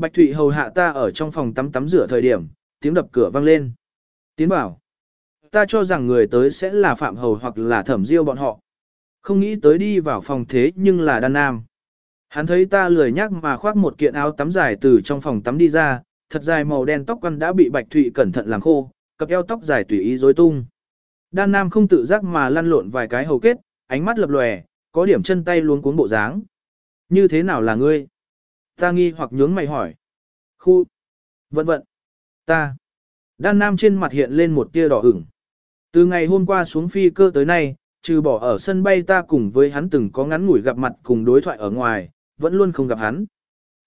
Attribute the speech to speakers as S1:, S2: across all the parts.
S1: Bạch Thụy hầu hạ ta ở trong phòng tắm tắm rửa thời điểm, tiếng đập cửa vang lên. Tiến bảo, ta cho rằng người tới sẽ là Phạm Hầu hoặc là Thẩm Diêu bọn họ. Không nghĩ tới đi vào phòng thế nhưng là đàn nam. Hắn thấy ta lười nhắc mà khoác một kiện áo tắm dài từ trong phòng tắm đi ra, thật dài màu đen tóc quăn đã bị Bạch Thụy cẩn thận làm khô, cặp eo tóc dài tùy ý rối tung. Đan Nam không tự giác mà lăn lộn vài cái hầu kết, ánh mắt lập lòe, có điểm chân tay luống cuống bộ dáng. Như thế nào là ngươi? Ta nghi hoặc nhướng mày hỏi. Khu. Vận vận. Ta. Đan Nam trên mặt hiện lên một tia đỏ ửng. Từ ngày hôm qua xuống phi cơ tới nay, trừ bỏ ở sân bay ta cùng với hắn từng có ngắn ngủi gặp mặt cùng đối thoại ở ngoài, vẫn luôn không gặp hắn.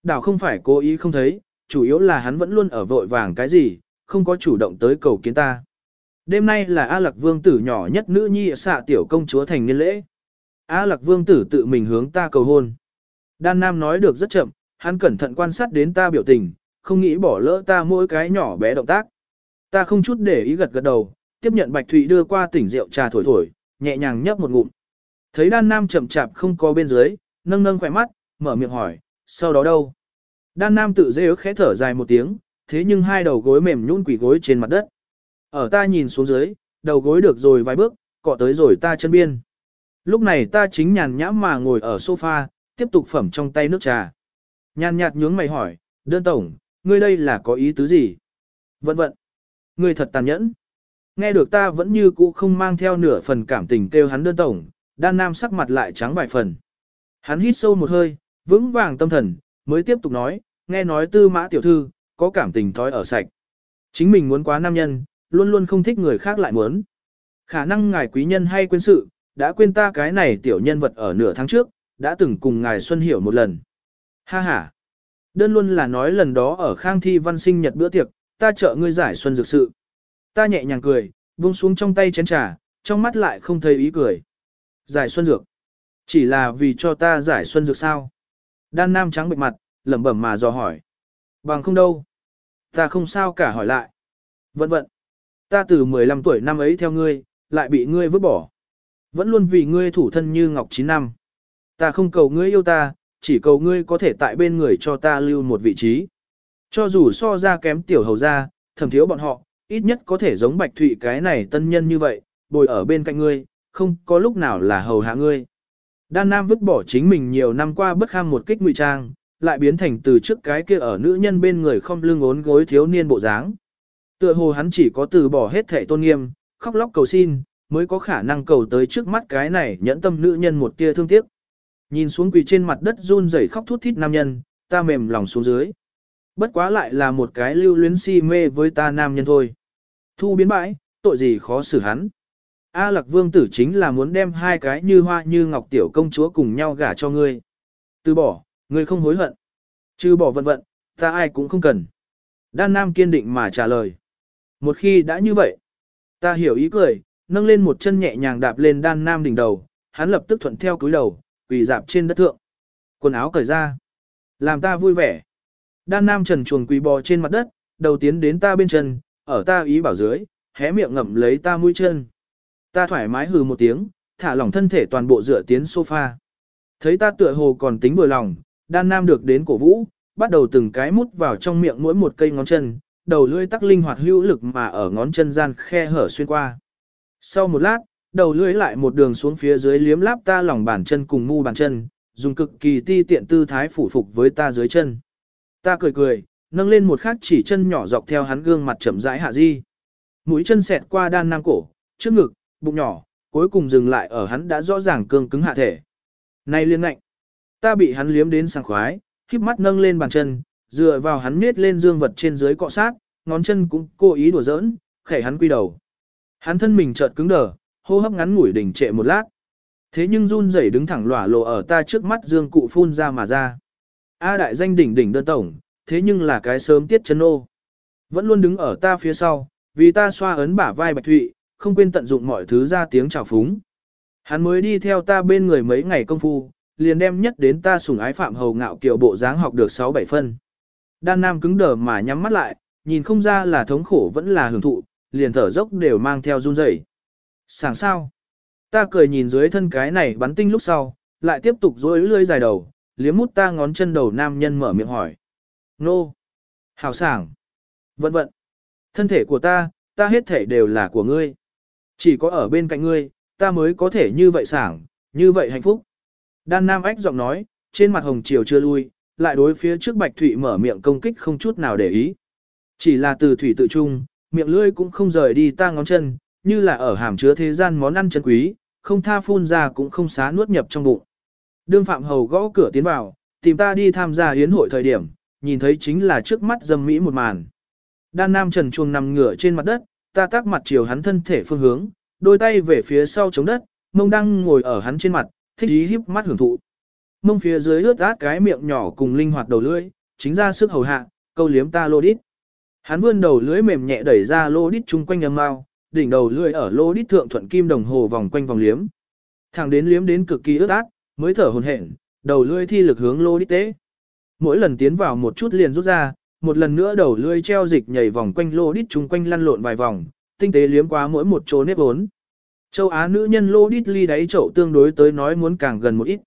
S1: Đảo không phải cố ý không thấy, chủ yếu là hắn vẫn luôn ở vội vàng cái gì, không có chủ động tới cầu kiến ta. Đêm nay là A Lạc Vương tử nhỏ nhất nữ nhi xạ tiểu công chúa thành niên lễ. A Lạc Vương tử tự mình hướng ta cầu hôn. Đan Nam nói được rất chậm, hắn cẩn thận quan sát đến ta biểu tình, không nghĩ bỏ lỡ ta mỗi cái nhỏ bé động tác. Ta không chút để ý gật gật đầu, tiếp nhận Bạch Thụy đưa qua tỉnh rượu trà thổi thổi, nhẹ nhàng nhấp một ngụm. Thấy Đan Nam chậm chạp không có bên dưới, nâng nâng khỏe mắt, mở miệng hỏi, sau đó đâu? Đan Nam tự dễ khẽ thở dài một tiếng, thế nhưng hai đầu gối mềm nhún quỷ gối trên mặt đất. Ở ta nhìn xuống dưới, đầu gối được rồi vài bước, cọ tới rồi ta chân biên. Lúc này ta chính nhàn nhãm mà ngồi ở sofa, tiếp tục phẩm trong tay nước trà. Nhàn nhạt nhướng mày hỏi, đơn tổng, ngươi đây là có ý tứ gì? Vận vận, ngươi thật tàn nhẫn. Nghe được ta vẫn như cũ không mang theo nửa phần cảm tình kêu hắn đơn tổng, đan nam sắc mặt lại trắng vài phần. Hắn hít sâu một hơi, vững vàng tâm thần, mới tiếp tục nói, nghe nói tư mã tiểu thư, có cảm tình thói ở sạch. Chính mình muốn quá nam nhân, luôn luôn không thích người khác lại muốn. Khả năng ngài quý nhân hay quên sự, đã quên ta cái này tiểu nhân vật ở nửa tháng trước, đã từng cùng ngài Xuân Hiểu một lần. Ha ha. Đơn luôn là nói lần đó ở khang thi văn sinh nhật bữa tiệc, ta trợ ngươi giải xuân dược sự. Ta nhẹ nhàng cười, buông xuống trong tay chén trà, trong mắt lại không thấy ý cười. Giải xuân dược. Chỉ là vì cho ta giải xuân dược sao. Đan nam trắng bệnh mặt, lẩm bẩm mà dò hỏi. Bằng không đâu. Ta không sao cả hỏi lại. Vận vận. Ta từ 15 tuổi năm ấy theo ngươi, lại bị ngươi vứt bỏ. Vẫn luôn vì ngươi thủ thân như ngọc 9 năm. Ta không cầu ngươi yêu ta, chỉ cầu ngươi có thể tại bên người cho ta lưu một vị trí. Cho dù so ra kém tiểu hầu ra, thầm thiếu bọn họ, ít nhất có thể giống Bạch Thụy cái này tân nhân như vậy, bồi ở bên cạnh ngươi, không có lúc nào là hầu hạ ngươi. Đan Nam vứt bỏ chính mình nhiều năm qua bất kham một kích ngụy trang, lại biến thành từ trước cái kia ở nữ nhân bên người không lưng ốn gối thiếu niên bộ dáng. Tựa hồ hắn chỉ có từ bỏ hết thể tôn nghiêm, khóc lóc cầu xin, mới có khả năng cầu tới trước mắt cái này nhẫn tâm nữ nhân một tia thương tiếc. Nhìn xuống quỳ trên mặt đất run rẩy khóc thút thít nam nhân, ta mềm lòng xuống dưới. Bất quá lại là một cái lưu luyến si mê với ta nam nhân thôi. Thu biến bãi, tội gì khó xử hắn. A lạc vương tử chính là muốn đem hai cái như hoa như ngọc tiểu công chúa cùng nhau gả cho ngươi. Từ bỏ, ngươi không hối hận. Chứ bỏ vận vận, ta ai cũng không cần. Đan Nam kiên định mà trả lời. Một khi đã như vậy, ta hiểu ý cười, nâng lên một chân nhẹ nhàng đạp lên Đan Nam đỉnh đầu, hắn lập tức thuận theo cúi đầu, quỳ dạp trên đất thượng. Quần áo cởi ra, làm ta vui vẻ. Đan Nam trần chuồng quỳ bò trên mặt đất, đầu tiến đến ta bên chân, ở ta ý bảo dưới, hé miệng ngậm lấy ta mũi chân. Ta thoải mái hừ một tiếng, thả lỏng thân thể toàn bộ dựa tiến sofa. Thấy ta tựa hồ còn tính vừa lòng, đan nam được đến cổ vũ, bắt đầu từng cái mút vào trong miệng mỗi một cây ngón chân, đầu lưỡi tắc linh hoạt hữu lực mà ở ngón chân gian khe hở xuyên qua. Sau một lát, đầu lưỡi lại một đường xuống phía dưới liếm láp ta lòng bàn chân cùng mu bàn chân, dùng cực kỳ ti tiện tư thái phủ phục với ta dưới chân. Ta cười cười, nâng lên một khắc chỉ chân nhỏ dọc theo hắn gương mặt chậm rãi hạ di. Mũi chân xẹt qua đan nam cổ, trước ngực, bụng nhỏ, cuối cùng dừng lại ở hắn đã rõ ràng cương cứng hạ thể. Này liên ngạnh, ta bị hắn liếm đến sảng khoái, khiếp mắt nâng lên bàn chân, dựa vào hắn miết lên dương vật trên dưới cọ sát, ngón chân cũng cố ý đùa giỡn, khẽ hắn quy đầu. Hắn thân mình chợt cứng đờ, hô hấp ngắn ngủi đỉnh trệ một lát. Thế nhưng run rẩy đứng thẳng lỏa lộ ở ta trước mắt dương cụ phun ra mà ra. A đại danh đỉnh đỉnh đơn tổng, thế nhưng là cái sớm tiết chân ô. Vẫn luôn đứng ở ta phía sau, vì ta xoa ấn bả vai bạch thụy, không quên tận dụng mọi thứ ra tiếng chào phúng. Hắn mới đi theo ta bên người mấy ngày công phu, liền đem nhất đến ta sủng ái phạm hầu ngạo kiểu bộ dáng học được 6-7 phân. Đan Nam cứng đờ mà nhắm mắt lại, nhìn không ra là thống khổ vẫn là hưởng thụ, liền thở dốc đều mang theo run rẩy. Sảng sao? Ta cười nhìn dưới thân cái này bắn tinh lúc sau, lại tiếp tục dối lưỡi dài đầu, liếm mút ta ngón chân đầu nam nhân mở miệng hỏi. Nô. Hảo sảng. Vận vận. Thân thể của ta, ta hết thể đều là của ngươi. Chỉ có ở bên cạnh ngươi, ta mới có thể như vậy sảng, như vậy hạnh phúc. Đan Nam ách giọng nói, trên mặt hồng chiều chưa lui, lại đối phía trước Bạch Thụy mở miệng công kích không chút nào để ý. Chỉ là từ thủy tự trung, miệng lưỡi cũng không rời đi ta ngón chân, như là ở hàm chứa thế gian món ăn chân quý, không tha phun ra cũng không xá nuốt nhập trong bụng. Đương Phạm Hầu gõ cửa tiến vào, tìm ta đi tham gia hiến hội thời điểm, nhìn thấy chính là trước mắt dâm mỹ một màn. Đan Nam Trần Chuông nằm ngửa trên mặt đất, ta tác mặt chiều hắn thân thể phương hướng, đôi tay về phía sau chống đất, mông đang ngồi ở hắn trên mặt, thích ý híp mắt hưởng thụ. Mông phía dưới ướt át cái miệng nhỏ cùng linh hoạt đầu lưỡi, chính ra sức hầu hạ, câu liếm ta lô đít. Hắn vươn đầu lưỡi mềm nhẹ đẩy ra lô đít chung quanh âm mao, đỉnh đầu lưỡi ở lô đít thượng thuận kim đồng hồ vòng quanh vòng liếm. Thẳng đến liếm đến cực kỳ ướt át, mới thở hồn hển, đầu lưỡi thi lực hướng lô đít tế. Mỗi lần tiến vào một chút liền rút ra, một lần nữa đầu lưỡi treo dịch nhảy vòng quanh lô đít chung quanh lăn lộn vài vòng, tinh tế liếm qua mỗi một chỗ nếp vốn. Châu Á nữ nhân lô đít ly đáy chậu tương đối tới nói muốn càng gần một ít.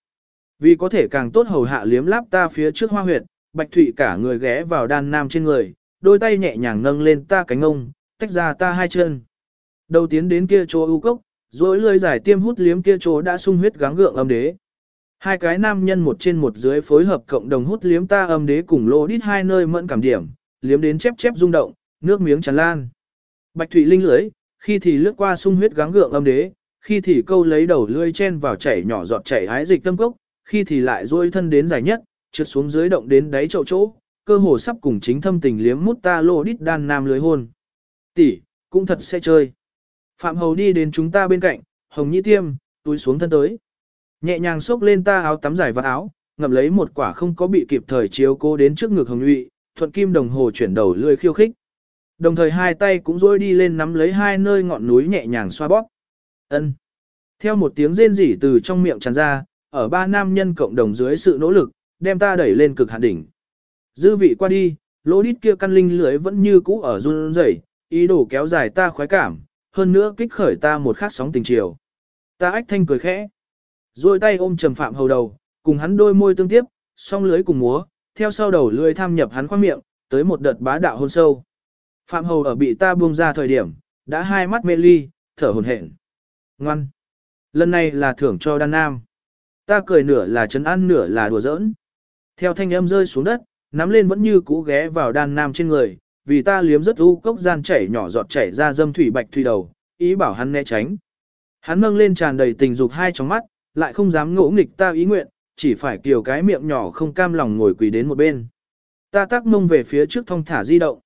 S1: Vì có thể càng tốt hầu hạ liếm láp ta phía trước hoa huyệt, Bạch Thụy cả người ghé vào đan nam trên người, đôi tay nhẹ nhàng nâng lên ta cánh ông, tách ra ta hai chân. Đầu tiến đến kia chỗ ưu cốc, rồi lưỡi giải tiêm hút liếm kia chỗ đã sung huyết gắng gượng âm đế. Hai cái nam nhân một trên một dưới phối hợp cộng đồng hút liếm ta âm đế cùng lô đít hai nơi mẫn cảm điểm, liếm đến chép chép rung động, nước miếng tràn lan. Bạch thủy linh lưới, khi thì lướt qua sung huyết gắng gượng âm đế, khi thì câu lấy đầu lưỡi chen vào chảy nhỏ giọt chảy hái dịch tâm cốc, khi thì lại duỗi thân đến dài nhất, trượt xuống dưới động đến đáy chậu chỗ, cơ hồ sắp cùng chính thâm tình liếm mút ta lô đít đan nam lưới hôn. Tỷ, cũng thật sẽ chơi. Phạm Hầu đi đến chúng ta bên cạnh, Hồng Nhĩ Tiêm, túi xuống thân tới. Nhẹ nhàng xốc lên ta áo tắm dài và áo, ngậm lấy một quả không có bị kịp thời chiếu cố đến trước ngực Hồng Nhụy, thuận kim đồng hồ chuyển đầu lươi khiêu khích. Đồng thời hai tay cũng rôi đi lên nắm lấy hai nơi ngọn núi nhẹ nhàng xoa bóp. Ân. Theo một tiếng rên rỉ từ trong miệng tràn ra, ở ba nam nhân cộng đồng dưới sự nỗ lực, đem ta đẩy lên cực hạn đỉnh. Dư vị qua đi, lỗ đít kia căn linh lưới vẫn như cũ ở run rẩy, ý đồ kéo dài ta khoái cảm, hơn nữa kích khởi ta một khát sóng tình chiều. Ta ách thanh cười khẽ, rồi tay ôm trầm phạm hầu đầu, cùng hắn đôi môi tương tiếp, song lưới cùng múa, theo sau đầu lưới tham nhập hắn khoang miệng, tới một đợt bá đạo hôn sâu. Phạm hầu ở bị ta buông ra thời điểm, đã hai mắt mê ly, thở hồn hển. Ngoan. Lần này là thưởng cho đan nam. Ta cười nửa là chấn an nửa là đùa giỡn. Theo thanh âm rơi xuống đất, nắm lên vẫn như cũ ghé vào đan nam trên người, vì ta liếm rất u cốc gian chảy nhỏ giọt chảy ra dâm thủy bạch thủy đầu, ý bảo hắn né tránh. Hắn nâng lên tràn đầy tình dục hai trong mắt, lại không dám ngỗ nghịch ta ý nguyện, chỉ phải kiều cái miệng nhỏ không cam lòng ngồi quỳ đến một bên. Ta tác mông về phía trước thông thả di động.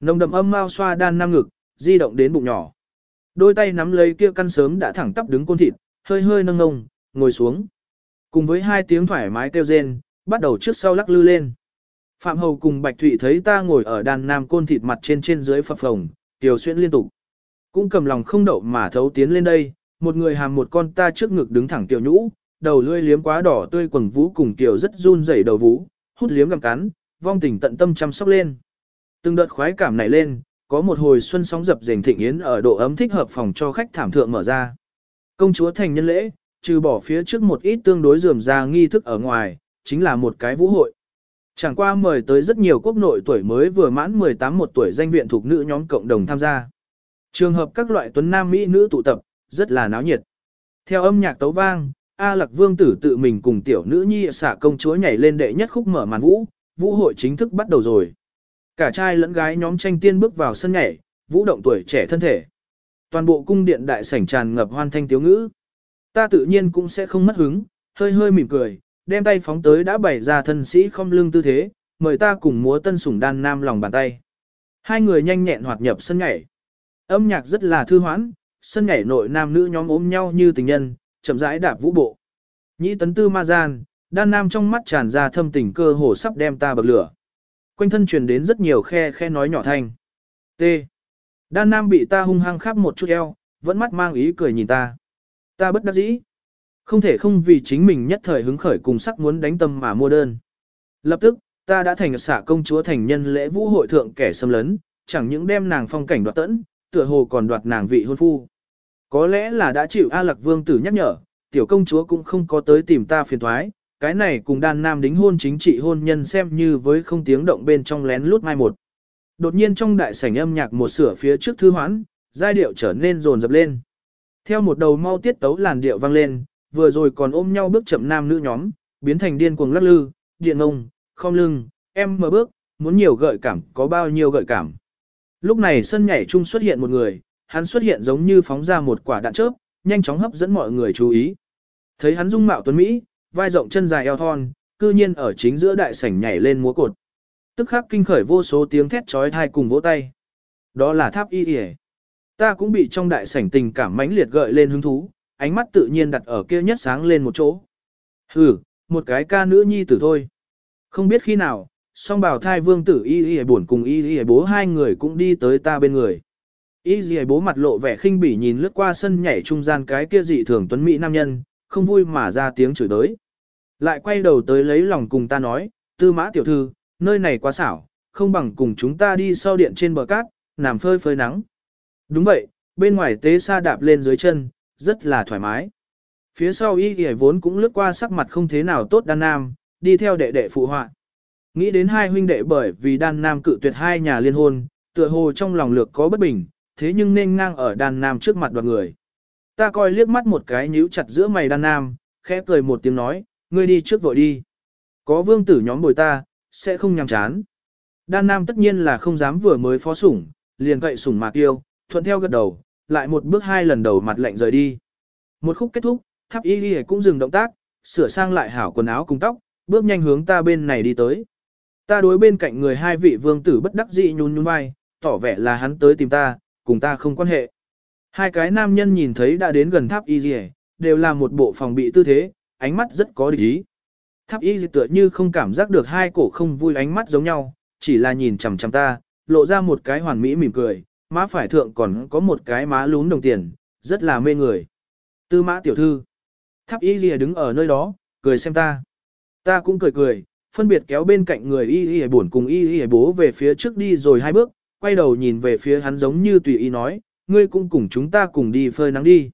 S1: Nồng đậm âm mau xoa đan nam ngực, di động đến bụng nhỏ. Đôi tay nắm lấy kia căn sớm đã thẳng tắp đứng côn thịt, hơi hơi nâng ngông, ngồi xuống. Cùng với hai tiếng thoải mái kêu rên, bắt đầu trước sau lắc lư lên. Phạm Hầu cùng Bạch Thụy thấy ta ngồi ở đàn nam côn thịt mặt trên trên dưới phập phồng, tiểu xuyên liên tục. Cũng cầm lòng không đậu mà thấu tiến lên đây, một người hàm một con ta trước ngực đứng thẳng tiểu nhũ, đầu lưỡi liếm quá đỏ tươi quần vũ cùng tiểu rất run rẩy đầu vũ, hút liếm gặm cắn, vong tình tận tâm chăm sóc lên. Từng đợt khoái cảm nảy lên, có một hồi xuân sóng dập dềnh thịnh yến ở độ ấm thích hợp phòng cho khách thảm thượng mở ra. Công chúa thành nhân lễ, trừ bỏ phía trước một ít tương đối rườm ra nghi thức ở ngoài, chính là một cái vũ hội. Chẳng qua mời tới rất nhiều quốc nội tuổi mới vừa mãn 18 một tuổi danh viện thuộc nữ nhóm cộng đồng tham gia. Trường hợp các loại tuấn nam mỹ nữ tụ tập, rất là náo nhiệt. Theo âm nhạc tấu vang, A Lạc Vương tử tự mình cùng tiểu nữ nhi xả công chúa nhảy lên đệ nhất khúc mở màn vũ, vũ hội chính thức bắt đầu rồi. Cả trai lẫn gái nhóm tranh tiên bước vào sân nhảy, vũ động tuổi trẻ thân thể. Toàn bộ cung điện đại sảnh tràn ngập hoan thanh tiếu ngữ. Ta tự nhiên cũng sẽ không mất hứng, hơi hơi mỉm cười, đem tay phóng tới đã bày ra thân sĩ không lưng tư thế, mời ta cùng múa tân sủng đan nam lòng bàn tay. Hai người nhanh nhẹn hoạt nhập sân nhảy. Âm nhạc rất là thư hoãn, sân nhảy nội nam nữ nhóm ôm nhau như tình nhân, chậm rãi đạp vũ bộ. Nhĩ tấn tư ma gian, đan nam trong mắt tràn ra thâm tình cơ hồ sắp đem ta bậc lửa. Quanh thân truyền đến rất nhiều khe khe nói nhỏ thanh. T. Đan nam bị ta hung hăng khắp một chút eo, vẫn mắt mang ý cười nhìn ta. Ta bất đắc dĩ. Không thể không vì chính mình nhất thời hứng khởi cùng sắc muốn đánh tâm mà mua đơn. Lập tức, ta đã thành xả công chúa thành nhân lễ vũ hội thượng kẻ xâm lấn, chẳng những đem nàng phong cảnh đoạt tẫn, tựa hồ còn đoạt nàng vị hôn phu. Có lẽ là đã chịu A Lạc Vương tử nhắc nhở, tiểu công chúa cũng không có tới tìm ta phiền thoái, cái này cùng đan nam đính hôn chính trị hôn nhân xem như với không tiếng động bên trong lén lút mai một. Đột nhiên trong đại sảnh âm nhạc một sửa phía trước thư hoãn, giai điệu trở nên rồn rập lên. Theo một đầu mau tiết tấu làn điệu vang lên, vừa rồi còn ôm nhau bước chậm nam nữ nhóm, biến thành điên cuồng lắc lư, điện ngông, không lưng, em mở bước, muốn nhiều gợi cảm có bao nhiêu gợi cảm. Lúc này sân nhảy chung xuất hiện một người, hắn xuất hiện giống như phóng ra một quả đạn chớp, nhanh chóng hấp dẫn mọi người chú ý. Thấy hắn dung mạo tuấn Mỹ, vai rộng chân dài eo thon, cư nhiên ở chính giữa đại sảnh nhảy lên múa cột. Tức khắc kinh khởi vô số tiếng thét trói thai cùng vỗ tay. Đó là tháp y y Ta cũng bị trong đại sảnh tình cảm mãnh liệt gợi lên hứng thú, ánh mắt tự nhiên đặt ở kia nhất sáng lên một chỗ. Hừ, một cái ca nữ nhi tử thôi. Không biết khi nào, song bảo thai vương tử y y buồn cùng y y bố hai người cũng đi tới ta bên người. Y y bố mặt lộ vẻ khinh bỉ nhìn lướt qua sân nhảy trung gian cái kia dị thường tuấn mỹ nam nhân, không vui mà ra tiếng chửi đới. Lại quay đầu tới lấy lòng cùng ta nói, tư mã tiểu thư, nơi này quá xảo, không bằng cùng chúng ta đi sau điện trên bờ cát, nằm phơi phơi nắng. Đúng vậy, bên ngoài tế xa đạp lên dưới chân, rất là thoải mái. Phía sau y ghi vốn cũng lướt qua sắc mặt không thế nào tốt đan nam, đi theo đệ đệ phụ họa. Nghĩ đến hai huynh đệ bởi vì đan nam cự tuyệt hai nhà liên hôn, tựa hồ trong lòng lược có bất bình, thế nhưng nên ngang ở đan nam trước mặt đoàn người. Ta coi liếc mắt một cái nhíu chặt giữa mày đan nam, khẽ cười một tiếng nói, ngươi đi trước vội đi. Có vương tử nhóm bồi ta, sẽ không nhằm chán. Đan nam tất nhiên là không dám vừa mới phó sủng, liền cậy sủng mà tiêu, thuận theo gật đầu, lại một bước hai lần đầu mặt lạnh rời đi. Một khúc kết thúc, tháp y ghi cũng dừng động tác, sửa sang lại hảo quần áo cùng tóc, bước nhanh hướng ta bên này đi tới. Ta đối bên cạnh người hai vị vương tử bất đắc dĩ nhún nhún vai, tỏ vẻ là hắn tới tìm ta, cùng ta không quan hệ. Hai cái nam nhân nhìn thấy đã đến gần tháp y ghi, đều là một bộ phòng bị tư thế, ánh mắt rất có địch ý. Tháp y tựa như không cảm giác được hai cổ không vui ánh mắt giống nhau, chỉ là nhìn chằm chằm ta, lộ ra một cái hoàn mỹ mỉm cười, má phải thượng còn có một cái má lún đồng tiền, rất là mê người. Tư mã tiểu thư. Tháp y lìa đứng ở nơi đó, cười xem ta. Ta cũng cười cười, phân biệt kéo bên cạnh người y y buồn cùng y y bố về phía trước đi rồi hai bước, quay đầu nhìn về phía hắn giống như tùy ý nói, ngươi cũng cùng chúng ta cùng đi phơi nắng đi.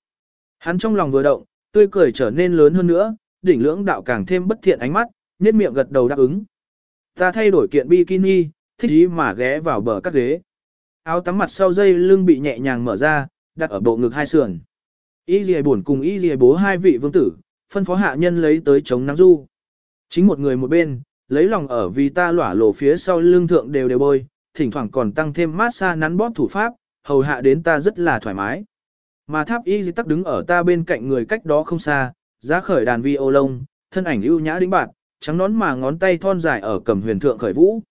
S1: Hắn trong lòng vừa động, tươi cười trở nên lớn hơn nữa, đỉnh lưỡng đạo càng thêm bất thiện ánh mắt, nhếch miệng gật đầu đáp ứng. Ta thay đổi kiện bikini, thích ý mà ghé vào bờ các ghế. Áo tắm mặt sau dây lưng bị nhẹ nhàng mở ra, đặt ở bộ ngực hai sườn. Y lìa buồn cùng Y lìa bố hai vị vương tử, phân phó hạ nhân lấy tới chống nắng du. Chính một người một bên, lấy lòng ở vì ta lỏa lộ phía sau lưng thượng đều đều bôi, thỉnh thoảng còn tăng thêm mát xa nắn bóp thủ pháp, hầu hạ đến ta rất là thoải mái. Mà tháp y dì tắc đứng ở ta bên cạnh người cách đó không xa, giá khởi đàn vi ô lông, thân ảnh ưu nhã đĩnh bạn, trắng nón mà ngón tay thon dài ở cầm huyền thượng khởi vũ.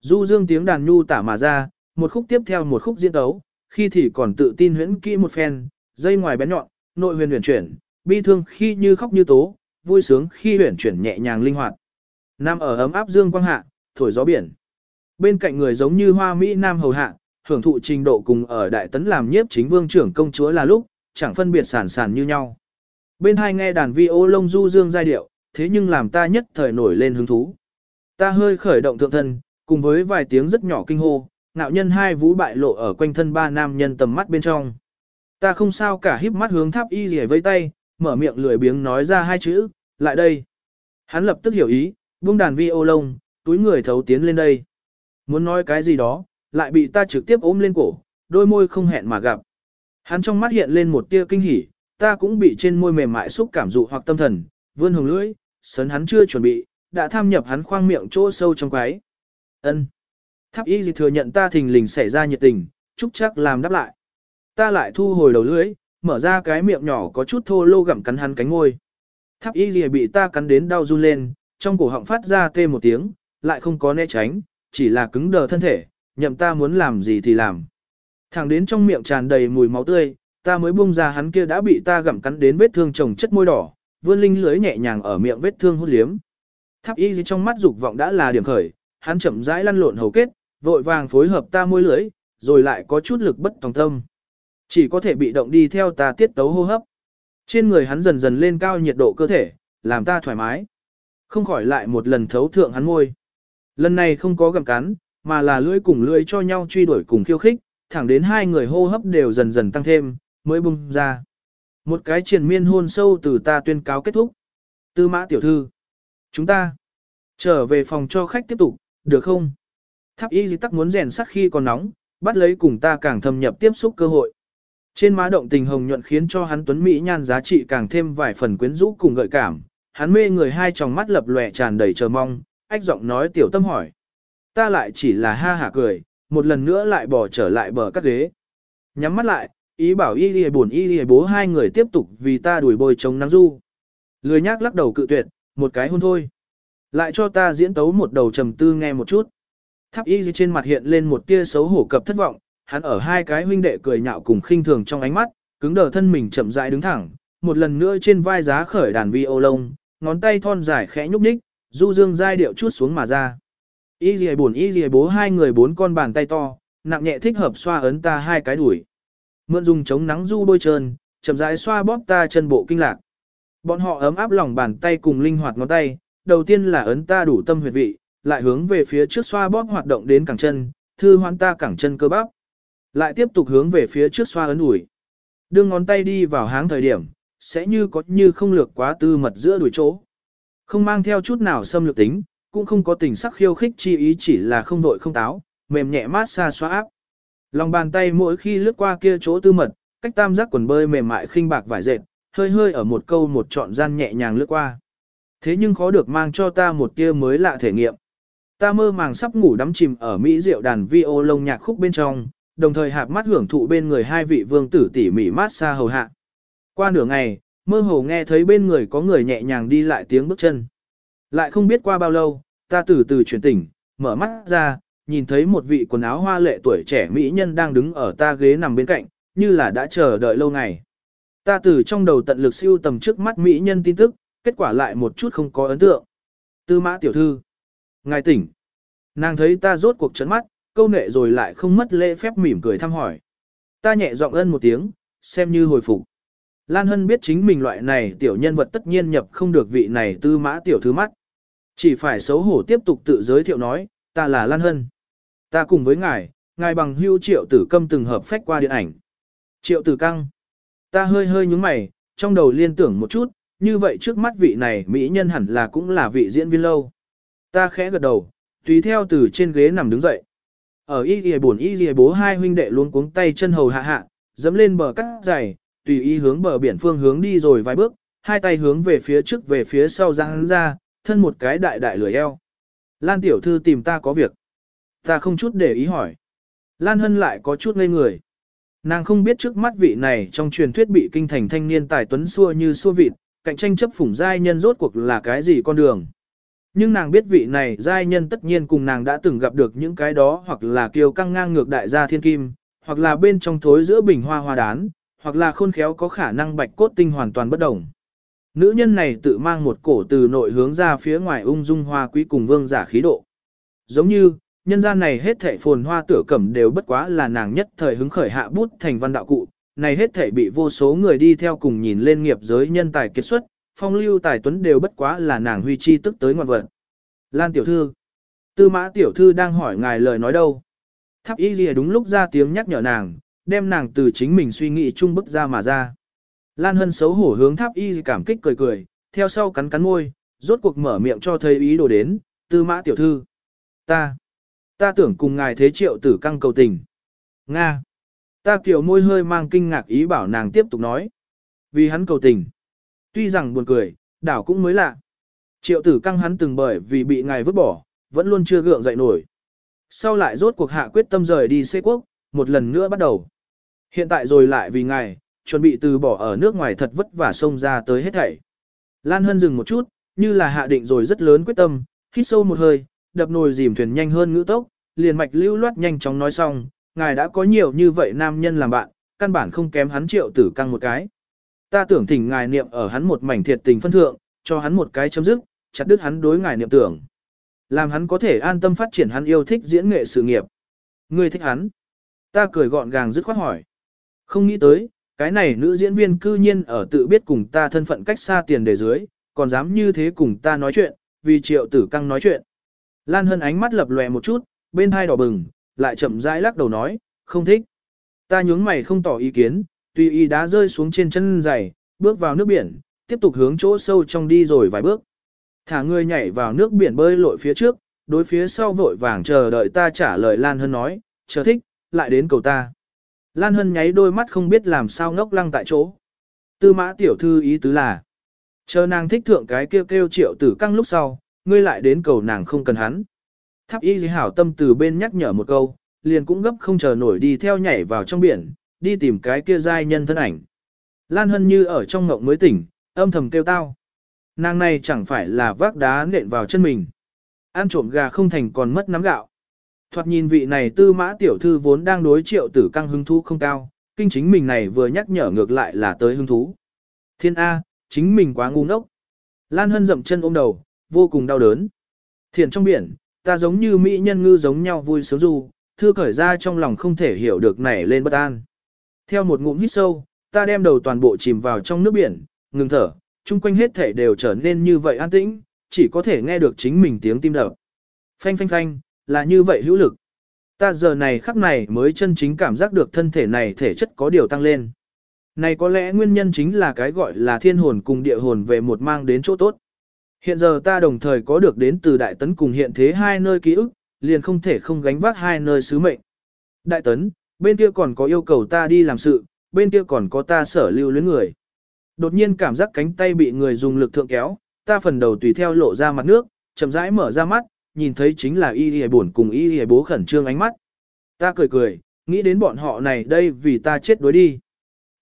S1: Du dương tiếng đàn nhu tả mà ra, một khúc tiếp theo một khúc diễn tấu, khi thì còn tự tin huyễn kỹ một phen, dây ngoài bén nhọn, nội huyền huyền chuyển, bi thương khi như khóc như tố, vui sướng khi huyền chuyển nhẹ nhàng linh hoạt. Nam ở ấm áp dương quang hạ, thổi gió biển. Bên cạnh người giống như hoa mỹ nam hầu hạ, hưởng thụ trình độ cùng ở đại tấn làm nhiếp chính vương trưởng công chúa là lúc, chẳng phân biệt sản sản như nhau. Bên hai nghe đàn vi ô lông du dương giai điệu, thế nhưng làm ta nhất thời nổi lên hứng thú. Ta hơi khởi động thượng thân, cùng với vài tiếng rất nhỏ kinh hô, ngạo nhân hai vũ bại lộ ở quanh thân ba nam nhân tầm mắt bên trong. Ta không sao cả híp mắt hướng tháp y rỉa với tay, mở miệng lười biếng nói ra hai chữ, lại đây. Hắn lập tức hiểu ý, buông đàn vi ô lông, túi người thấu tiến lên đây. Muốn nói cái gì đó, lại bị ta trực tiếp ôm lên cổ, đôi môi không hẹn mà gặp. Hắn trong mắt hiện lên một tia kinh hỉ, ta cũng bị trên môi mềm mại xúc cảm dụ hoặc tâm thần, vươn hồng lưỡi, sấn hắn chưa chuẩn bị, đã tham nhập hắn khoang miệng chỗ sâu trong quái. Ân. Tháp y gì thừa nhận ta thình lình xảy ra nhiệt tình, chúc chắc làm đáp lại. Ta lại thu hồi đầu lưỡi, mở ra cái miệng nhỏ có chút thô lô gặm cắn hắn cánh ngôi. Tháp y gì bị ta cắn đến đau run lên, trong cổ họng phát ra tê một tiếng, lại không có né tránh, chỉ là cứng đờ thân thể, nhậm ta muốn làm gì thì làm. Thẳng đến trong miệng tràn đầy mùi máu tươi, ta mới buông ra hắn kia đã bị ta gặm cắn đến vết thương chồng chất môi đỏ, vươn linh lưới nhẹ nhàng ở miệng vết thương hút liếm. Tháp y gì trong mắt dục vọng đã là điểm khởi, hắn chậm rãi lăn lộn hầu kết, vội vàng phối hợp ta môi lưới, rồi lại có chút lực bất tòng tâm. Chỉ có thể bị động đi theo ta tiết tấu hô hấp. Trên người hắn dần dần lên cao nhiệt độ cơ thể, làm ta thoải mái. Không khỏi lại một lần thấu thượng hắn môi. Lần này không có gặm cắn, mà là lưỡi cùng lưỡi cho nhau truy đuổi cùng khiêu khích, thẳng đến hai người hô hấp đều dần dần tăng thêm, mới bung ra. Một cái triền miên hôn sâu từ ta tuyên cáo kết thúc. Tư mã tiểu thư. Chúng ta trở về phòng cho khách tiếp tục, được không? Tháp y tắc muốn rèn sắt khi còn nóng, bắt lấy cùng ta càng thâm nhập tiếp xúc cơ hội. Trên má động tình hồng nhuận khiến cho hắn tuấn mỹ nhan giá trị càng thêm vài phần quyến rũ cùng gợi cảm. Hắn mê người hai tròng mắt lập lòe tràn đầy chờ mong, ách giọng nói tiểu tâm hỏi. Ta lại chỉ là ha hả cười, một lần nữa lại bỏ trở lại bờ các ghế. Nhắm mắt lại, ý bảo y lìa buồn y lìa bố hai người tiếp tục vì ta đuổi bồi chống nắng du. Lười nhác lắc đầu cự tuyệt, một cái hôn thôi. Lại cho ta diễn tấu một đầu trầm tư nghe một chút. Tháp y trên mặt hiện lên một tia xấu hổ cập thất vọng, hắn ở hai cái huynh đệ cười nhạo cùng khinh thường trong ánh mắt, cứng đờ thân mình chậm rãi đứng thẳng, một lần nữa trên vai giá khởi đàn vi ô lông, ngón tay thon dài khẽ nhúc nhích, du dương giai điệu chút xuống mà ra. Y lìa buồn y lìa bố hai người bốn con bàn tay to, nặng nhẹ thích hợp xoa ấn ta hai cái đuổi. Mượn dùng chống nắng du bôi trơn, chậm rãi xoa bóp ta chân bộ kinh lạc. Bọn họ ấm áp lòng bàn tay cùng linh hoạt ngón tay, đầu tiên là ấn ta đủ tâm huyệt vị, lại hướng về phía trước xoa bóp hoạt động đến cẳng chân, thư hoan ta cẳng chân cơ bắp. Lại tiếp tục hướng về phía trước xoa ấn ủi. Đưa ngón tay đi vào háng thời điểm, sẽ như có như không lược quá tư mật giữa đuổi chỗ. Không mang theo chút nào xâm lược tính, cũng không có tình sắc khiêu khích chi ý chỉ là không vội không táo, mềm nhẹ mát xa xoa áp. Lòng bàn tay mỗi khi lướt qua kia chỗ tư mật, cách tam giác quần bơi mềm mại khinh bạc vải dệt, hơi hơi ở một câu một trọn gian nhẹ nhàng lướt qua. Thế nhưng khó được mang cho ta một tia mới lạ thể nghiệm. Ta mơ màng sắp ngủ đắm chìm ở Mỹ rượu đàn vi ô lông nhạc khúc bên trong, đồng thời hạp mắt hưởng thụ bên người hai vị vương tử tỉ mỉ mát xa hầu hạ. Qua nửa ngày, mơ hồ nghe thấy bên người có người nhẹ nhàng đi lại tiếng bước chân. Lại không biết qua bao lâu, ta từ từ chuyển tỉnh, mở mắt ra, nhìn thấy một vị quần áo hoa lệ tuổi trẻ mỹ nhân đang đứng ở ta ghế nằm bên cạnh, như là đã chờ đợi lâu ngày. Ta từ trong đầu tận lực siêu tầm trước mắt mỹ nhân tin tức, kết quả lại một chút không có ấn tượng. Tư mã tiểu thư. Ngài tỉnh. Nàng thấy ta rốt cuộc chấn mắt, câu nệ rồi lại không mất lễ phép mỉm cười thăm hỏi. Ta nhẹ giọng ân một tiếng, xem như hồi phục. Lan Hân biết chính mình loại này tiểu nhân vật tất nhiên nhập không được vị này tư mã tiểu thư mắt. Chỉ phải xấu hổ tiếp tục tự giới thiệu nói, ta là Lan Hân. Ta cùng với ngài, ngài bằng hưu triệu tử câm từng hợp phách qua điện ảnh. Triệu tử căng. Ta hơi hơi nhúng mày, trong đầu liên tưởng một chút, như vậy trước mắt vị này mỹ nhân hẳn là cũng là vị diễn viên lâu. Ta khẽ gật đầu, tùy theo từ trên ghế nằm đứng dậy. Ở y ghi buồn y ghi bố hai huynh đệ luôn cuống tay chân hầu hạ hạ, dẫm lên bờ cắt dày, tùy ý hướng bờ biển phương hướng đi rồi vài bước, hai tay hướng về phía trước về phía sau giang ra, thân một cái đại đại lười eo. Lan tiểu thư tìm ta có việc. Ta không chút để ý hỏi. Lan Hân lại có chút ngây người. Nàng không biết trước mắt vị này trong truyền thuyết bị kinh thành thanh niên tài tuấn xua như xua vịt, cạnh tranh chấp phủng giai nhân rốt cuộc là cái gì con đường. Nhưng nàng biết vị này giai nhân tất nhiên cùng nàng đã từng gặp được những cái đó hoặc là kiều căng ngang ngược đại gia thiên kim, hoặc là bên trong thối giữa bình hoa hoa đán, hoặc là khôn khéo có khả năng bạch cốt tinh hoàn toàn bất đồng. Nữ nhân này tự mang một cổ từ nội hướng ra phía ngoài ung dung hoa quý cùng vương giả khí độ. Giống như, nhân gian này hết thảy phồn hoa tửa cẩm đều bất quá là nàng nhất thời hứng khởi hạ bút thành văn đạo cụ, này hết thảy bị vô số người đi theo cùng nhìn lên nghiệp giới nhân tài kết xuất, phong lưu tài tuấn đều bất quá là nàng huy chi tức tới ngoạn vật. Lan tiểu thư, tư mã tiểu thư đang hỏi ngài lời nói đâu. Tháp y ghi đúng lúc ra tiếng nhắc nhở nàng, đem nàng từ chính mình suy nghĩ chung bức ra mà ra. Lan hân xấu hổ hướng tháp y cảm kích cười cười, theo sau cắn cắn môi, rốt cuộc mở miệng cho thấy ý đồ đến, tư mã tiểu thư. Ta, ta tưởng cùng ngài thế triệu tử căng cầu tình. Nga. Ta kiểu môi hơi mang kinh ngạc ý bảo nàng tiếp tục nói. Vì hắn cầu tình. Tuy rằng buồn cười, đảo cũng mới lạ. Triệu tử căng hắn từng bởi vì bị ngài vứt bỏ, vẫn luôn chưa gượng dậy nổi. Sau lại rốt cuộc hạ quyết tâm rời đi xê quốc, một lần nữa bắt đầu. Hiện tại rồi lại vì ngài, chuẩn bị từ bỏ ở nước ngoài thật vất vả xông ra tới hết thảy. Lan Hân dừng một chút, như là hạ định rồi rất lớn quyết tâm, hít sâu một hơi, đập nồi dìm thuyền nhanh hơn ngữ tốc, liền mạch lưu loát nhanh chóng nói xong, ngài đã có nhiều như vậy nam nhân làm bạn, căn bản không kém hắn triệu tử căng một cái. Ta tưởng thỉnh ngài niệm ở hắn một mảnh thiệt tình phân thượng, cho hắn một cái chấm dứt, chặt đứt hắn đối ngài niệm tưởng. Làm hắn có thể an tâm phát triển hắn yêu thích diễn nghệ sự nghiệp. Ngươi thích hắn. Ta cười gọn gàng dứt khoát hỏi. Không nghĩ tới, cái này nữ diễn viên cư nhiên ở tự biết cùng ta thân phận cách xa tiền đề dưới, còn dám như thế cùng ta nói chuyện, vì triệu tử căng nói chuyện. Lan Hân ánh mắt lập lòe một chút, bên hai đỏ bừng, lại chậm rãi lắc đầu nói, không thích. Ta nhướng mày không tỏ ý kiến, tùy ý đá rơi xuống trên chân giày, bước vào nước biển, tiếp tục hướng chỗ sâu trong đi rồi vài bước. Thả người nhảy vào nước biển bơi lội phía trước, đối phía sau vội vàng chờ đợi ta trả lời Lan Hân nói, chờ thích, lại đến cầu ta. Lan Hân nháy đôi mắt không biết làm sao ngốc lăng tại chỗ. Tư mã tiểu thư ý tứ là, chờ nàng thích thượng cái kêu kêu triệu tử căng lúc sau, ngươi lại đến cầu nàng không cần hắn. Tháp y hảo tâm từ bên nhắc nhở một câu, liền cũng gấp không chờ nổi đi theo nhảy vào trong biển, đi tìm cái kia giai nhân thân ảnh. Lan Hân như ở trong ngộng mới tỉnh, âm thầm kêu tao. Nàng này chẳng phải là vác đá nện vào chân mình. Ăn trộm gà không thành còn mất nắm gạo. Thoạt nhìn vị này tư mã tiểu thư vốn đang đối triệu tử căng hứng thú không cao, kinh chính mình này vừa nhắc nhở ngược lại là tới hứng thú. Thiên A, chính mình quá ngu ngốc. Lan Hân dậm chân ôm đầu, vô cùng đau đớn. Thiền trong biển, ta giống như mỹ nhân ngư giống nhau vui sướng du, thư khởi ra trong lòng không thể hiểu được nảy lên bất an. Theo một ngụm hít sâu, ta đem đầu toàn bộ chìm vào trong nước biển, ngừng thở, chung quanh hết thể đều trở nên như vậy an tĩnh, chỉ có thể nghe được chính mình tiếng tim đập. Phanh phanh phanh, là như vậy hữu lực. Ta giờ này khắc này mới chân chính cảm giác được thân thể này thể chất có điều tăng lên. Này có lẽ nguyên nhân chính là cái gọi là thiên hồn cùng địa hồn về một mang đến chỗ tốt. Hiện giờ ta đồng thời có được đến từ Đại Tấn cùng hiện thế hai nơi ký ức, liền không thể không gánh vác hai nơi sứ mệnh. Đại Tấn, bên kia còn có yêu cầu ta đi làm sự, bên kia còn có ta sở lưu luyến người. Đột nhiên cảm giác cánh tay bị người dùng lực thượng kéo, ta phần đầu tùy theo lộ ra mặt nước, chậm rãi mở ra mắt, nhìn thấy chính là y y buồn cùng y y bố khẩn trương ánh mắt. Ta cười cười, nghĩ đến bọn họ này đây vì ta chết đối đi.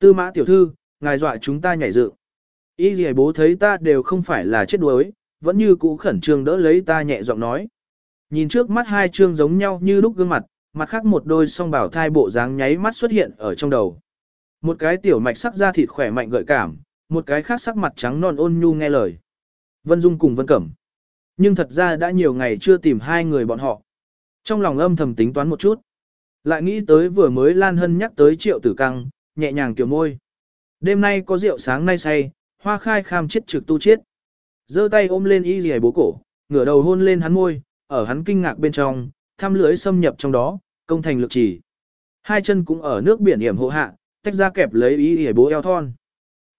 S1: Tư mã tiểu thư, ngài dọa chúng ta nhảy dựng. Y y bố thấy ta đều không phải là chết đuối, vẫn như cũ khẩn trương đỡ lấy ta nhẹ giọng nói. Nhìn trước mắt hai trương giống nhau như lúc gương mặt, mặt khác một đôi song bảo thai bộ dáng nháy mắt xuất hiện ở trong đầu. Một cái tiểu mạch sắc da thịt khỏe mạnh gợi cảm, một cái khác sắc mặt trắng non ôn nhu nghe lời. Vân Dung cùng Vân Cẩm. Nhưng thật ra đã nhiều ngày chưa tìm hai người bọn họ. Trong lòng âm thầm tính toán một chút. Lại nghĩ tới vừa mới Lan Hân nhắc tới triệu tử căng, nhẹ nhàng kiểu môi. Đêm nay có rượu sáng nay say, hoa khai kham chết trực tu chết. giơ tay ôm lên y dì bố cổ, ngửa đầu hôn lên hắn môi, ở hắn kinh ngạc bên trong, thăm lưới xâm nhập trong đó, công thành lực chỉ. Hai chân cũng ở nước biển hiểm hộ hạ, tách ra kẹp lấy ý ỉa bố eo thon.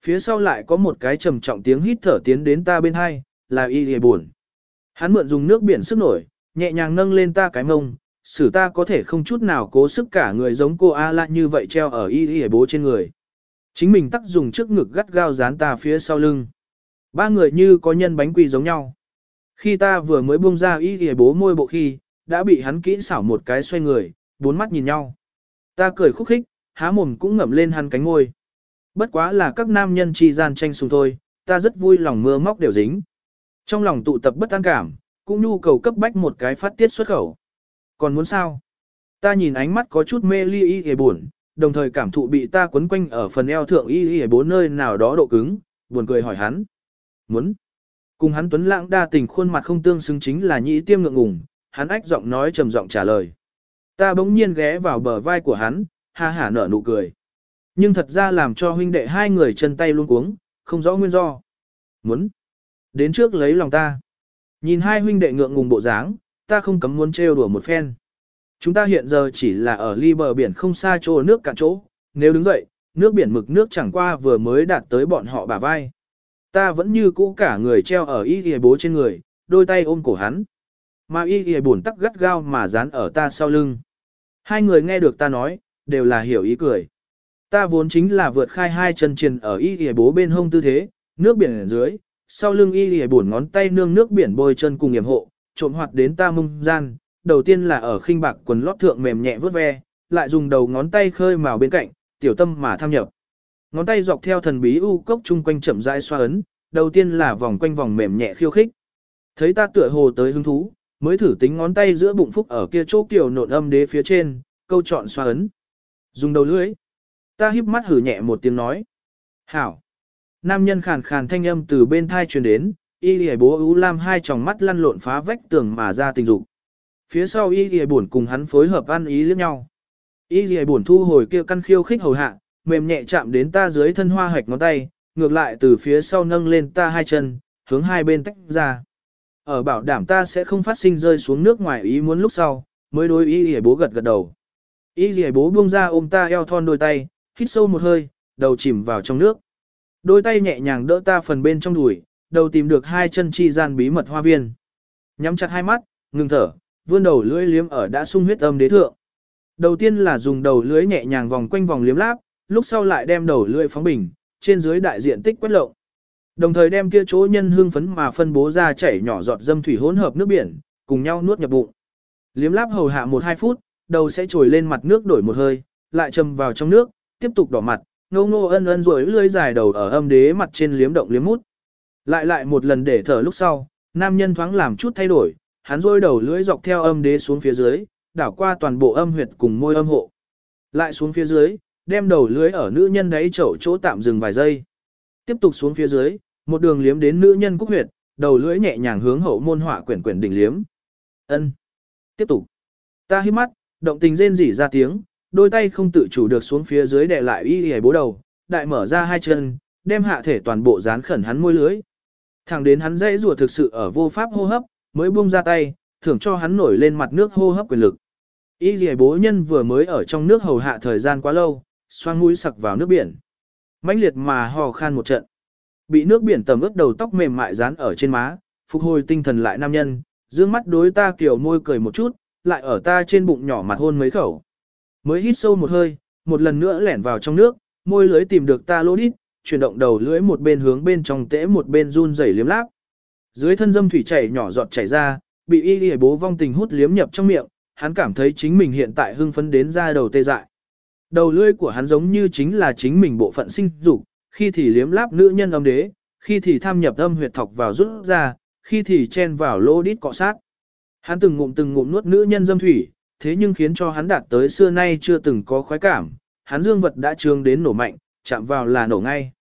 S1: Phía sau lại có một cái trầm trọng tiếng hít thở tiến đến ta bên hai, là y ỉa buồn. Hắn mượn dùng nước biển sức nổi, nhẹ nhàng nâng lên ta cái mông, xử ta có thể không chút nào cố sức cả người giống cô A la như vậy treo ở y ỉa bố trên người. Chính mình tắc dùng trước ngực gắt gao dán ta phía sau lưng. Ba người như có nhân bánh quy giống nhau. Khi ta vừa mới buông ra y ỉa bố môi bộ khi, đã bị hắn kỹ xảo một cái xoay người, bốn mắt nhìn nhau. Ta cười khúc khích, há mồm cũng ngậm lên hắn cánh ngôi. Bất quá là các nam nhân chi gian tranh sùng thôi, ta rất vui lòng mưa móc đều dính. Trong lòng tụ tập bất an cảm, cũng nhu cầu cấp bách một cái phát tiết xuất khẩu. Còn muốn sao? Ta nhìn ánh mắt có chút mê ly y hề buồn, đồng thời cảm thụ bị ta quấn quanh ở phần eo thượng y hề bốn nơi nào đó độ cứng, buồn cười hỏi hắn. Muốn? Cùng hắn tuấn lãng đa tình khuôn mặt không tương xứng chính là nhĩ tiêm ngượng ngùng, hắn ách giọng nói trầm giọng trả lời. Ta bỗng nhiên ghé vào bờ vai của hắn, ha hả nở nụ cười. Nhưng thật ra làm cho huynh đệ hai người chân tay luôn cuống, không rõ nguyên do. Muốn? Đến trước lấy lòng ta. Nhìn hai huynh đệ ngượng ngùng bộ dáng, ta không cấm muốn trêu đùa một phen. Chúng ta hiện giờ chỉ là ở ly bờ biển không xa chỗ nước cạn chỗ, nếu đứng dậy, nước biển mực nước chẳng qua vừa mới đạt tới bọn họ bả vai. Ta vẫn như cũ cả người treo ở y ghề bố trên người, đôi tay ôm cổ hắn. Mà y y buồn tắc gắt gao mà dán ở ta sau lưng. Hai người nghe được ta nói, đều là hiểu ý cười. Ta vốn chính là vượt khai hai chân triền ở y y bố bên hông tư thế, nước biển ở dưới, sau lưng y y buồn ngón tay nương nước biển bôi chân cùng nghiệm hộ, trộm hoạt đến ta mông gian, đầu tiên là ở khinh bạc quần lót thượng mềm nhẹ vớt ve, lại dùng đầu ngón tay khơi màu bên cạnh, tiểu tâm mà tham nhập. Ngón tay dọc theo thần bí u cốc chung quanh chậm rãi xoa ấn, đầu tiên là vòng quanh vòng mềm nhẹ khiêu khích. Thấy ta tựa hồ tới hứng thú, mới thử tính ngón tay giữa bụng phúc ở kia chỗ kiểu nộn âm đế phía trên, câu chọn xoa ấn. Dùng đầu lưỡi. Ta híp mắt hử nhẹ một tiếng nói. Hảo. Nam nhân khàn khàn thanh âm từ bên thai truyền đến, y lìa bố ưu lam hai tròng mắt lăn lộn phá vách tường mà ra tình dục. Phía sau y lìa buồn cùng hắn phối hợp ăn ý liếc nhau. Y lìa buồn thu hồi kia căn khiêu khích hầu hạ, mềm nhẹ chạm đến ta dưới thân hoa hạch ngón tay, ngược lại từ phía sau nâng lên ta hai chân, hướng hai bên tách ra. Ở bảo đảm ta sẽ không phát sinh rơi xuống nước ngoài ý muốn lúc sau, mới đối ý lìa bố gật gật đầu. ý lìa bố buông ra ôm ta eo thon đôi tay, hít sâu một hơi, đầu chìm vào trong nước. Đôi tay nhẹ nhàng đỡ ta phần bên trong đùi, đầu tìm được hai chân chi gian bí mật hoa viên. Nhắm chặt hai mắt, ngừng thở, vươn đầu lưỡi liếm ở đã sung huyết âm đế thượng. Đầu tiên là dùng đầu lưỡi nhẹ nhàng vòng quanh vòng liếm láp, lúc sau lại đem đầu lưỡi phóng bình, trên dưới đại diện tích quét lộng. Đồng thời đem kia chỗ nhân hương phấn mà phân bố ra chảy nhỏ giọt dâm thủy hỗn hợp nước biển, cùng nhau nuốt nhập bụng. Liếm láp hầu hạ 1-2 phút, đầu sẽ trồi lên mặt nước đổi một hơi, lại chầm vào trong nước, tiếp tục đỏ mặt, ngâu ngô ân ân rồi lưỡi dài đầu ở âm đế mặt trên liếm động liếm mút. Lại lại một lần để thở lúc sau, nam nhân thoáng làm chút thay đổi, hắn rôi đầu lưỡi dọc theo âm đế xuống phía dưới, đảo qua toàn bộ âm huyệt cùng môi âm hộ. Lại xuống phía dưới, đem đầu lưỡi ở nữ nhân đấy chậu chỗ tạm dừng vài giây. Tiếp tục xuống phía dưới, một đường liếm đến nữ nhân cúc huyệt, đầu lưỡi nhẹ nhàng hướng hậu môn họa quyển quyển đỉnh liếm. Ân. Tiếp tục. Ta hít mắt, động tình rên rỉ ra tiếng, đôi tay không tự chủ được xuống phía dưới đè lại y y bố đầu, đại mở ra hai chân, đem hạ thể toàn bộ dán khẩn hắn môi lưới. Thẳng đến hắn dãy rùa thực sự ở vô pháp hô hấp, mới buông ra tay, thưởng cho hắn nổi lên mặt nước hô hấp quyền lực. Y y bố nhân vừa mới ở trong nước hầu hạ thời gian quá lâu, xoang mũi sặc vào nước biển. mãnh liệt mà hò khan một trận. Bị nước biển tầm ướt đầu tóc mềm mại dán ở trên má, phục hồi tinh thần lại nam nhân, dương mắt đối ta kiểu môi cười một chút, lại ở ta trên bụng nhỏ mặt hôn mấy khẩu. Mới hít sâu một hơi, một lần nữa lẻn vào trong nước, môi lưới tìm được ta lỗ đít, chuyển động đầu lưới một bên hướng bên trong tễ một bên run rẩy liếm láp. Dưới thân dâm thủy chảy nhỏ giọt chảy ra, bị y y bố vong tình hút liếm nhập trong miệng, hắn cảm thấy chính mình hiện tại hưng phấn đến ra đầu tê dại. Đầu lưỡi của hắn giống như chính là chính mình bộ phận sinh dục, khi thì liếm láp nữ nhân âm đế, khi thì tham nhập âm huyệt thọc vào rút ra, khi thì chen vào lỗ đít cọ sát. Hắn từng ngụm từng ngụm nuốt nữ nhân dâm thủy, thế nhưng khiến cho hắn đạt tới xưa nay chưa từng có khoái cảm, hắn dương vật đã trương đến nổ mạnh, chạm vào là nổ ngay.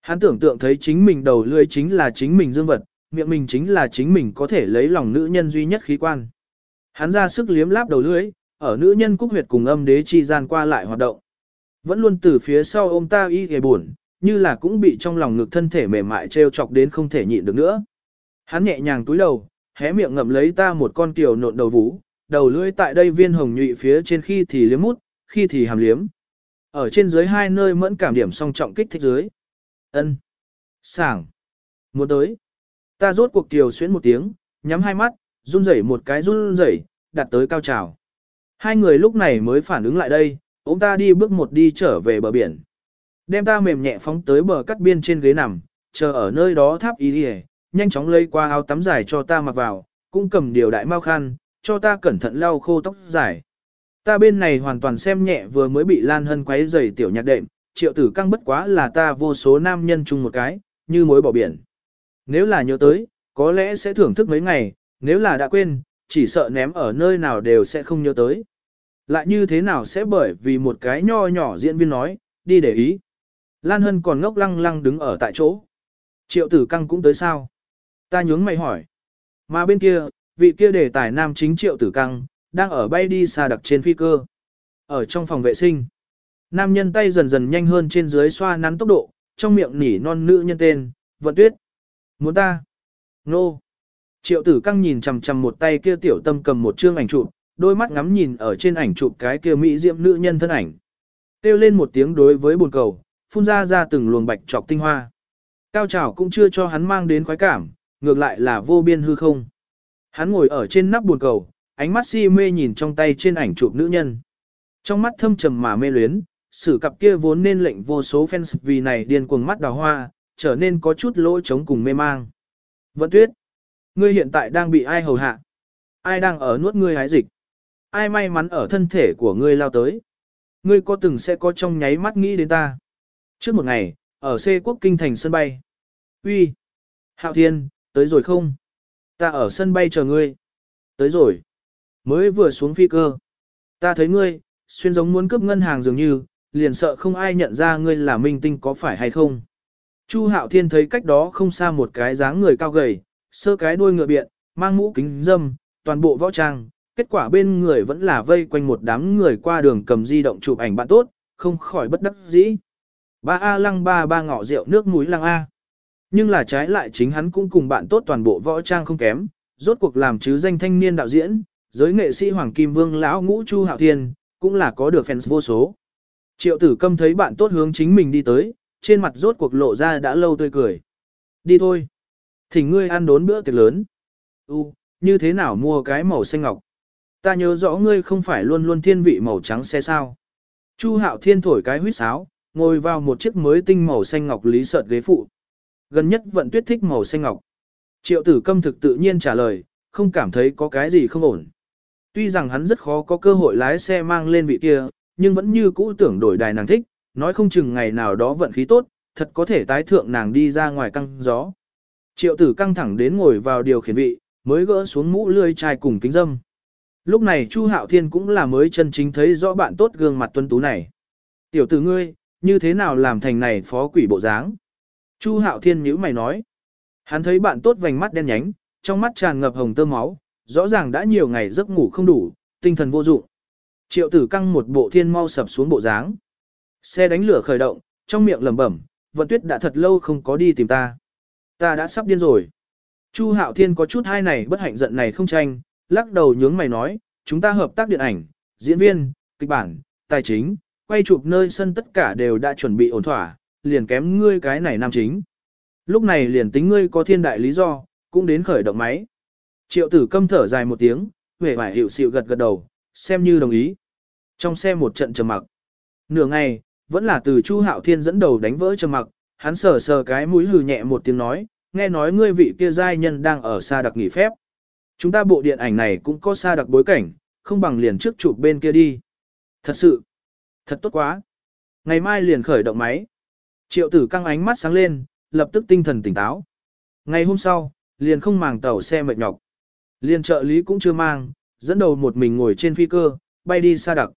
S1: Hắn tưởng tượng thấy chính mình đầu lưỡi chính là chính mình dương vật, miệng mình chính là chính mình có thể lấy lòng nữ nhân duy nhất khí quan. Hắn ra sức liếm láp đầu lưỡi, ở nữ nhân cúc huyệt cùng âm đế chi gian qua lại hoạt động. Vẫn luôn từ phía sau ôm ta y ghề buồn, như là cũng bị trong lòng ngực thân thể mềm mại treo chọc đến không thể nhịn được nữa. Hắn nhẹ nhàng túi đầu, hé miệng ngậm lấy ta một con kiều nộn đầu vũ, đầu lưỡi tại đây viên hồng nhụy phía trên khi thì liếm mút, khi thì hàm liếm. Ở trên dưới hai nơi mẫn cảm điểm song trọng kích thích dưới. ân Sảng. Muốn tới. Ta rốt cuộc kiều xuyến một tiếng, nhắm hai mắt, run rẩy một cái run rẩy, đặt tới cao trào. Hai người lúc này mới phản ứng lại đây, ông ta đi bước một đi trở về bờ biển. Đem ta mềm nhẹ phóng tới bờ cắt biên trên ghế nằm, chờ ở nơi đó tháp ý đi nhanh chóng lấy qua áo tắm dài cho ta mặc vào, cũng cầm điều đại mau khăn, cho ta cẩn thận lau khô tóc dài. Ta bên này hoàn toàn xem nhẹ vừa mới bị Lan Hân quấy giày tiểu nhạc đệm, triệu tử căng bất quá là ta vô số nam nhân chung một cái, như mối bỏ biển. Nếu là nhớ tới, có lẽ sẽ thưởng thức mấy ngày, nếu là đã quên, chỉ sợ ném ở nơi nào đều sẽ không nhớ tới. Lại như thế nào sẽ bởi vì một cái nho nhỏ diễn viên nói, đi để ý. Lan Hân còn ngốc lăng lăng đứng ở tại chỗ. Triệu tử căng cũng tới sao? Ta nhướng mày hỏi. Mà bên kia, vị kia đề tài nam chính triệu tử căng, đang ở bay đi xa đặc trên phi cơ. Ở trong phòng vệ sinh, nam nhân tay dần dần nhanh hơn trên dưới xoa nắn tốc độ, trong miệng nỉ non nữ nhân tên, vận tuyết. Muốn ta? Nô. No. Triệu tử căng nhìn chằm chằm một tay kia tiểu tâm cầm một chương ảnh chụp, đôi mắt ngắm nhìn ở trên ảnh chụp cái kia mỹ diệm nữ nhân thân ảnh. Kêu lên một tiếng đối với buồn cầu, phun ra ra từng luồng bạch trọc tinh hoa. Cao trào cũng chưa cho hắn mang đến khoái cảm, ngược lại là vô biên hư không. Hắn ngồi ở trên nắp buồn cầu, ánh mắt si mê nhìn trong tay trên ảnh chụp nữ nhân. Trong mắt thâm trầm mà mê luyến, sử cặp kia vốn nên lệnh vô số fans vì này điên cuồng mắt đào hoa, trở nên có chút lỗ trống cùng mê mang. Vận tuyết, ngươi hiện tại đang bị ai hầu hạ? Ai đang ở nuốt ngươi hái dịch? Ai may mắn ở thân thể của ngươi lao tới? Ngươi có từng sẽ có trong nháy mắt nghĩ đến ta? Trước một ngày, ở C quốc kinh thành sân bay. Uy, Hạo Thiên, tới rồi không? Ta ở sân bay chờ ngươi. Tới rồi. Mới vừa xuống phi cơ. Ta thấy ngươi, xuyên giống muốn cướp ngân hàng dường như, liền sợ không ai nhận ra ngươi là minh tinh có phải hay không. Chu Hạo Thiên thấy cách đó không xa một cái dáng người cao gầy, sơ cái đuôi ngựa biện, mang mũ kính dâm, toàn bộ võ trang, kết quả bên người vẫn là vây quanh một đám người qua đường cầm di động chụp ảnh bạn tốt, không khỏi bất đắc dĩ. Ba A lăng ba ba ngọ rượu nước muối lăng A. Nhưng là trái lại chính hắn cũng cùng bạn tốt toàn bộ võ trang không kém, rốt cuộc làm chứ danh thanh niên đạo diễn, giới nghệ sĩ Hoàng Kim Vương lão ngũ Chu Hạo Thiên, cũng là có được fans vô số. Triệu tử câm thấy bạn tốt hướng chính mình đi tới, trên mặt rốt cuộc lộ ra đã lâu tươi cười. Đi thôi. Thỉnh ngươi ăn đốn bữa tiệc lớn. U, như thế nào mua cái màu xanh ngọc? Ta nhớ rõ ngươi không phải luôn luôn thiên vị màu trắng xe sao. Chu hạo thiên thổi cái huýt sáo, ngồi vào một chiếc mới tinh màu xanh ngọc lý sợt ghế phụ. Gần nhất vận tuyết thích màu xanh ngọc. Triệu tử câm thực tự nhiên trả lời, không cảm thấy có cái gì không ổn. Tuy rằng hắn rất khó có cơ hội lái xe mang lên vị kia, nhưng vẫn như cũ tưởng đổi đài nàng thích, nói không chừng ngày nào đó vận khí tốt, thật có thể tái thượng nàng đi ra ngoài căng gió. Triệu tử căng thẳng đến ngồi vào điều khiển vị, mới gỡ xuống mũ lươi chai cùng kính dâm. Lúc này Chu Hạo Thiên cũng là mới chân chính thấy rõ bạn tốt gương mặt tuân tú này. Tiểu tử ngươi, như thế nào làm thành này phó quỷ bộ dáng? Chu Hạo Thiên nhíu mày nói. Hắn thấy bạn tốt vành mắt đen nhánh, trong mắt tràn ngập hồng tơ máu, rõ ràng đã nhiều ngày giấc ngủ không đủ, tinh thần vô dụng. Triệu tử căng một bộ thiên mau sập xuống bộ dáng. Xe đánh lửa khởi động, trong miệng lẩm bẩm, vận tuyết đã thật lâu không có đi tìm ta. Ta đã sắp điên rồi. Chu Hạo Thiên có chút hai này bất hạnh giận này không tranh, lắc đầu nhướng mày nói, chúng ta hợp tác điện ảnh, diễn viên, kịch bản, tài chính, quay chụp nơi sân tất cả đều đã chuẩn bị ổn thỏa, liền kém ngươi cái này nam chính. Lúc này liền tính ngươi có thiên đại lý do, cũng đến khởi động máy. Triệu tử câm thở dài một tiếng, vẻ vải hiệu xịu gật gật đầu, xem như đồng ý. Trong xe một trận trầm mặc. Nửa ngày, vẫn là từ Chu Hạo Thiên dẫn đầu đánh vỡ trầm mặc, hắn sờ sờ cái mũi hừ nhẹ một tiếng nói, nghe nói ngươi vị kia giai nhân đang ở xa đặc nghỉ phép. Chúng ta bộ điện ảnh này cũng có xa đặc bối cảnh, không bằng liền trước chụp bên kia đi. Thật sự, thật tốt quá. Ngày mai liền khởi động máy. Triệu tử căng ánh mắt sáng lên, lập tức tinh thần tỉnh táo. Ngày hôm sau, liền không màng tàu xe mệt nhọc. Liền trợ lý cũng chưa mang, dẫn đầu một mình ngồi trên phi cơ, bay đi xa đặc.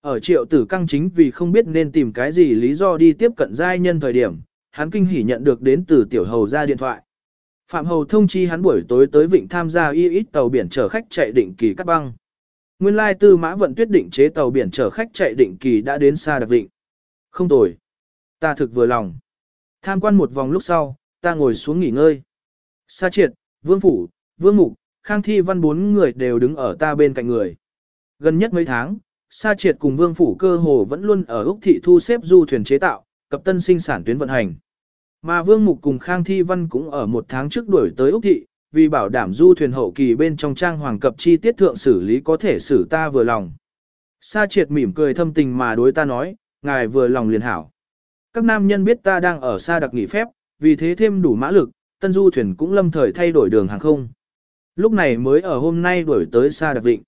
S1: Ở triệu tử căng chính vì không biết nên tìm cái gì lý do đi tiếp cận giai nhân thời điểm, hắn kinh hỉ nhận được đến từ tiểu hầu ra điện thoại. Phạm Hầu thông chi hắn buổi tối tới Vịnh tham gia y ít tàu biển chở khách chạy định kỳ cắt băng. Nguyên lai tư mã vận tuyết định chế tàu biển chở khách chạy định kỳ đã đến xa đặc định. Không tồi. Ta thực vừa lòng. Tham quan một vòng lúc sau, ta ngồi xuống nghỉ ngơi. Sa triệt, vương phủ, vương mục, khang thi văn bốn người đều đứng ở ta bên cạnh người. Gần nhất mấy tháng, Sa triệt cùng vương phủ cơ hồ vẫn luôn ở Úc Thị thu xếp du thuyền chế tạo, cập tân sinh sản tuyến vận hành. Mà Vương Mục cùng Khang Thi Văn cũng ở một tháng trước đuổi tới Úc Thị, vì bảo đảm du thuyền hậu kỳ bên trong trang hoàng cập chi tiết thượng xử lý có thể xử ta vừa lòng. Sa triệt mỉm cười thâm tình mà đối ta nói, ngài vừa lòng liền hảo. Các nam nhân biết ta đang ở xa đặc nghỉ phép, vì thế thêm đủ mã lực, tân du thuyền cũng lâm thời thay đổi đường hàng không. Lúc này mới ở hôm nay đuổi tới xa đặc vịnh.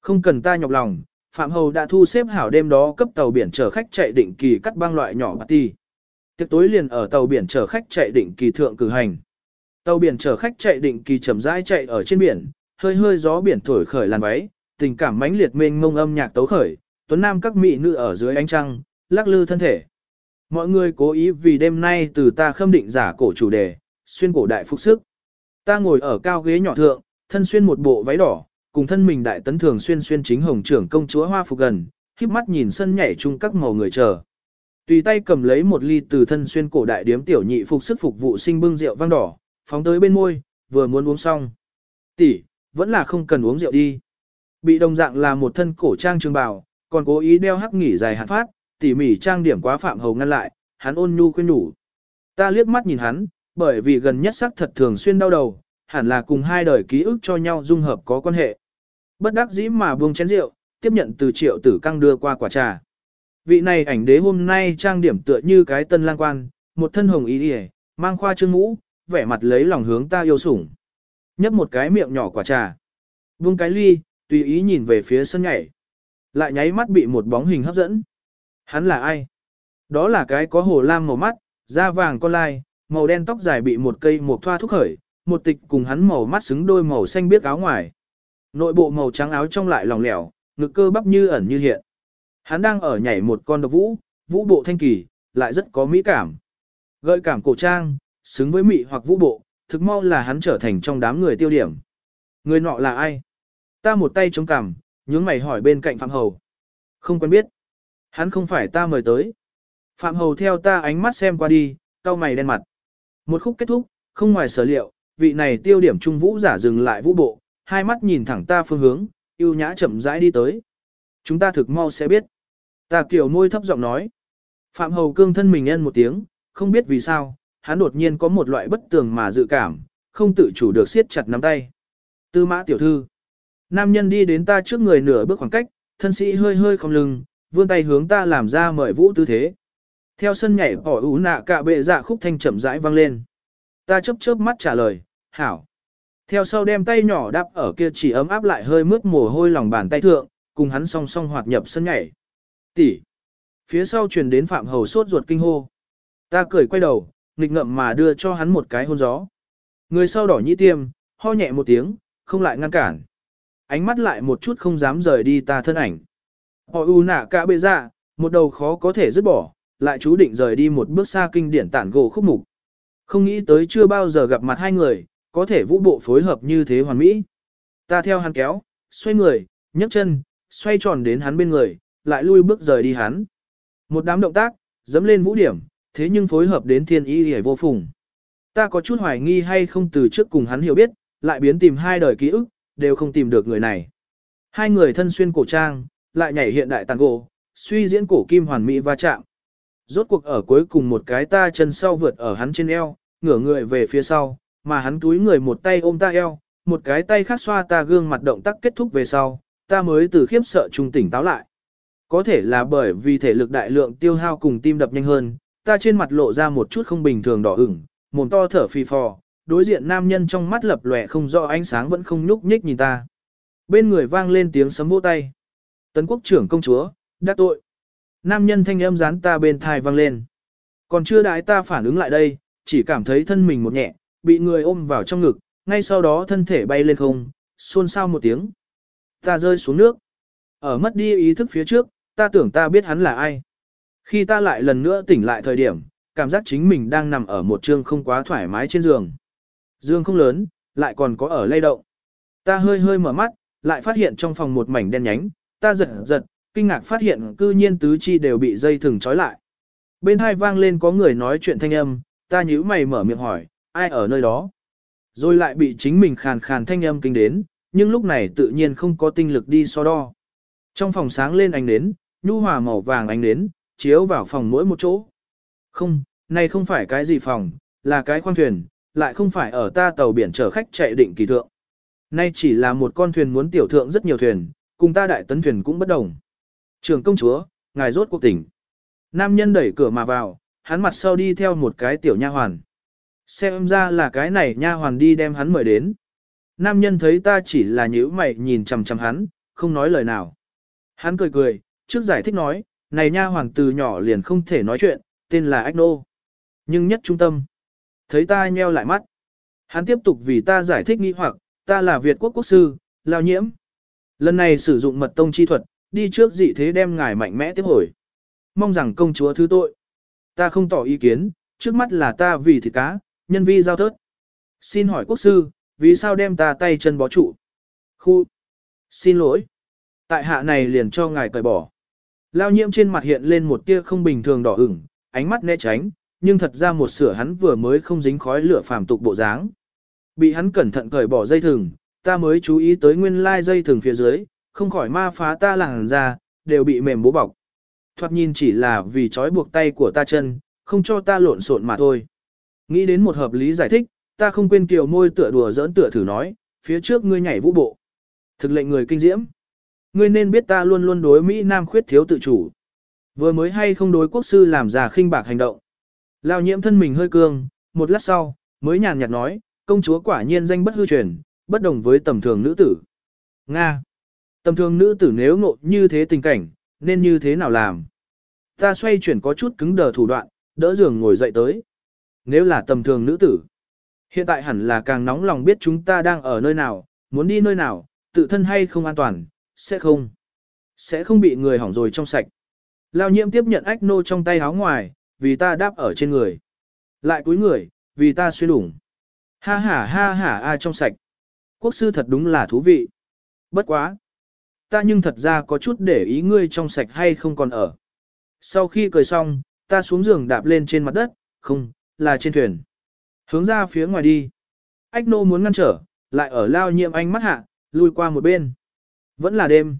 S1: Không cần ta nhọc lòng, Phạm Hầu đã thu xếp hảo đêm đó cấp tàu biển chở khách chạy định kỳ cắt băng loại nhỏ party. Tiệc tối liền ở tàu biển chở khách chạy định kỳ thượng cử hành. Tàu biển chở khách chạy định kỳ chậm rãi chạy ở trên biển, hơi hơi gió biển thổi khởi làn váy, tình cảm mãnh liệt mênh mông âm nhạc tấu khởi, tuấn nam các mỹ nữ ở dưới ánh trăng, lắc lư thân thể. Mọi người cố ý vì đêm nay từ ta khâm định giả cổ chủ đề, xuyên cổ đại phục sức. Ta ngồi ở cao ghế nhỏ thượng, thân xuyên một bộ váy đỏ, cùng thân mình đại tấn thường xuyên xuyên chính hồng trưởng công chúa hoa phục gần, híp mắt nhìn sân nhảy chung các màu người chờ. Tùy tay cầm lấy một ly từ thân xuyên cổ đại điếm tiểu nhị phục sức phục vụ sinh bưng rượu vang đỏ, phóng tới bên môi, vừa muốn uống xong. Tỷ, vẫn là không cần uống rượu đi. Bị đồng dạng là một thân cổ trang trường bào, còn cố ý đeo hắc nghỉ dài hạn phát, tỉ mỉ trang điểm quá phạm hầu ngăn lại, hắn ôn nhu khuyên nhủ. Ta liếc mắt nhìn hắn, bởi vì gần nhất sắc thật thường xuyên đau đầu, hẳn là cùng hai đời ký ức cho nhau dung hợp có quan hệ. Bất đắc dĩ mà buông chén rượu, tiếp nhận từ triệu tử căng đưa qua quả trà. Vị này ảnh đế hôm nay trang điểm tựa như cái tân lang quan, một thân hồng y đi mang khoa trương mũ, vẻ mặt lấy lòng hướng ta yêu sủng. Nhấp một cái miệng nhỏ quả trà. Vung cái ly, tùy ý nhìn về phía sân nhảy. Lại nháy mắt bị một bóng hình hấp dẫn. Hắn là ai? Đó là cái có hồ lam màu mắt, da vàng con lai, màu đen tóc dài bị một cây một thoa thúc khởi, một tịch cùng hắn màu mắt xứng đôi màu xanh biếc áo ngoài. Nội bộ màu trắng áo trong lại lòng lẻo, ngực cơ bắp như ẩn như hiện. Hắn đang ở nhảy một con độc vũ, vũ bộ thanh kỳ, lại rất có mỹ cảm. Gợi cảm cổ trang, xứng với mỹ hoặc vũ bộ, thực mau là hắn trở thành trong đám người tiêu điểm. Người nọ là ai? Ta một tay chống cằm, nhướng mày hỏi bên cạnh Phạm Hầu. Không quen biết. Hắn không phải ta mời tới. Phạm Hầu theo ta ánh mắt xem qua đi, cau mày đen mặt. Một khúc kết thúc, không ngoài sở liệu, vị này tiêu điểm trung vũ giả dừng lại vũ bộ, hai mắt nhìn thẳng ta phương hướng, yêu nhã chậm rãi đi tới. Chúng ta thực mau sẽ biết. Ta kiểu môi thấp giọng nói. Phạm Hầu cương thân mình ên một tiếng, không biết vì sao, hắn đột nhiên có một loại bất tường mà dự cảm, không tự chủ được siết chặt nắm tay. Tư mã tiểu thư. Nam nhân đi đến ta trước người nửa bước khoảng cách, thân sĩ hơi hơi không lưng, vươn tay hướng ta làm ra mời vũ tư thế. Theo sân nhảy bỏ ú nạ cả bệ dạ khúc thanh chậm rãi vang lên. Ta chớp chớp mắt trả lời, hảo. Theo sau đem tay nhỏ đắp ở kia chỉ ấm áp lại hơi mướt mồ hôi lòng bàn tay thượng, cùng hắn song song hoạt nhập sân nhảy. Tỷ. Phía sau truyền đến phạm hầu sốt ruột kinh hô. Ta cười quay đầu, nghịch ngậm mà đưa cho hắn một cái hôn gió. Người sau đỏ nhĩ tiêm, ho nhẹ một tiếng, không lại ngăn cản. Ánh mắt lại một chút không dám rời đi ta thân ảnh. Họ u nạ cả bệ dạ, một đầu khó có thể dứt bỏ, lại chú định rời đi một bước xa kinh điển tản gỗ khúc mục. Không nghĩ tới chưa bao giờ gặp mặt hai người, có thể vũ bộ phối hợp như thế hoàn mỹ. Ta theo hắn kéo, xoay người, nhấc chân, xoay tròn đến hắn bên người, lại lui bước rời đi hắn. Một đám động tác, dẫm lên vũ điểm, thế nhưng phối hợp đến thiên y hề vô phùng. Ta có chút hoài nghi hay không từ trước cùng hắn hiểu biết, lại biến tìm hai đời ký ức, đều không tìm được người này. Hai người thân xuyên cổ trang, lại nhảy hiện đại tàn gỗ, suy diễn cổ kim hoàn mỹ va chạm. Rốt cuộc ở cuối cùng một cái ta chân sau vượt ở hắn trên eo, ngửa người về phía sau, mà hắn túi người một tay ôm ta eo, một cái tay khác xoa ta gương mặt động tác kết thúc về sau, ta mới từ khiếp sợ trung tỉnh táo lại. Có thể là bởi vì thể lực đại lượng tiêu hao cùng tim đập nhanh hơn, ta trên mặt lộ ra một chút không bình thường đỏ ửng, mồm to thở phì phò, đối diện nam nhân trong mắt lập lòe không rõ ánh sáng vẫn không nhúc nhích nhìn ta. Bên người vang lên tiếng sấm vỗ tay. Tấn quốc trưởng công chúa, đắc tội. Nam nhân thanh âm dán ta bên thai vang lên. Còn chưa đãi ta phản ứng lại đây, chỉ cảm thấy thân mình một nhẹ, bị người ôm vào trong ngực, ngay sau đó thân thể bay lên không, xôn xao một tiếng. Ta rơi xuống nước. Ở mất đi ý thức phía trước, ta tưởng ta biết hắn là ai. Khi ta lại lần nữa tỉnh lại thời điểm, cảm giác chính mình đang nằm ở một trường không quá thoải mái trên giường. Giường không lớn, lại còn có ở lay động. Ta hơi hơi mở mắt, lại phát hiện trong phòng một mảnh đen nhánh, ta giật giật, kinh ngạc phát hiện cư nhiên tứ chi đều bị dây thừng trói lại. Bên hai vang lên có người nói chuyện thanh âm, ta nhíu mày mở miệng hỏi, ai ở nơi đó? Rồi lại bị chính mình khàn khàn thanh âm kinh đến, nhưng lúc này tự nhiên không có tinh lực đi so đo. Trong phòng sáng lên ánh nến, nhu hòa màu vàng ánh nến, chiếu vào phòng mỗi một chỗ. Không, này không phải cái gì phòng, là cái khoang thuyền, lại không phải ở ta tàu biển chở khách chạy định kỳ thượng. Nay chỉ là một con thuyền muốn tiểu thượng rất nhiều thuyền, cùng ta đại tấn thuyền cũng bất đồng. Trường công chúa, ngài rốt cuộc tỉnh. Nam nhân đẩy cửa mà vào, hắn mặt sau đi theo một cái tiểu nha hoàn. Xem ra là cái này nha hoàn đi đem hắn mời đến. Nam nhân thấy ta chỉ là nhíu mày nhìn chằm chằm hắn, không nói lời nào. Hắn cười cười, trước giải thích nói, này nha hoàng từ nhỏ liền không thể nói chuyện, tên là Ách Nô. Nhưng nhất trung tâm. Thấy ta nheo lại mắt. Hắn tiếp tục vì ta giải thích nghi hoặc, ta là Việt quốc quốc sư, lao nhiễm. Lần này sử dụng mật tông chi thuật, đi trước dị thế đem ngài mạnh mẽ tiếp hồi. Mong rằng công chúa thứ tội. Ta không tỏ ý kiến, trước mắt là ta vì thịt cá, nhân vi giao thớt. Xin hỏi quốc sư, vì sao đem ta tay chân bó trụ? Khu. Xin lỗi. Tại hạ này liền cho ngài cởi bỏ. Lao nhiễm trên mặt hiện lên một tia không bình thường đỏ ửng, ánh mắt né tránh, nhưng thật ra một sửa hắn vừa mới không dính khói lửa phàm tục bộ dáng. Bị hắn cẩn thận cởi bỏ dây thừng, ta mới chú ý tới nguyên lai dây thừng phía dưới, không khỏi ma phá ta làng ra, đều bị mềm bố bọc. Thoạt nhìn chỉ là vì trói buộc tay của ta chân, không cho ta lộn xộn mà thôi. Nghĩ đến một hợp lý giải thích, ta không quên kiều môi tựa đùa giỡn tựa thử nói, phía trước ngươi nhảy vũ bộ. Thực lệnh người kinh diễm. Ngươi nên biết ta luôn luôn đối Mỹ Nam khuyết thiếu tự chủ. Vừa mới hay không đối quốc sư làm giả khinh bạc hành động. Lao nhiễm thân mình hơi cương, một lát sau, mới nhàn nhạt nói, công chúa quả nhiên danh bất hư truyền, bất đồng với tầm thường nữ tử. Nga. Tầm thường nữ tử nếu ngộ như thế tình cảnh, nên như thế nào làm? Ta xoay chuyển có chút cứng đờ thủ đoạn, đỡ giường ngồi dậy tới. Nếu là tầm thường nữ tử, hiện tại hẳn là càng nóng lòng biết chúng ta đang ở nơi nào, muốn đi nơi nào, tự thân hay không an toàn, sẽ không. Sẽ không bị người hỏng rồi trong sạch. Lao nhiễm tiếp nhận ách nô trong tay áo ngoài, vì ta đáp ở trên người. Lại cúi người, vì ta xuyên đủng. Ha ha ha ha a trong sạch. Quốc sư thật đúng là thú vị. Bất quá. Ta nhưng thật ra có chút để ý ngươi trong sạch hay không còn ở. Sau khi cười xong, ta xuống giường đạp lên trên mặt đất, không, là trên thuyền. Hướng ra phía ngoài đi. Ách nô muốn ngăn trở, lại ở lao nhiệm ánh mắt hạ, lùi qua một bên. Vẫn là đêm.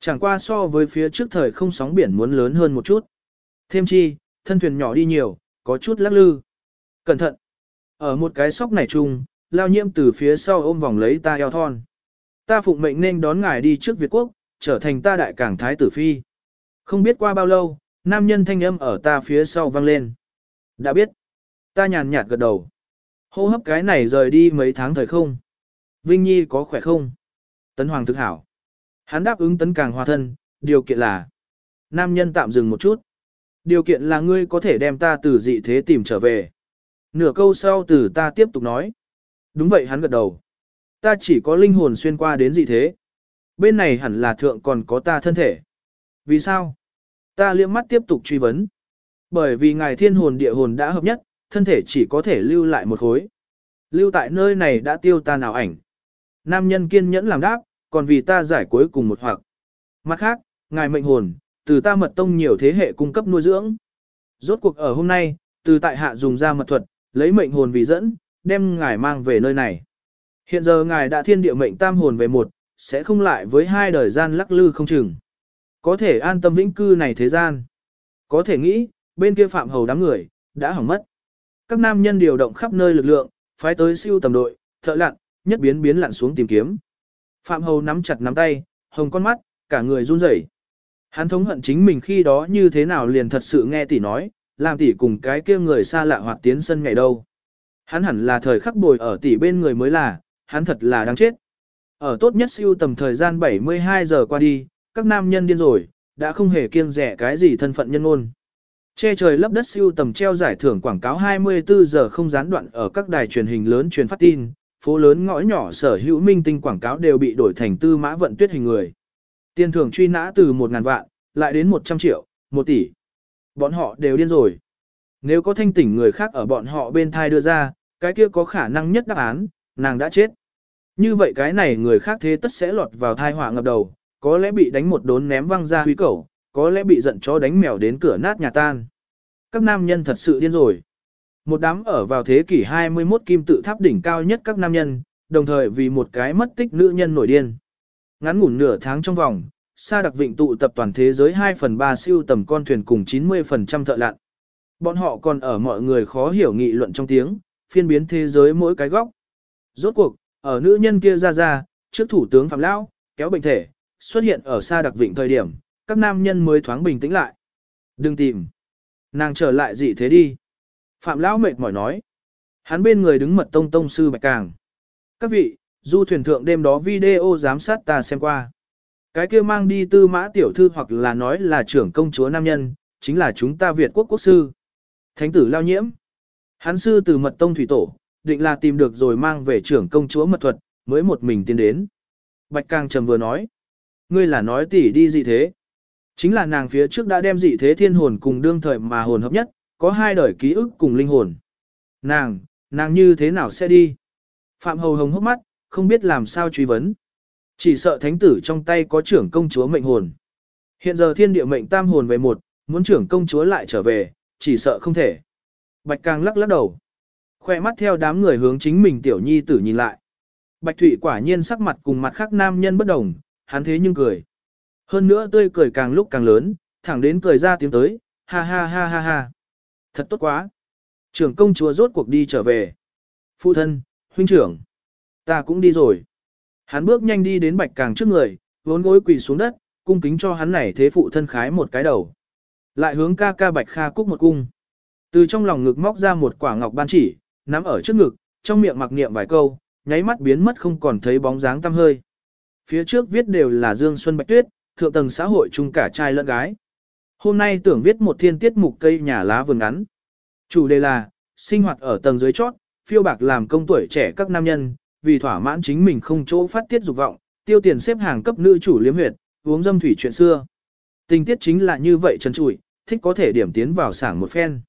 S1: Chẳng qua so với phía trước thời không sóng biển muốn lớn hơn một chút. Thêm chi, thân thuyền nhỏ đi nhiều, có chút lắc lư. Cẩn thận. Ở một cái sóc này chung, lao nhiễm từ phía sau ôm vòng lấy ta eo thon. Ta phụng mệnh nên đón ngài đi trước Việt Quốc, trở thành ta đại cảng thái tử phi. Không biết qua bao lâu, nam nhân thanh âm ở ta phía sau vang lên. Đã biết. Ta nhàn nhạt gật đầu. Hô hấp cái này rời đi mấy tháng thời không. Vinh Nhi có khỏe không? Tấn Hoàng thực hảo. Hắn đáp ứng tấn càng hòa thân, điều kiện là. Nam nhân tạm dừng một chút. Điều kiện là ngươi có thể đem ta từ dị thế tìm trở về. Nửa câu sau từ ta tiếp tục nói. Đúng vậy hắn gật đầu. Ta chỉ có linh hồn xuyên qua đến dị thế. Bên này hẳn là thượng còn có ta thân thể. Vì sao? Ta liếc mắt tiếp tục truy vấn. Bởi vì ngài thiên hồn địa hồn đã hợp nhất, thân thể chỉ có thể lưu lại một khối. Lưu tại nơi này đã tiêu ta nào ảnh. Nam nhân kiên nhẫn làm đáp, còn vì ta giải cuối cùng một hoặc. Mặt khác, ngài mệnh hồn, từ ta mật tông nhiều thế hệ cung cấp nuôi dưỡng. Rốt cuộc ở hôm nay, từ tại hạ dùng ra mật thuật, lấy mệnh hồn vì dẫn, đem ngài mang về nơi này. Hiện giờ ngài đã thiên địa mệnh tam hồn về một, sẽ không lại với hai đời gian lắc lư không chừng. Có thể an tâm vĩnh cư này thế gian. Có thể nghĩ, bên kia phạm hầu đám người, đã hỏng mất. Các nam nhân điều động khắp nơi lực lượng, phái tới siêu tầm đội, thợ lặn, nhất biến biến lặn xuống tìm kiếm. Phạm hầu nắm chặt nắm tay, hồng con mắt, cả người run rẩy. Hắn thống hận chính mình khi đó như thế nào liền thật sự nghe tỷ nói, làm tỷ cùng cái kia người xa lạ hoạt tiến sân ngày đâu. Hắn hẳn là thời khắc bồi ở tỷ bên người mới là, hắn thật là đáng chết. Ở tốt nhất siêu tầm thời gian 72 giờ qua đi, các nam nhân điên rồi, đã không hề kiêng rẻ cái gì thân phận nhân ngôn. Che trời lấp đất siêu tầm treo giải thưởng quảng cáo 24 giờ không gián đoạn ở các đài truyền hình lớn truyền phát tin, phố lớn ngõ nhỏ sở hữu minh tinh quảng cáo đều bị đổi thành tư mã vận tuyết hình người. Tiền thưởng truy nã từ 1.000 vạn, lại đến 100 triệu, 1 tỷ. Bọn họ đều điên rồi. Nếu có thanh tỉnh người khác ở bọn họ bên thai đưa ra, cái kia có khả năng nhất đáp án, nàng đã chết. Như vậy cái này người khác thế tất sẽ lọt vào thai họa ngập đầu, có lẽ bị đánh một đốn ném văng ra huy cẩu, có lẽ bị giận chó đánh mèo đến cửa nát nhà tan. Các nam nhân thật sự điên rồi. Một đám ở vào thế kỷ 21 kim tự tháp đỉnh cao nhất các nam nhân, đồng thời vì một cái mất tích nữ nhân nổi điên. Ngắn ngủn nửa tháng trong vòng, Sa đặc vịnh tụ tập toàn thế giới 2 phần 3 siêu tầm con thuyền cùng 90% thợ lặn. Bọn họ còn ở mọi người khó hiểu nghị luận trong tiếng, phiên biến thế giới mỗi cái góc. Rốt cuộc, ở nữ nhân kia ra ra, trước thủ tướng Phạm Lão, kéo bệnh thể, xuất hiện ở Sa đặc vịnh thời điểm, các nam nhân mới thoáng bình tĩnh lại. Đừng tìm. Nàng trở lại gì thế đi. Phạm Lão mệt mỏi nói. Hắn bên người đứng mật tông tông sư Bạch Càng. Các vị, du thuyền thượng đêm đó video giám sát ta xem qua. Cái kia mang đi tư mã tiểu thư hoặc là nói là trưởng công chúa nam nhân, chính là chúng ta Việt quốc quốc sư. Thánh tử lao nhiễm. Hắn sư từ mật tông thủy tổ, định là tìm được rồi mang về trưởng công chúa mật thuật, mới một mình tiến đến. Bạch Càng trầm vừa nói. Ngươi là nói tỷ đi gì thế? Chính là nàng phía trước đã đem dị thế thiên hồn cùng đương thời mà hồn hợp nhất, có hai đời ký ức cùng linh hồn. Nàng, nàng như thế nào sẽ đi? Phạm Hầu Hồng hốc mắt, không biết làm sao truy vấn. Chỉ sợ thánh tử trong tay có trưởng công chúa mệnh hồn. Hiện giờ thiên địa mệnh tam hồn về một, muốn trưởng công chúa lại trở về, chỉ sợ không thể. Bạch Càng lắc lắc đầu. Khoe mắt theo đám người hướng chính mình tiểu nhi tử nhìn lại. Bạch Thụy quả nhiên sắc mặt cùng mặt khác nam nhân bất đồng, hắn thế nhưng cười. Hơn nữa tươi cười càng lúc càng lớn, thẳng đến cười ra tiếng tới, ha ha ha ha ha. Thật tốt quá. Trưởng công chúa rốt cuộc đi trở về. Phụ thân, huynh trưởng. Ta cũng đi rồi. Hắn bước nhanh đi đến bạch càng trước người, vốn gối quỳ xuống đất, cung kính cho hắn này thế phụ thân khái một cái đầu. Lại hướng ca ca bạch kha cúc một cung. Từ trong lòng ngực móc ra một quả ngọc ban chỉ, nắm ở trước ngực, trong miệng mặc niệm vài câu, nháy mắt biến mất không còn thấy bóng dáng tăm hơi. Phía trước viết đều là Dương Xuân Bạch Tuyết, thượng tầng xã hội chung cả trai lẫn gái. Hôm nay tưởng viết một thiên tiết mục cây nhà lá vườn ngắn. Chủ đề là, sinh hoạt ở tầng dưới chót, phiêu bạc làm công tuổi trẻ các nam nhân, vì thỏa mãn chính mình không chỗ phát tiết dục vọng, tiêu tiền xếp hàng cấp nữ chủ liếm huyệt, uống dâm thủy chuyện xưa. Tình tiết chính là như vậy trần trụi, thích có thể điểm tiến vào sảng một phen.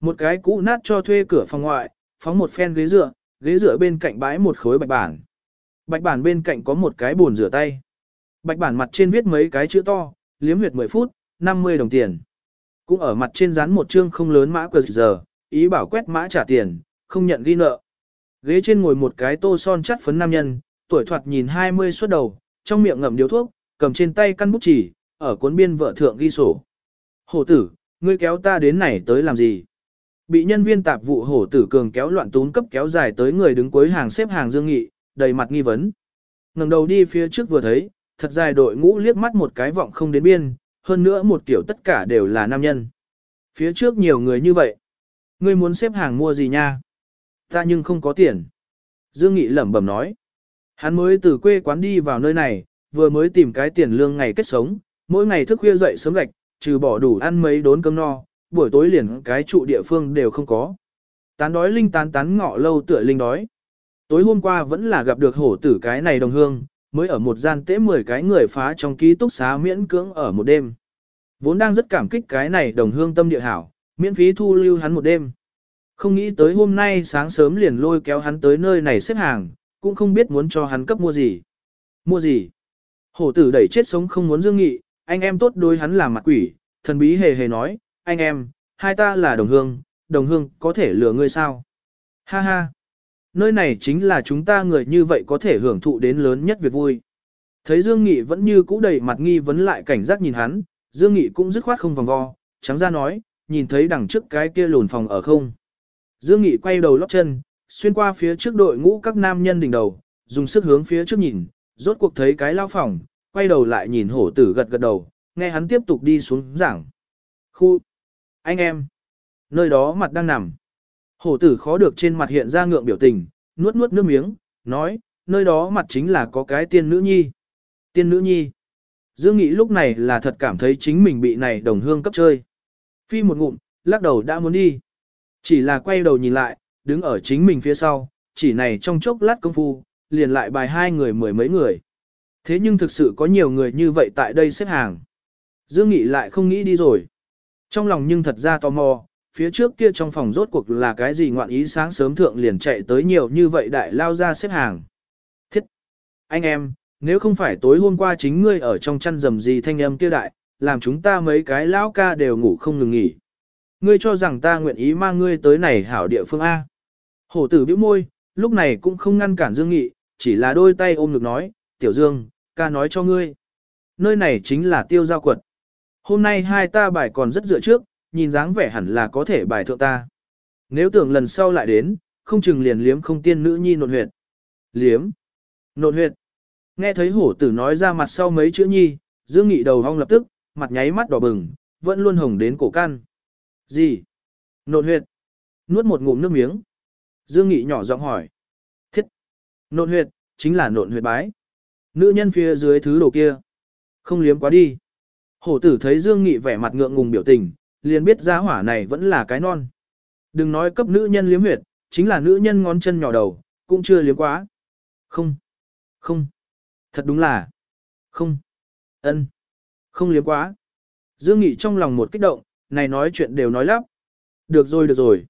S1: Một cái cũ nát cho thuê cửa phòng ngoại, phóng một phen ghế dựa, ghế dựa bên cạnh bãi một khối bạch bản. Bạch bản bên cạnh có một cái bồn rửa tay. Bạch bản mặt trên viết mấy cái chữ to, liếm huyệt 10 phút, 50 đồng tiền. Cũng ở mặt trên dán một chương không lớn mã quờ giờ, ý bảo quét mã trả tiền, không nhận ghi nợ. Ghế trên ngồi một cái tô son chắt phấn nam nhân, tuổi thoạt nhìn 20 suốt đầu, trong miệng ngậm điếu thuốc, cầm trên tay căn bút chỉ, ở cuốn biên vợ thượng ghi sổ. Hổ tử, ngươi kéo ta đến này tới làm gì? Bị nhân viên tạp vụ hổ tử cường kéo loạn tún cấp kéo dài tới người đứng cuối hàng xếp hàng Dương Nghị, đầy mặt nghi vấn. ngẩng đầu đi phía trước vừa thấy, thật dài đội ngũ liếc mắt một cái vọng không đến biên, hơn nữa một kiểu tất cả đều là nam nhân. Phía trước nhiều người như vậy. Ngươi muốn xếp hàng mua gì nha? Ta nhưng không có tiền. Dương Nghị lẩm bẩm nói. Hắn mới từ quê quán đi vào nơi này, vừa mới tìm cái tiền lương ngày kết sống, mỗi ngày thức khuya dậy sớm gạch, trừ bỏ đủ ăn mấy đốn cơm no, buổi tối liền cái trụ địa phương đều không có. Tán đói linh tán tán ngọ lâu tựa linh đói. Tối hôm qua vẫn là gặp được hổ tử cái này đồng hương, mới ở một gian tế 10 cái người phá trong ký túc xá miễn cưỡng ở một đêm. Vốn đang rất cảm kích cái này đồng hương tâm địa hảo, miễn phí thu lưu hắn một đêm. Không nghĩ tới hôm nay sáng sớm liền lôi kéo hắn tới nơi này xếp hàng, cũng không biết muốn cho hắn cấp mua gì. Mua gì? Hổ tử đẩy chết sống không muốn dương nghị, anh em tốt đôi hắn làm mặt quỷ, thần bí hề hề nói, anh em, hai ta là đồng hương, đồng hương có thể lừa ngươi sao? Ha ha! Nơi này chính là chúng ta người như vậy có thể hưởng thụ đến lớn nhất việc vui. Thấy Dương Nghị vẫn như cũ đầy mặt nghi vấn lại cảnh giác nhìn hắn, Dương Nghị cũng dứt khoát không vòng vo, trắng ra nói, nhìn thấy đằng trước cái kia lùn phòng ở không. Dương Nghị quay đầu lót chân, xuyên qua phía trước đội ngũ các nam nhân đỉnh đầu, dùng sức hướng phía trước nhìn, rốt cuộc thấy cái lao phòng, quay đầu lại nhìn hổ tử gật gật đầu, nghe hắn tiếp tục đi xuống giảng. Khu! Anh em! Nơi đó mặt đang nằm. Hổ tử khó được trên mặt hiện ra ngượng biểu tình, nuốt nuốt nước miếng, nói, nơi đó mặt chính là có cái tiên nữ nhi. Tiên nữ nhi! Dương Nghị lúc này là thật cảm thấy chính mình bị này đồng hương cấp chơi. Phi một ngụm, lắc đầu đã muốn đi. Chỉ là quay đầu nhìn lại, đứng ở chính mình phía sau, chỉ này trong chốc lát công phu, liền lại bài hai người mười mấy người. Thế nhưng thực sự có nhiều người như vậy tại đây xếp hàng. Dương Nghị lại không nghĩ đi rồi. Trong lòng nhưng thật ra tò mò, phía trước kia trong phòng rốt cuộc là cái gì ngoạn ý sáng sớm thượng liền chạy tới nhiều như vậy đại lao ra xếp hàng. Thiết! Anh em, nếu không phải tối hôm qua chính ngươi ở trong chăn rầm gì thanh âm kia đại, làm chúng ta mấy cái lão ca đều ngủ không ngừng nghỉ. Ngươi cho rằng ta nguyện ý mang ngươi tới này hảo địa phương A. Hổ tử bĩu môi, lúc này cũng không ngăn cản Dương Nghị, chỉ là đôi tay ôm ngực nói, Tiểu Dương, ca nói cho ngươi. Nơi này chính là tiêu giao quật. Hôm nay hai ta bài còn rất dựa trước, nhìn dáng vẻ hẳn là có thể bài thượng ta. Nếu tưởng lần sau lại đến, không chừng liền liếm không tiên nữ nhi nộn huyệt. Liếm. Nộn huyệt. Nghe thấy hổ tử nói ra mặt sau mấy chữ nhi, Dương Nghị đầu hong lập tức, mặt nháy mắt đỏ bừng, vẫn luôn hồng đến cổ căn. Gì? Nộn huyệt. Nuốt một ngụm nước miếng. Dương Nghị nhỏ giọng hỏi. Thiết. Nộn huyệt, chính là nộn huyệt bái. Nữ nhân phía dưới thứ đồ kia. Không liếm quá đi. Hổ tử thấy Dương Nghị vẻ mặt ngượng ngùng biểu tình, liền biết giá hỏa này vẫn là cái non. Đừng nói cấp nữ nhân liếm huyệt, chính là nữ nhân ngón chân nhỏ đầu, cũng chưa liếm quá. Không. Không. Thật đúng là. Không. ân, Không liếm quá. Dương Nghị trong lòng một kích động, này nói chuyện đều nói lắp. Được rồi được rồi.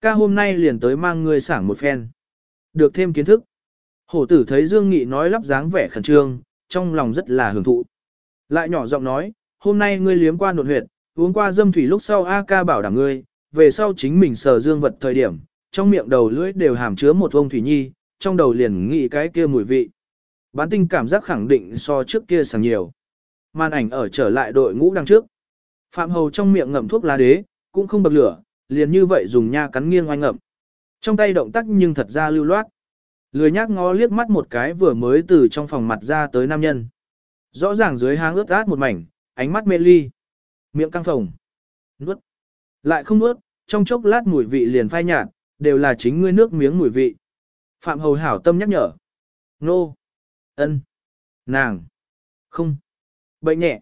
S1: Ca hôm nay liền tới mang người sảng một phen. Được thêm kiến thức. Hổ tử thấy Dương Nghị nói lắp dáng vẻ khẩn trương, trong lòng rất là hưởng thụ. Lại nhỏ giọng nói, hôm nay ngươi liếm qua nột huyệt, uống qua dâm thủy lúc sau A ca bảo đảm ngươi, về sau chính mình sờ dương vật thời điểm, trong miệng đầu lưỡi đều hàm chứa một vông thủy nhi, trong đầu liền nghĩ cái kia mùi vị. Bán tinh cảm giác khẳng định so trước kia sảng nhiều. Màn ảnh ở trở lại đội ngũ đằng trước. Phạm Hầu trong miệng ngậm thuốc lá đế, cũng không bật lửa, liền như vậy dùng nha cắn nghiêng oanh ngậm. Trong tay động tác nhưng thật ra lưu loát. Lười nhác ngó liếc mắt một cái vừa mới từ trong phòng mặt ra tới nam nhân. Rõ ràng dưới háng ướt át một mảnh, ánh mắt mê ly. Miệng căng phồng. Nuốt. Lại không nuốt, trong chốc lát mùi vị liền phai nhạt, đều là chính ngươi nước miếng mùi vị. Phạm Hầu hảo tâm nhắc nhở. Nô. ân, Nàng. Không. Bệnh nhẹ.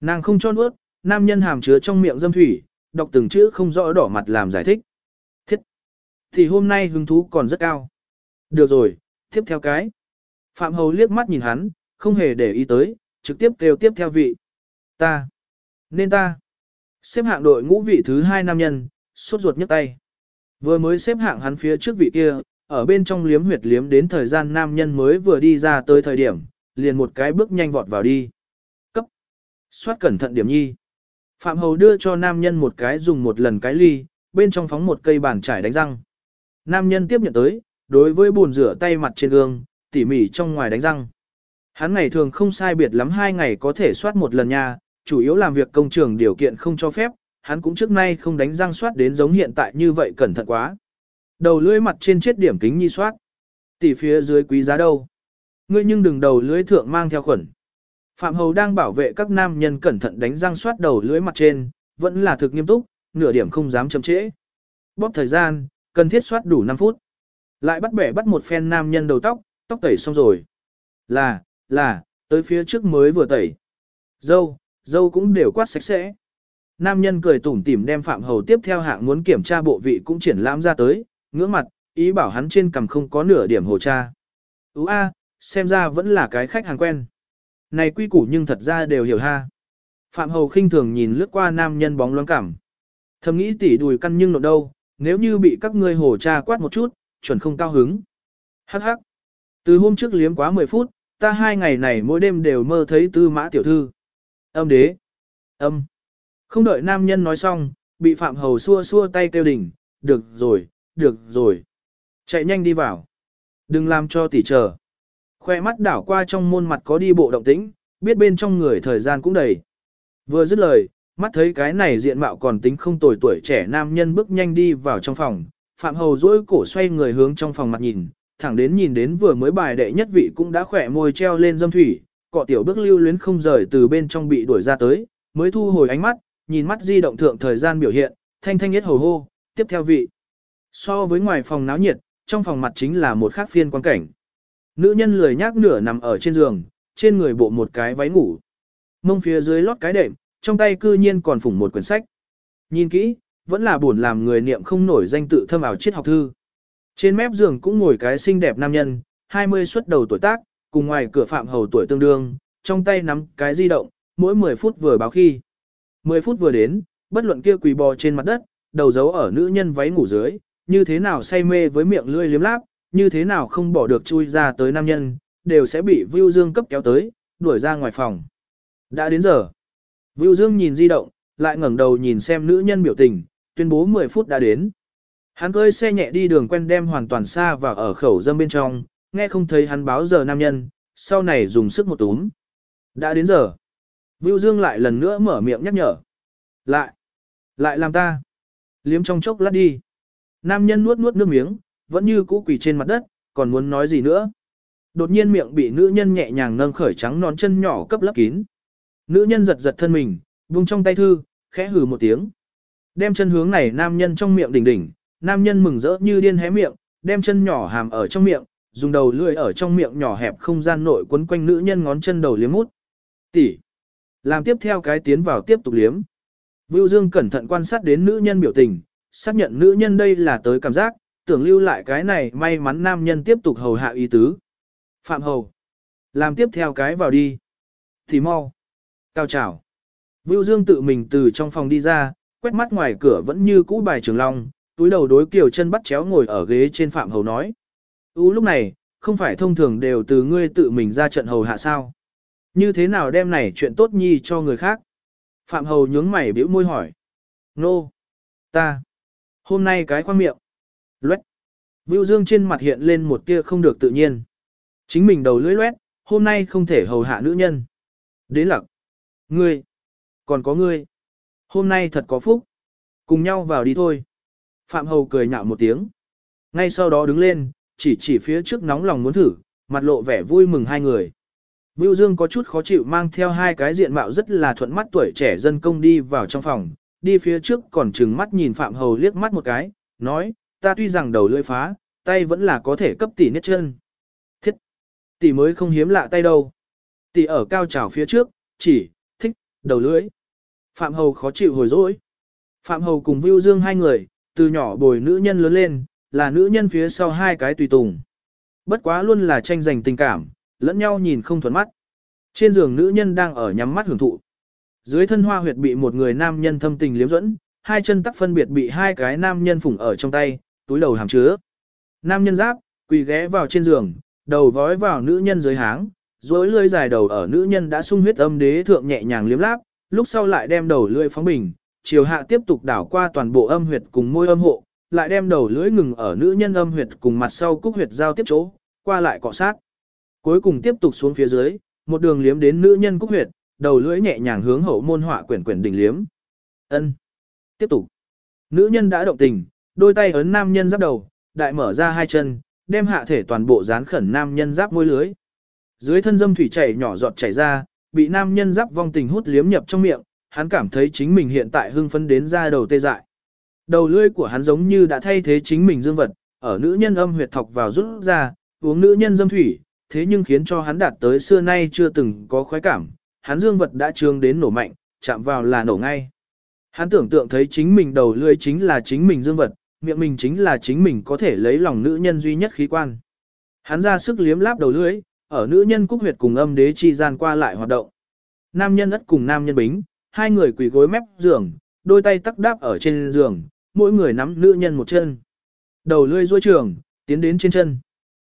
S1: Nàng không cho nuốt, nam nhân hàm chứa trong miệng dâm thủy, đọc từng chữ không rõ đỏ mặt làm giải thích. Thiết. Thì hôm nay hứng thú còn rất cao. Được rồi, tiếp theo cái. Phạm Hầu liếc mắt nhìn hắn, không hề để ý tới, trực tiếp kêu tiếp theo vị. Ta. Nên ta. Xếp hạng đội ngũ vị thứ hai nam nhân, sốt ruột nhấc tay. Vừa mới xếp hạng hắn phía trước vị kia, ở bên trong liếm huyệt liếm đến thời gian nam nhân mới vừa đi ra tới thời điểm, liền một cái bước nhanh vọt vào đi. Cấp. Xoát cẩn thận điểm nhi. Phạm Hầu đưa cho nam nhân một cái dùng một lần cái ly, bên trong phóng một cây bàn trải đánh răng. Nam nhân tiếp nhận tới, đối với bồn rửa tay mặt trên gương, tỉ mỉ trong ngoài đánh răng. Hắn ngày thường không sai biệt lắm hai ngày có thể soát một lần nha, chủ yếu làm việc công trường điều kiện không cho phép, hắn cũng trước nay không đánh răng soát đến giống hiện tại như vậy cẩn thận quá. Đầu lưỡi mặt trên chết điểm kính nhi soát. Tỷ phía dưới quý giá đâu. Ngươi nhưng đừng đầu lưỡi thượng mang theo khuẩn. Phạm Hầu đang bảo vệ các nam nhân cẩn thận đánh răng soát đầu lưỡi mặt trên, vẫn là thực nghiêm túc, nửa điểm không dám chậm trễ. Bóp thời gian, cần thiết soát đủ 5 phút. Lại bắt bẻ bắt một phen nam nhân đầu tóc, tóc tẩy xong rồi. Là, là, tới phía trước mới vừa tẩy. Dâu, dâu cũng đều quát sạch sẽ. Nam nhân cười tủm tỉm đem Phạm Hầu tiếp theo hạng muốn kiểm tra bộ vị cũng triển lãm ra tới, ngưỡng mặt, ý bảo hắn trên cằm không có nửa điểm hồ cha Ú a, xem ra vẫn là cái khách hàng quen. Này quy củ nhưng thật ra đều hiểu ha. Phạm Hầu khinh thường nhìn lướt qua nam nhân bóng loáng cảm. Thầm nghĩ tỉ đùi căn nhưng nộp đâu, nếu như bị các ngươi hồ cha quát một chút, chuẩn không cao hứng. Hắc hắc. Từ hôm trước liếm quá 10 phút, ta hai ngày này mỗi đêm đều mơ thấy tư mã tiểu thư. Âm đế. Âm. Không đợi nam nhân nói xong, bị Phạm Hầu xua xua tay kêu đỉnh, được rồi, được rồi. Chạy nhanh đi vào. Đừng làm cho tỷ chờ. Khoe mắt đảo qua trong môn mặt có đi bộ động tĩnh, biết bên trong người thời gian cũng đầy. Vừa dứt lời, mắt thấy cái này diện mạo còn tính không tồi tuổi trẻ nam nhân bước nhanh đi vào trong phòng, Phạm Hầu dỗi cổ xoay người hướng trong phòng mặt nhìn, thẳng đến nhìn đến vừa mới bài đệ nhất vị cũng đã khỏe môi treo lên dâm thủy, cọ tiểu bước lưu luyến không rời từ bên trong bị đuổi ra tới, mới thu hồi ánh mắt, nhìn mắt di động thượng thời gian biểu hiện, thanh thanh nhất hầu hô, tiếp theo vị. So với ngoài phòng náo nhiệt, trong phòng mặt chính là một khác phiên quan cảnh. Nữ nhân lười nhác nửa nằm ở trên giường, trên người bộ một cái váy ngủ. Mông phía dưới lót cái đệm, trong tay cư nhiên còn phủng một quyển sách. Nhìn kỹ, vẫn là buồn làm người niệm không nổi danh tự thâm ảo triết học thư. Trên mép giường cũng ngồi cái xinh đẹp nam nhân, 20 xuất đầu tuổi tác, cùng ngoài cửa phạm hầu tuổi tương đương, trong tay nắm cái di động, mỗi 10 phút vừa báo khi. 10 phút vừa đến, bất luận kia quỳ bò trên mặt đất, đầu giấu ở nữ nhân váy ngủ dưới, như thế nào say mê với miệng lưỡi liếm láp, như thế nào không bỏ được chui ra tới nam nhân, đều sẽ bị Vưu Dương cấp kéo tới, đuổi ra ngoài phòng. Đã đến giờ. Vưu Dương nhìn di động, lại ngẩng đầu nhìn xem nữ nhân biểu tình, tuyên bố 10 phút đã đến. Hắn cơi xe nhẹ đi đường quen đem hoàn toàn xa và ở khẩu dâm bên trong, nghe không thấy hắn báo giờ nam nhân, sau này dùng sức một túm. Đã đến giờ. Vưu Dương lại lần nữa mở miệng nhắc nhở. Lại. Lại làm ta. Liếm trong chốc lát đi. Nam nhân nuốt nuốt nước miếng, vẫn như cũ quỳ trên mặt đất, còn muốn nói gì nữa. Đột nhiên miệng bị nữ nhân nhẹ nhàng nâng khởi trắng nón chân nhỏ cấp lấp kín. Nữ nhân giật giật thân mình, vung trong tay thư, khẽ hừ một tiếng. Đem chân hướng này nam nhân trong miệng đỉnh đỉnh, nam nhân mừng rỡ như điên hé miệng, đem chân nhỏ hàm ở trong miệng, dùng đầu lưỡi ở trong miệng nhỏ hẹp không gian nội quấn quanh nữ nhân ngón chân đầu liếm mút. Tỷ. Làm tiếp theo cái tiến vào tiếp tục liếm. Vưu Dương cẩn thận quan sát đến nữ nhân biểu tình, xác nhận nữ nhân đây là tới cảm giác, tưởng lưu lại cái này may mắn nam nhân tiếp tục hầu hạ ý tứ. Phạm hầu. Làm tiếp theo cái vào đi. Thì mau. Cao trào. Vưu Dương tự mình từ trong phòng đi ra, quét mắt ngoài cửa vẫn như cũ bài trường long, túi đầu đối kiều chân bắt chéo ngồi ở ghế trên Phạm Hầu nói. Ú lúc này, không phải thông thường đều từ ngươi tự mình ra trận hầu hạ sao. Như thế nào đem này chuyện tốt nhi cho người khác? Phạm Hầu nhướng mày bĩu môi hỏi. Nô! Ta! Hôm nay cái khoang miệng. Luét! Vưu Dương trên mặt hiện lên một tia không được tự nhiên. Chính mình đầu lưỡi loét, hôm nay không thể hầu hạ nữ nhân. Đến lặc! Ngươi! Còn có ngươi! Hôm nay thật có phúc! Cùng nhau vào đi thôi! Phạm Hầu cười nhạo một tiếng. Ngay sau đó đứng lên, chỉ chỉ phía trước nóng lòng muốn thử, mặt lộ vẻ vui mừng hai người. Vưu Dương có chút khó chịu mang theo hai cái diện mạo rất là thuận mắt tuổi trẻ dân công đi vào trong phòng, đi phía trước còn trừng mắt nhìn Phạm Hầu liếc mắt một cái, nói, ta tuy rằng đầu lưỡi phá, tay vẫn là có thể cấp tỷ nết chân. Thiết! Tỷ mới không hiếm lạ tay đâu. Tỷ ở cao trào phía trước, chỉ, thích, đầu lưỡi. Phạm Hầu khó chịu hồi dỗi. Phạm Hầu cùng Vưu Dương hai người, từ nhỏ bồi nữ nhân lớn lên, là nữ nhân phía sau hai cái tùy tùng. Bất quá luôn là tranh giành tình cảm, lẫn nhau nhìn không thuận mắt. Trên giường nữ nhân đang ở nhắm mắt hưởng thụ. Dưới thân hoa huyệt bị một người nam nhân thâm tình liếm dẫn, hai chân tắc phân biệt bị hai cái nam nhân phủng ở trong tay, túi đầu hàm chứa. Nam nhân giáp, quỳ ghé vào trên giường, đầu vói vào nữ nhân dưới háng, dối lưỡi dài đầu ở nữ nhân đã sung huyết âm đế thượng nhẹ nhàng liếm láp, lúc sau lại đem đầu lưỡi phóng bình, chiều hạ tiếp tục đảo qua toàn bộ âm huyệt cùng môi âm hộ, lại đem đầu lưỡi ngừng ở nữ nhân âm huyệt cùng mặt sau cúc huyệt giao tiếp chỗ, qua lại cọ sát. Cuối cùng tiếp tục xuống phía dưới, một đường liếm đến nữ nhân cúc huyệt, đầu lưỡi nhẹ nhàng hướng hậu môn họa quyển quyển đỉnh liếm. Ân. tiếp tục. Nữ nhân đã động tình, đôi tay ấn nam nhân giáp đầu, đại mở ra hai chân, đem hạ thể toàn bộ dán khẩn nam nhân giáp môi lưới. Dưới thân dâm thủy chảy nhỏ giọt chảy ra, bị nam nhân giáp vong tình hút liếm nhập trong miệng, hắn cảm thấy chính mình hiện tại hưng phấn đến ra đầu tê dại. Đầu lưỡi của hắn giống như đã thay thế chính mình dương vật, ở nữ nhân âm huyệt thọc vào rút ra, uống nữ nhân dâm thủy, thế nhưng khiến cho hắn đạt tới xưa nay chưa từng có khoái cảm, hắn dương vật đã trương đến nổ mạnh, chạm vào là nổ ngay. Hắn tưởng tượng thấy chính mình đầu lưỡi chính là chính mình dương vật, miệng mình chính là chính mình có thể lấy lòng nữ nhân duy nhất khí quan. Hắn ra sức liếm láp đầu lưỡi, ở nữ nhân cúc huyệt cùng âm đế chi gian qua lại hoạt động. Nam nhân ất cùng nam nhân bính, hai người quỳ gối mép giường, đôi tay tắc đáp ở trên giường, mỗi người nắm nữ nhân một chân. Đầu lưỡi duỗi trường, tiến đến trên chân.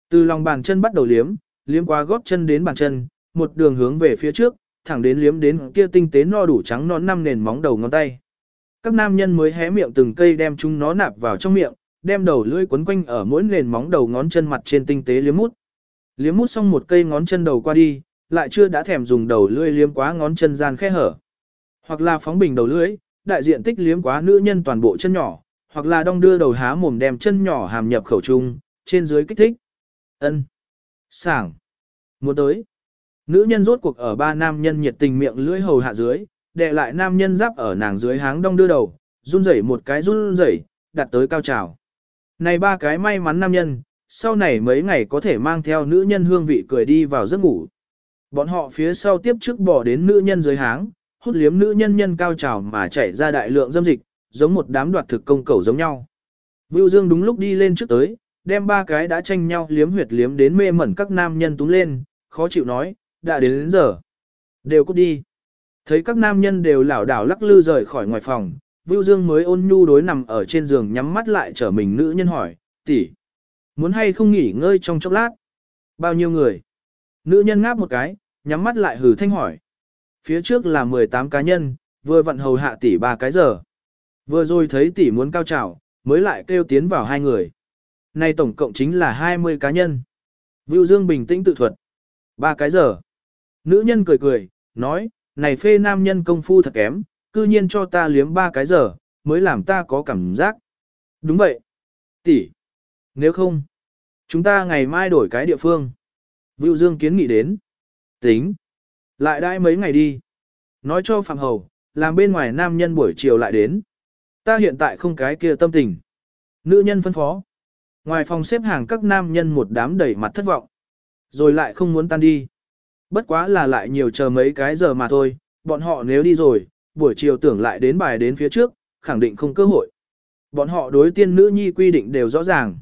S1: Từ lòng bàn chân bắt đầu liếm, liếm qua gót chân đến bàn chân, một đường hướng về phía trước, thẳng đến liếm đến kia tinh tế no đủ trắng nón năm nền móng đầu ngón tay. Các nam nhân mới hé miệng từng cây đem chúng nó nạp vào trong miệng, đem đầu lưỡi quấn quanh ở mỗi nền móng đầu ngón chân mặt trên tinh tế liếm mút. Liếm mút xong một cây ngón chân đầu qua đi, lại chưa đã thèm dùng đầu lưỡi liếm quá ngón chân gian khe hở. Hoặc là phóng bình đầu lưỡi, đại diện tích liếm quá nữ nhân toàn bộ chân nhỏ, hoặc là đong đưa đầu há mồm đem chân nhỏ hàm nhập khẩu trung, trên dưới kích thích. Ân, Sảng. Muốn tới. Nữ nhân rốt cuộc ở ba nam nhân nhiệt tình miệng lưỡi hầu hạ dưới, đệ lại nam nhân giáp ở nàng dưới háng đong đưa đầu, run rẩy một cái run rẩy, đặt tới cao trào. Này ba cái may mắn nam nhân, sau này mấy ngày có thể mang theo nữ nhân hương vị cười đi vào giấc ngủ. Bọn họ phía sau tiếp trước bỏ đến nữ nhân dưới háng, hút liếm nữ nhân nhân cao trào mà chảy ra đại lượng dâm dịch, giống một đám đoạt thực công cầu giống nhau. Vưu Dương đúng lúc đi lên trước tới, đem ba cái đã tranh nhau liếm huyệt liếm đến mê mẩn các nam nhân túm lên, khó chịu nói, đã đến đến giờ. Đều cút đi. Thấy các nam nhân đều lảo đảo lắc lư rời khỏi ngoài phòng, Vưu Dương mới ôn nhu đối nằm ở trên giường nhắm mắt lại trở mình nữ nhân hỏi, tỷ, muốn hay không nghỉ ngơi trong chốc lát? Bao nhiêu người? Nữ nhân ngáp một cái, nhắm mắt lại hừ thanh hỏi. Phía trước là 18 cá nhân, vừa vận hầu hạ tỷ ba cái giờ. Vừa rồi thấy tỷ muốn cao trào, mới lại kêu tiến vào hai người. Nay tổng cộng chính là 20 cá nhân. Vưu Dương bình tĩnh tự thuật. Ba cái giờ. Nữ nhân cười cười, nói, này phê nam nhân công phu thật kém, cư nhiên cho ta liếm ba cái giờ, mới làm ta có cảm giác. Đúng vậy. Tỷ. Nếu không, chúng ta ngày mai đổi cái địa phương. Vưu Dương kiến nghị đến. Tính. Lại đãi mấy ngày đi. Nói cho Phạm Hầu, làm bên ngoài nam nhân buổi chiều lại đến. Ta hiện tại không cái kia tâm tình. Nữ nhân phân phó. Ngoài phòng xếp hàng các nam nhân một đám đầy mặt thất vọng. Rồi lại không muốn tan đi. Bất quá là lại nhiều chờ mấy cái giờ mà thôi, bọn họ nếu đi rồi, buổi chiều tưởng lại đến bài đến phía trước, khẳng định không cơ hội. Bọn họ đối tiên nữ nhi quy định đều rõ ràng.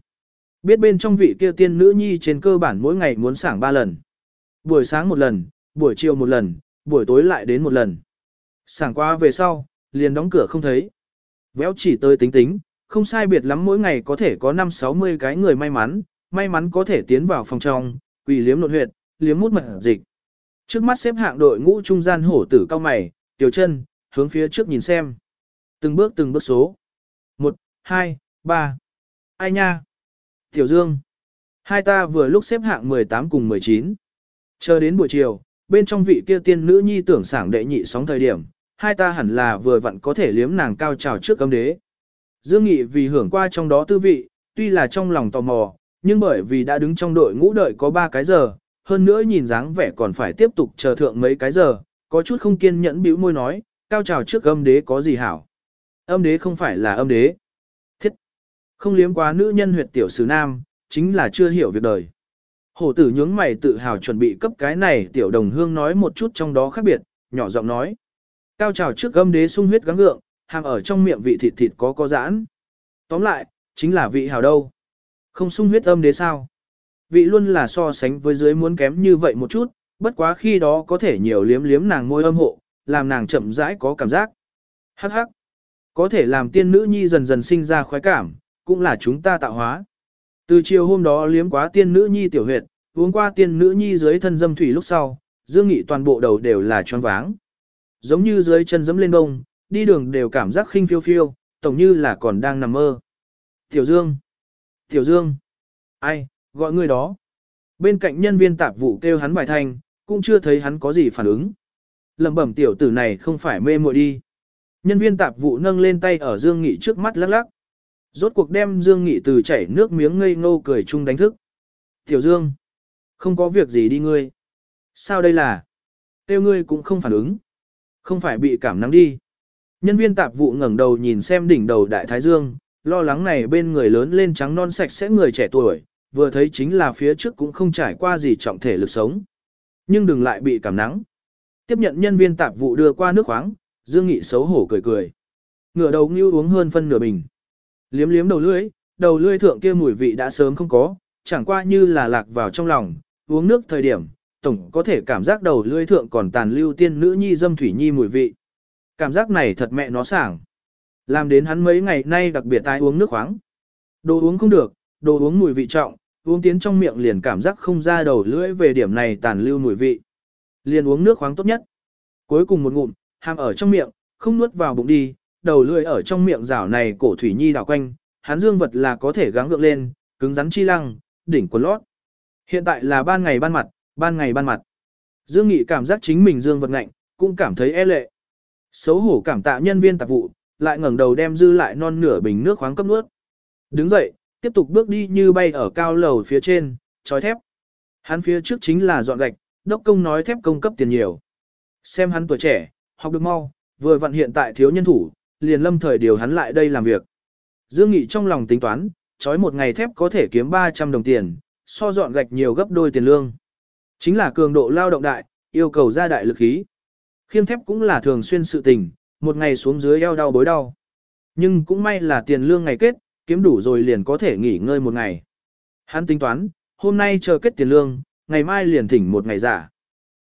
S1: Biết bên trong vị kia tiên nữ nhi trên cơ bản mỗi ngày muốn sảng ba lần. Buổi sáng một lần, buổi chiều một lần, buổi tối lại đến một lần. Sảng qua về sau, liền đóng cửa không thấy. Véo chỉ tới tính tính, không sai biệt lắm mỗi ngày có thể có 5-60 cái người may mắn, may mắn có thể tiến vào phòng trong, Quỷ liếm nột huyệt, liếm mút mật dịch. Trước mắt xếp hạng đội ngũ trung gian hổ tử cao mày, tiểu chân, hướng phía trước nhìn xem. Từng bước từng bước số. 1, 2, 3. Ai nha? Tiểu Dương. Hai ta vừa lúc xếp hạng 18 cùng 19. Chờ đến buổi chiều, bên trong vị kia tiên nữ nhi tưởng sảng đệ nhị sóng thời điểm, hai ta hẳn là vừa vặn có thể liếm nàng cao trào trước cấm đế. Dương Nghị vì hưởng qua trong đó tư vị, tuy là trong lòng tò mò, nhưng bởi vì đã đứng trong đội ngũ đợi có 3 cái giờ, hơn nữa nhìn dáng vẻ còn phải tiếp tục chờ thượng mấy cái giờ, có chút không kiên nhẫn bĩu môi nói, cao trào trước âm đế có gì hảo. Âm đế không phải là âm đế. Thiết. Không liếm quá nữ nhân huyệt tiểu sứ nam, chính là chưa hiểu việc đời. Hổ tử nhướng mày tự hào chuẩn bị cấp cái này tiểu đồng hương nói một chút trong đó khác biệt, nhỏ giọng nói. Cao trào trước âm đế sung huyết gắng gượng, hàm ở trong miệng vị thịt thịt có có giãn. Tóm lại, chính là vị hào đâu. Không sung huyết âm đế sao? Vị luôn là so sánh với dưới muốn kém như vậy một chút, bất quá khi đó có thể nhiều liếm liếm nàng môi âm hộ, làm nàng chậm rãi có cảm giác. Hắc hắc. Có thể làm tiên nữ nhi dần dần sinh ra khoái cảm, cũng là chúng ta tạo hóa. Từ chiều hôm đó liếm quá tiên nữ nhi tiểu huyệt, uống qua tiên nữ nhi dưới thân dâm thủy lúc sau, Dương Nghị toàn bộ đầu đều là choáng váng. Giống như dưới chân dẫm lên bông, đi đường đều cảm giác khinh phiêu phiêu, tổng như là còn đang nằm mơ. Tiểu Dương! Tiểu Dương! Ai, gọi người đó. Bên cạnh nhân viên tạp vụ kêu hắn bài thanh, cũng chưa thấy hắn có gì phản ứng. Lầm bẩm tiểu tử này không phải mê muội đi. Nhân viên tạp vụ nâng lên tay ở Dương Nghị trước mắt lắc lắc. Rốt cuộc đem Dương Nghị từ chảy nước miếng ngây ngô cười chung đánh thức. Tiểu Dương, không có việc gì đi ngươi. Sao đây là? Tiêu ngươi cũng không phản ứng. Không phải bị cảm nắng đi. Nhân viên tạp vụ ngẩng đầu nhìn xem đỉnh đầu đại thái dương, lo lắng này bên người lớn lên trắng non sạch sẽ người trẻ tuổi, vừa thấy chính là phía trước cũng không trải qua gì trọng thể lực sống. Nhưng đừng lại bị cảm nắng. Tiếp nhận nhân viên tạp vụ đưa qua nước khoáng, Dương Nghị xấu hổ cười cười. Ngửa đầu ngưu uống hơn phân nửa bình. Liếm liếm đầu lưỡi, đầu lưỡi thượng kia mùi vị đã sớm không có, chẳng qua như là lạc vào trong lòng, uống nước thời điểm, tổng có thể cảm giác đầu lưỡi thượng còn tàn lưu tiên nữ nhi dâm thủy nhi mùi vị. Cảm giác này thật mẹ nó sảng. Làm đến hắn mấy ngày nay đặc biệt tai uống nước khoáng. Đồ uống không được, đồ uống mùi vị trọng, uống tiến trong miệng liền cảm giác không ra đầu lưỡi về điểm này tàn lưu mùi vị. Liền uống nước khoáng tốt nhất. Cuối cùng một ngụm, hàm ở trong miệng, không nuốt vào bụng đi, đầu lưỡi ở trong miệng rảo này cổ thủy nhi đảo quanh, hắn dương vật là có thể gắng gượng lên, cứng rắn chi lăng, đỉnh quần lót. Hiện tại là ban ngày ban mặt, ban ngày ban mặt. Dương Nghị cảm giác chính mình dương vật ngạnh, cũng cảm thấy e lệ. Xấu hổ cảm tạ nhân viên tạp vụ, lại ngẩng đầu đem dư lại non nửa bình nước khoáng cấp nuốt. Đứng dậy, tiếp tục bước đi như bay ở cao lầu phía trên, trói thép. Hắn phía trước chính là dọn gạch, đốc công nói thép công cấp tiền nhiều. Xem hắn tuổi trẻ, học được mau, vừa vận hiện tại thiếu nhân thủ, liền lâm thời điều hắn lại đây làm việc. Dương Nghị trong lòng tính toán, trói một ngày thép có thể kiếm 300 đồng tiền, so dọn gạch nhiều gấp đôi tiền lương. Chính là cường độ lao động đại, yêu cầu ra đại lực khí. Khiêng thép cũng là thường xuyên sự tình, một ngày xuống dưới eo đau bối đau. Nhưng cũng may là tiền lương ngày kết, kiếm đủ rồi liền có thể nghỉ ngơi một ngày. Hắn tính toán, hôm nay chờ kết tiền lương, ngày mai liền thỉnh một ngày giả.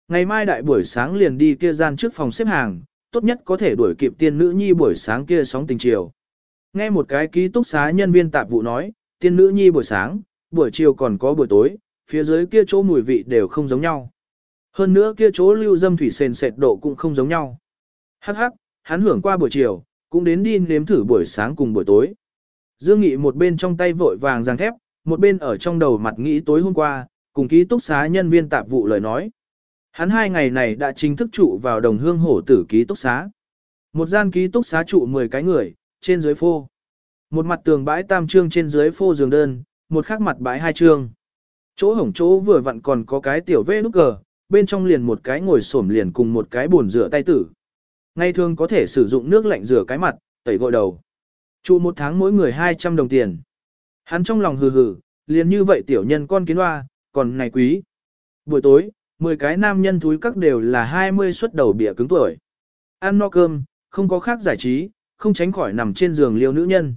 S1: Ngày mai đại buổi sáng liền đi kia gian trước phòng xếp hàng, tốt nhất có thể đuổi kịp tiên nữ nhi buổi sáng kia sóng tình chiều. Nghe một cái ký túc xá nhân viên tạp vụ nói, tiên nữ nhi buổi sáng, buổi chiều còn có buổi tối, phía dưới kia chỗ mùi vị đều không giống nhau. Hơn nữa kia chỗ lưu dâm thủy sền sệt độ cũng không giống nhau. Hắc hắc, hắn hưởng qua buổi chiều, cũng đến đi nếm thử buổi sáng cùng buổi tối. Dương Nghị một bên trong tay vội vàng giang thép, một bên ở trong đầu mặt nghĩ tối hôm qua, cùng ký túc xá nhân viên tạp vụ lời nói. Hắn hai ngày này đã chính thức trụ vào đồng hương hổ tử ký túc xá. Một gian ký túc xá trụ 10 cái người, trên dưới phô. Một mặt tường bãi tam trương trên dưới phô giường đơn, một khác mặt bãi hai trương. Chỗ hổng chỗ vừa vặn còn có cái tiểu vê nút cờ, bên trong liền một cái ngồi xổm liền cùng một cái bồn rửa tay tử. Ngày thường có thể sử dụng nước lạnh rửa cái mặt, tẩy gội đầu. Trụ một tháng mỗi người 200 đồng tiền. Hắn trong lòng hừ hừ, liền như vậy tiểu nhân con kiến hoa, còn này quý. Buổi tối, 10 cái nam nhân thúi các đều là 20 xuất đầu bịa cứng tuổi. Ăn no cơm, không có khác giải trí, không tránh khỏi nằm trên giường liêu nữ nhân.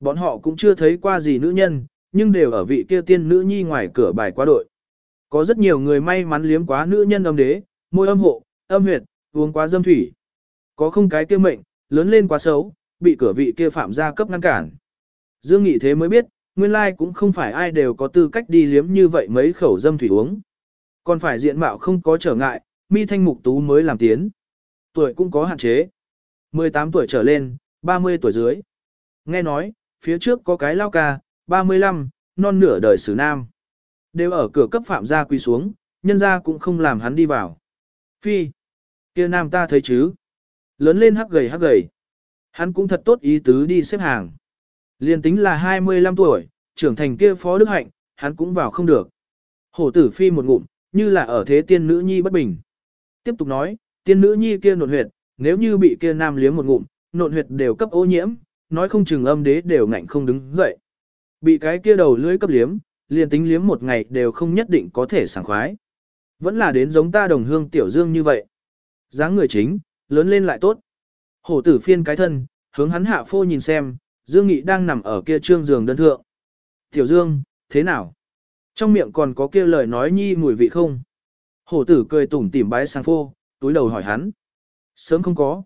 S1: Bọn họ cũng chưa thấy qua gì nữ nhân, nhưng đều ở vị kia tiên nữ nhi ngoài cửa bài quá đội. Có rất nhiều người may mắn liếm quá nữ nhân âm đế, môi âm hộ, âm huyệt, uống quá dâm thủy. Có không cái kia mệnh, lớn lên quá xấu, bị cửa vị kia phạm gia cấp ngăn cản. Dương Nghị thế mới biết, nguyên lai cũng không phải ai đều có tư cách đi liếm như vậy mấy khẩu dâm thủy uống. Còn phải diện mạo không có trở ngại, mi thanh mục tú mới làm tiến. Tuổi cũng có hạn chế. 18 tuổi trở lên, 30 tuổi dưới. Nghe nói, phía trước có cái lao ca, 35, non nửa đời xử nam. Đều ở cửa cấp phạm gia quy xuống, nhân gia cũng không làm hắn đi vào. Phi, kia nam ta thấy chứ. Lớn lên hắc gầy hắc gầy. Hắn cũng thật tốt ý tứ đi xếp hàng. Liên tính là 25 tuổi, trưởng thành kia phó đức hạnh, hắn cũng vào không được. Hổ tử phi một ngụm, như là ở thế tiên nữ nhi bất bình. Tiếp tục nói, tiên nữ nhi kia nộn huyệt, nếu như bị kia nam liếm một ngụm, nộn huyệt đều cấp ô nhiễm, nói không chừng âm đế đều ngạnh không đứng dậy. Bị cái kia đầu lưỡi cấp liếm, liền tính liếm một ngày đều không nhất định có thể sảng khoái. Vẫn là đến giống ta đồng hương tiểu dương như vậy. dáng người chính, lớn lên lại tốt. Hổ tử phiên cái thân, hướng hắn hạ phô nhìn xem, Dương Nghị đang nằm ở kia trương giường đơn thượng. Tiểu Dương, thế nào? Trong miệng còn có kia lời nói nhi mùi vị không? Hổ tử cười tủm tỉm bái sang phô, túi đầu hỏi hắn. Sớm không có.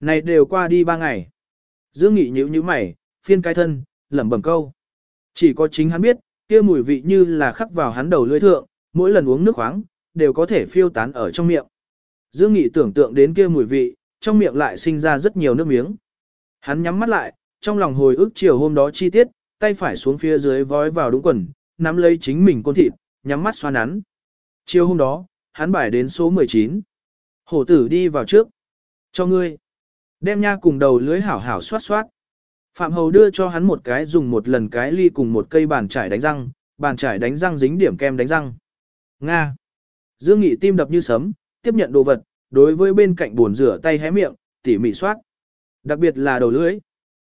S1: Này đều qua đi ba ngày. Dương Nghị nhíu nhíu mày, phiên cái thân, lẩm bẩm câu. Chỉ có chính hắn biết, kia mùi vị như là khắc vào hắn đầu lưỡi thượng, mỗi lần uống nước khoáng, đều có thể phiêu tán ở trong miệng. Dương Nghị tưởng tượng đến kia mùi vị, trong miệng lại sinh ra rất nhiều nước miếng. Hắn nhắm mắt lại, trong lòng hồi ức chiều hôm đó chi tiết, tay phải xuống phía dưới vói vào đúng quần, nắm lấy chính mình côn thịt, nhắm mắt xoa nắn. Chiều hôm đó, hắn bài đến số 19. Hổ tử đi vào trước. Cho ngươi. Đem nha cùng đầu lưới hảo hảo xoát xoát. Phạm Hầu đưa cho hắn một cái dùng một lần cái ly cùng một cây bàn chải đánh răng, bàn chải đánh răng dính điểm kem đánh răng. Nga. Dương Nghị tim đập như sấm, tiếp nhận đồ vật, đối với bên cạnh buồn rửa tay hé miệng, tỉ mỉ soát. Đặc biệt là đầu lưới.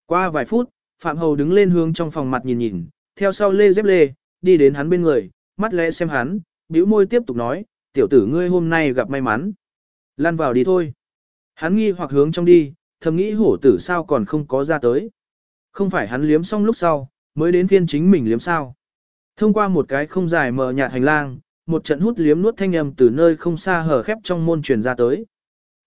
S1: Qua vài phút, Phạm Hầu đứng lên hướng trong phòng mặt nhìn nhìn, theo sau lê dép lê, đi đến hắn bên người, mắt lẽ xem hắn, bĩu môi tiếp tục nói, tiểu tử ngươi hôm nay gặp may mắn. Lan vào đi thôi. Hắn nghi hoặc hướng trong đi, thầm nghĩ hổ tử sao còn không có ra tới. Không phải hắn liếm xong lúc sau, mới đến phiên chính mình liếm sao. Thông qua một cái không dài mờ nhạt hành lang, một trận hút liếm nuốt thanh âm từ nơi không xa hở khép trong môn truyền ra tới.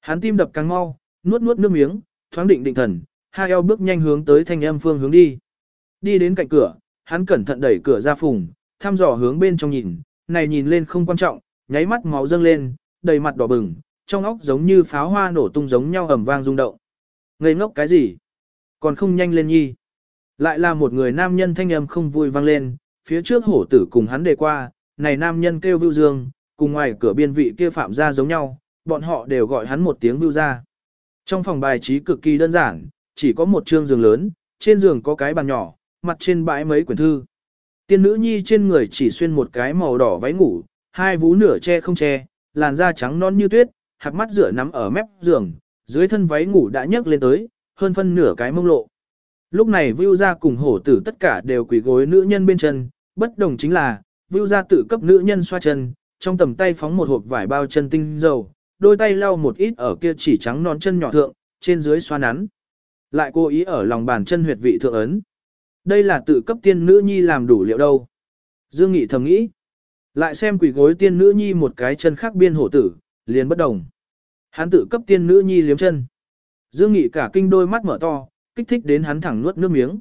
S1: Hắn tim đập càng mau, nuốt nuốt nước miếng, thoáng định định thần, hai eo bước nhanh hướng tới thanh âm phương hướng đi. Đi đến cạnh cửa, hắn cẩn thận đẩy cửa ra phùng, thăm dò hướng bên trong nhìn, này nhìn lên không quan trọng, nháy mắt máu dâng lên, đầy mặt đỏ bừng, trong óc giống như pháo hoa nổ tung giống nhau ầm vang rung động. Ngây ngốc cái gì? Còn không nhanh lên nhi. Lại là một người nam nhân thanh âm không vui vang lên, phía trước hổ tử cùng hắn đề qua, này nam nhân kêu Vưu Dương, cùng ngoài cửa biên vị kia phạm ra giống nhau, bọn họ đều gọi hắn một tiếng Vưu ra. Trong phòng bài trí cực kỳ đơn giản, chỉ có một trương giường lớn, trên giường có cái bàn nhỏ, mặt trên bãi mấy quyển thư. Tiên nữ nhi trên người chỉ xuyên một cái màu đỏ váy ngủ, hai vú nửa che không che, làn da trắng non như tuyết, hạt mắt rửa nắm ở mép giường, dưới thân váy ngủ đã nhấc lên tới, hơn phân nửa cái mông lộ. Lúc này Vưu gia cùng hổ tử tất cả đều quỳ gối nữ nhân bên chân, bất đồng chính là, Vưu gia tự cấp nữ nhân xoa chân, trong tầm tay phóng một hộp vải bao chân tinh dầu, đôi tay lau một ít ở kia chỉ trắng non chân nhỏ thượng, trên dưới xoa nắn. Lại cố ý ở lòng bàn chân huyệt vị thượng ấn. Đây là tự cấp tiên nữ nhi làm đủ liệu đâu. Dương Nghị thầm nghĩ. Lại xem quỷ gối tiên nữ nhi một cái chân khác biên hổ tử, liền bất đồng. Hắn tự cấp tiên nữ nhi liếm chân. Dương Nghị cả kinh đôi mắt mở to, kích thích đến hắn thẳng nuốt nước miếng.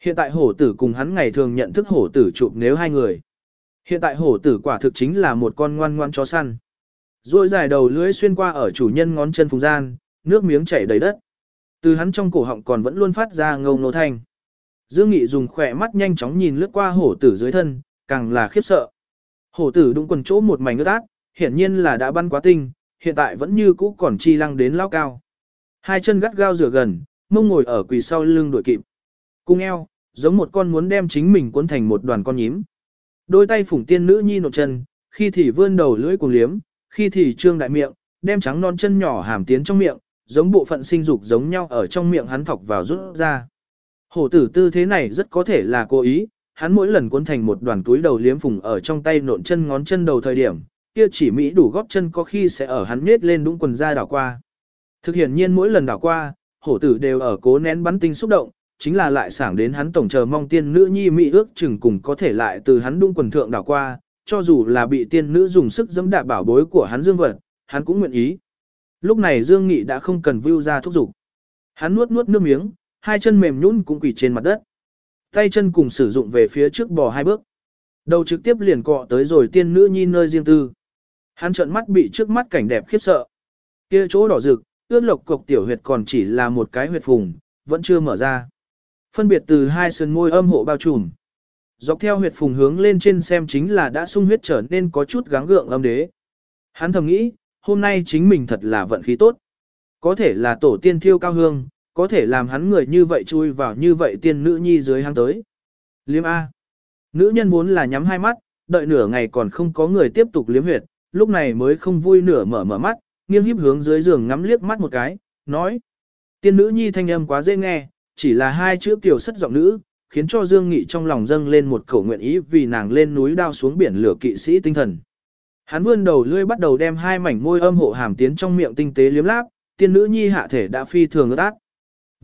S1: Hiện tại hổ tử cùng hắn ngày thường nhận thức hổ tử chụp nếu hai người. Hiện tại hổ tử quả thực chính là một con ngoan ngoan chó săn. Rồi dài đầu lưỡi xuyên qua ở chủ nhân ngón chân phùng gian, nước miếng chảy đầy đất. Từ hắn trong cổ họng còn vẫn luôn phát ra ngâu nô thanh. Dương Nghị dùng khỏe mắt nhanh chóng nhìn lướt qua hổ tử dưới thân, càng là khiếp sợ. Hổ tử đúng quần chỗ một mảnh ướt át, hiển nhiên là đã băn quá tinh, hiện tại vẫn như cũ còn chi lăng đến lao cao. Hai chân gắt gao rửa gần, mông ngồi ở quỳ sau lưng đuổi kịp. Cung eo, giống một con muốn đem chính mình cuốn thành một đoàn con nhím. Đôi tay phủng tiên nữ nhi nộp chân, khi thì vươn đầu lưỡi cùng liếm, khi thì trương đại miệng, đem trắng non chân nhỏ hàm tiến trong miệng, giống bộ phận sinh dục giống nhau ở trong miệng hắn thọc vào rút ra. Hổ tử tư thế này rất có thể là cố ý, hắn mỗi lần cuốn thành một đoàn túi đầu liếm phùng ở trong tay nộn chân ngón chân đầu thời điểm, kia chỉ Mỹ đủ góp chân có khi sẽ ở hắn nết lên đúng quần ra đảo qua. Thực hiện nhiên mỗi lần đảo qua, hổ tử đều ở cố nén bắn tinh xúc động, chính là lại sảng đến hắn tổng chờ mong tiên nữ nhi Mỹ ước chừng cùng có thể lại từ hắn đúng quần thượng đảo qua, cho dù là bị tiên nữ dùng sức dẫm đạp bảo bối của hắn dương vật, hắn cũng nguyện ý. Lúc này Dương Nghị đã không cần vưu ra thúc giục. Hắn nuốt nuốt nước miếng, hai chân mềm nhũn cũng quỳ trên mặt đất. Tay chân cùng sử dụng về phía trước bò hai bước. Đầu trực tiếp liền cọ tới rồi tiên nữ nhi nơi riêng tư. Hắn trợn mắt bị trước mắt cảnh đẹp khiếp sợ. Kia chỗ đỏ rực, ướt lộc cục tiểu huyệt còn chỉ là một cái huyệt phùng, vẫn chưa mở ra. Phân biệt từ hai sườn môi âm hộ bao trùm. Dọc theo huyệt phùng hướng lên trên xem chính là đã sung huyết trở nên có chút gắng gượng âm đế. Hắn thầm nghĩ, hôm nay chính mình thật là vận khí tốt. Có thể là tổ tiên thiêu cao hương, có thể làm hắn người như vậy chui vào như vậy tiên nữ nhi dưới hang tới. Liếm A. Nữ nhân vốn là nhắm hai mắt, đợi nửa ngày còn không có người tiếp tục liếm huyệt, lúc này mới không vui nửa mở mở mắt, nghiêng híp hướng dưới giường ngắm liếc mắt một cái, nói. Tiên nữ nhi thanh âm quá dễ nghe, chỉ là hai chữ tiểu sất giọng nữ, khiến cho Dương Nghị trong lòng dâng lên một khẩu nguyện ý vì nàng lên núi đao xuống biển lửa kỵ sĩ tinh thần. Hắn vươn đầu lưỡi bắt đầu đem hai mảnh môi âm hộ hàm tiến trong miệng tinh tế liếm láp, tiên nữ nhi hạ thể đã phi thường ướt át.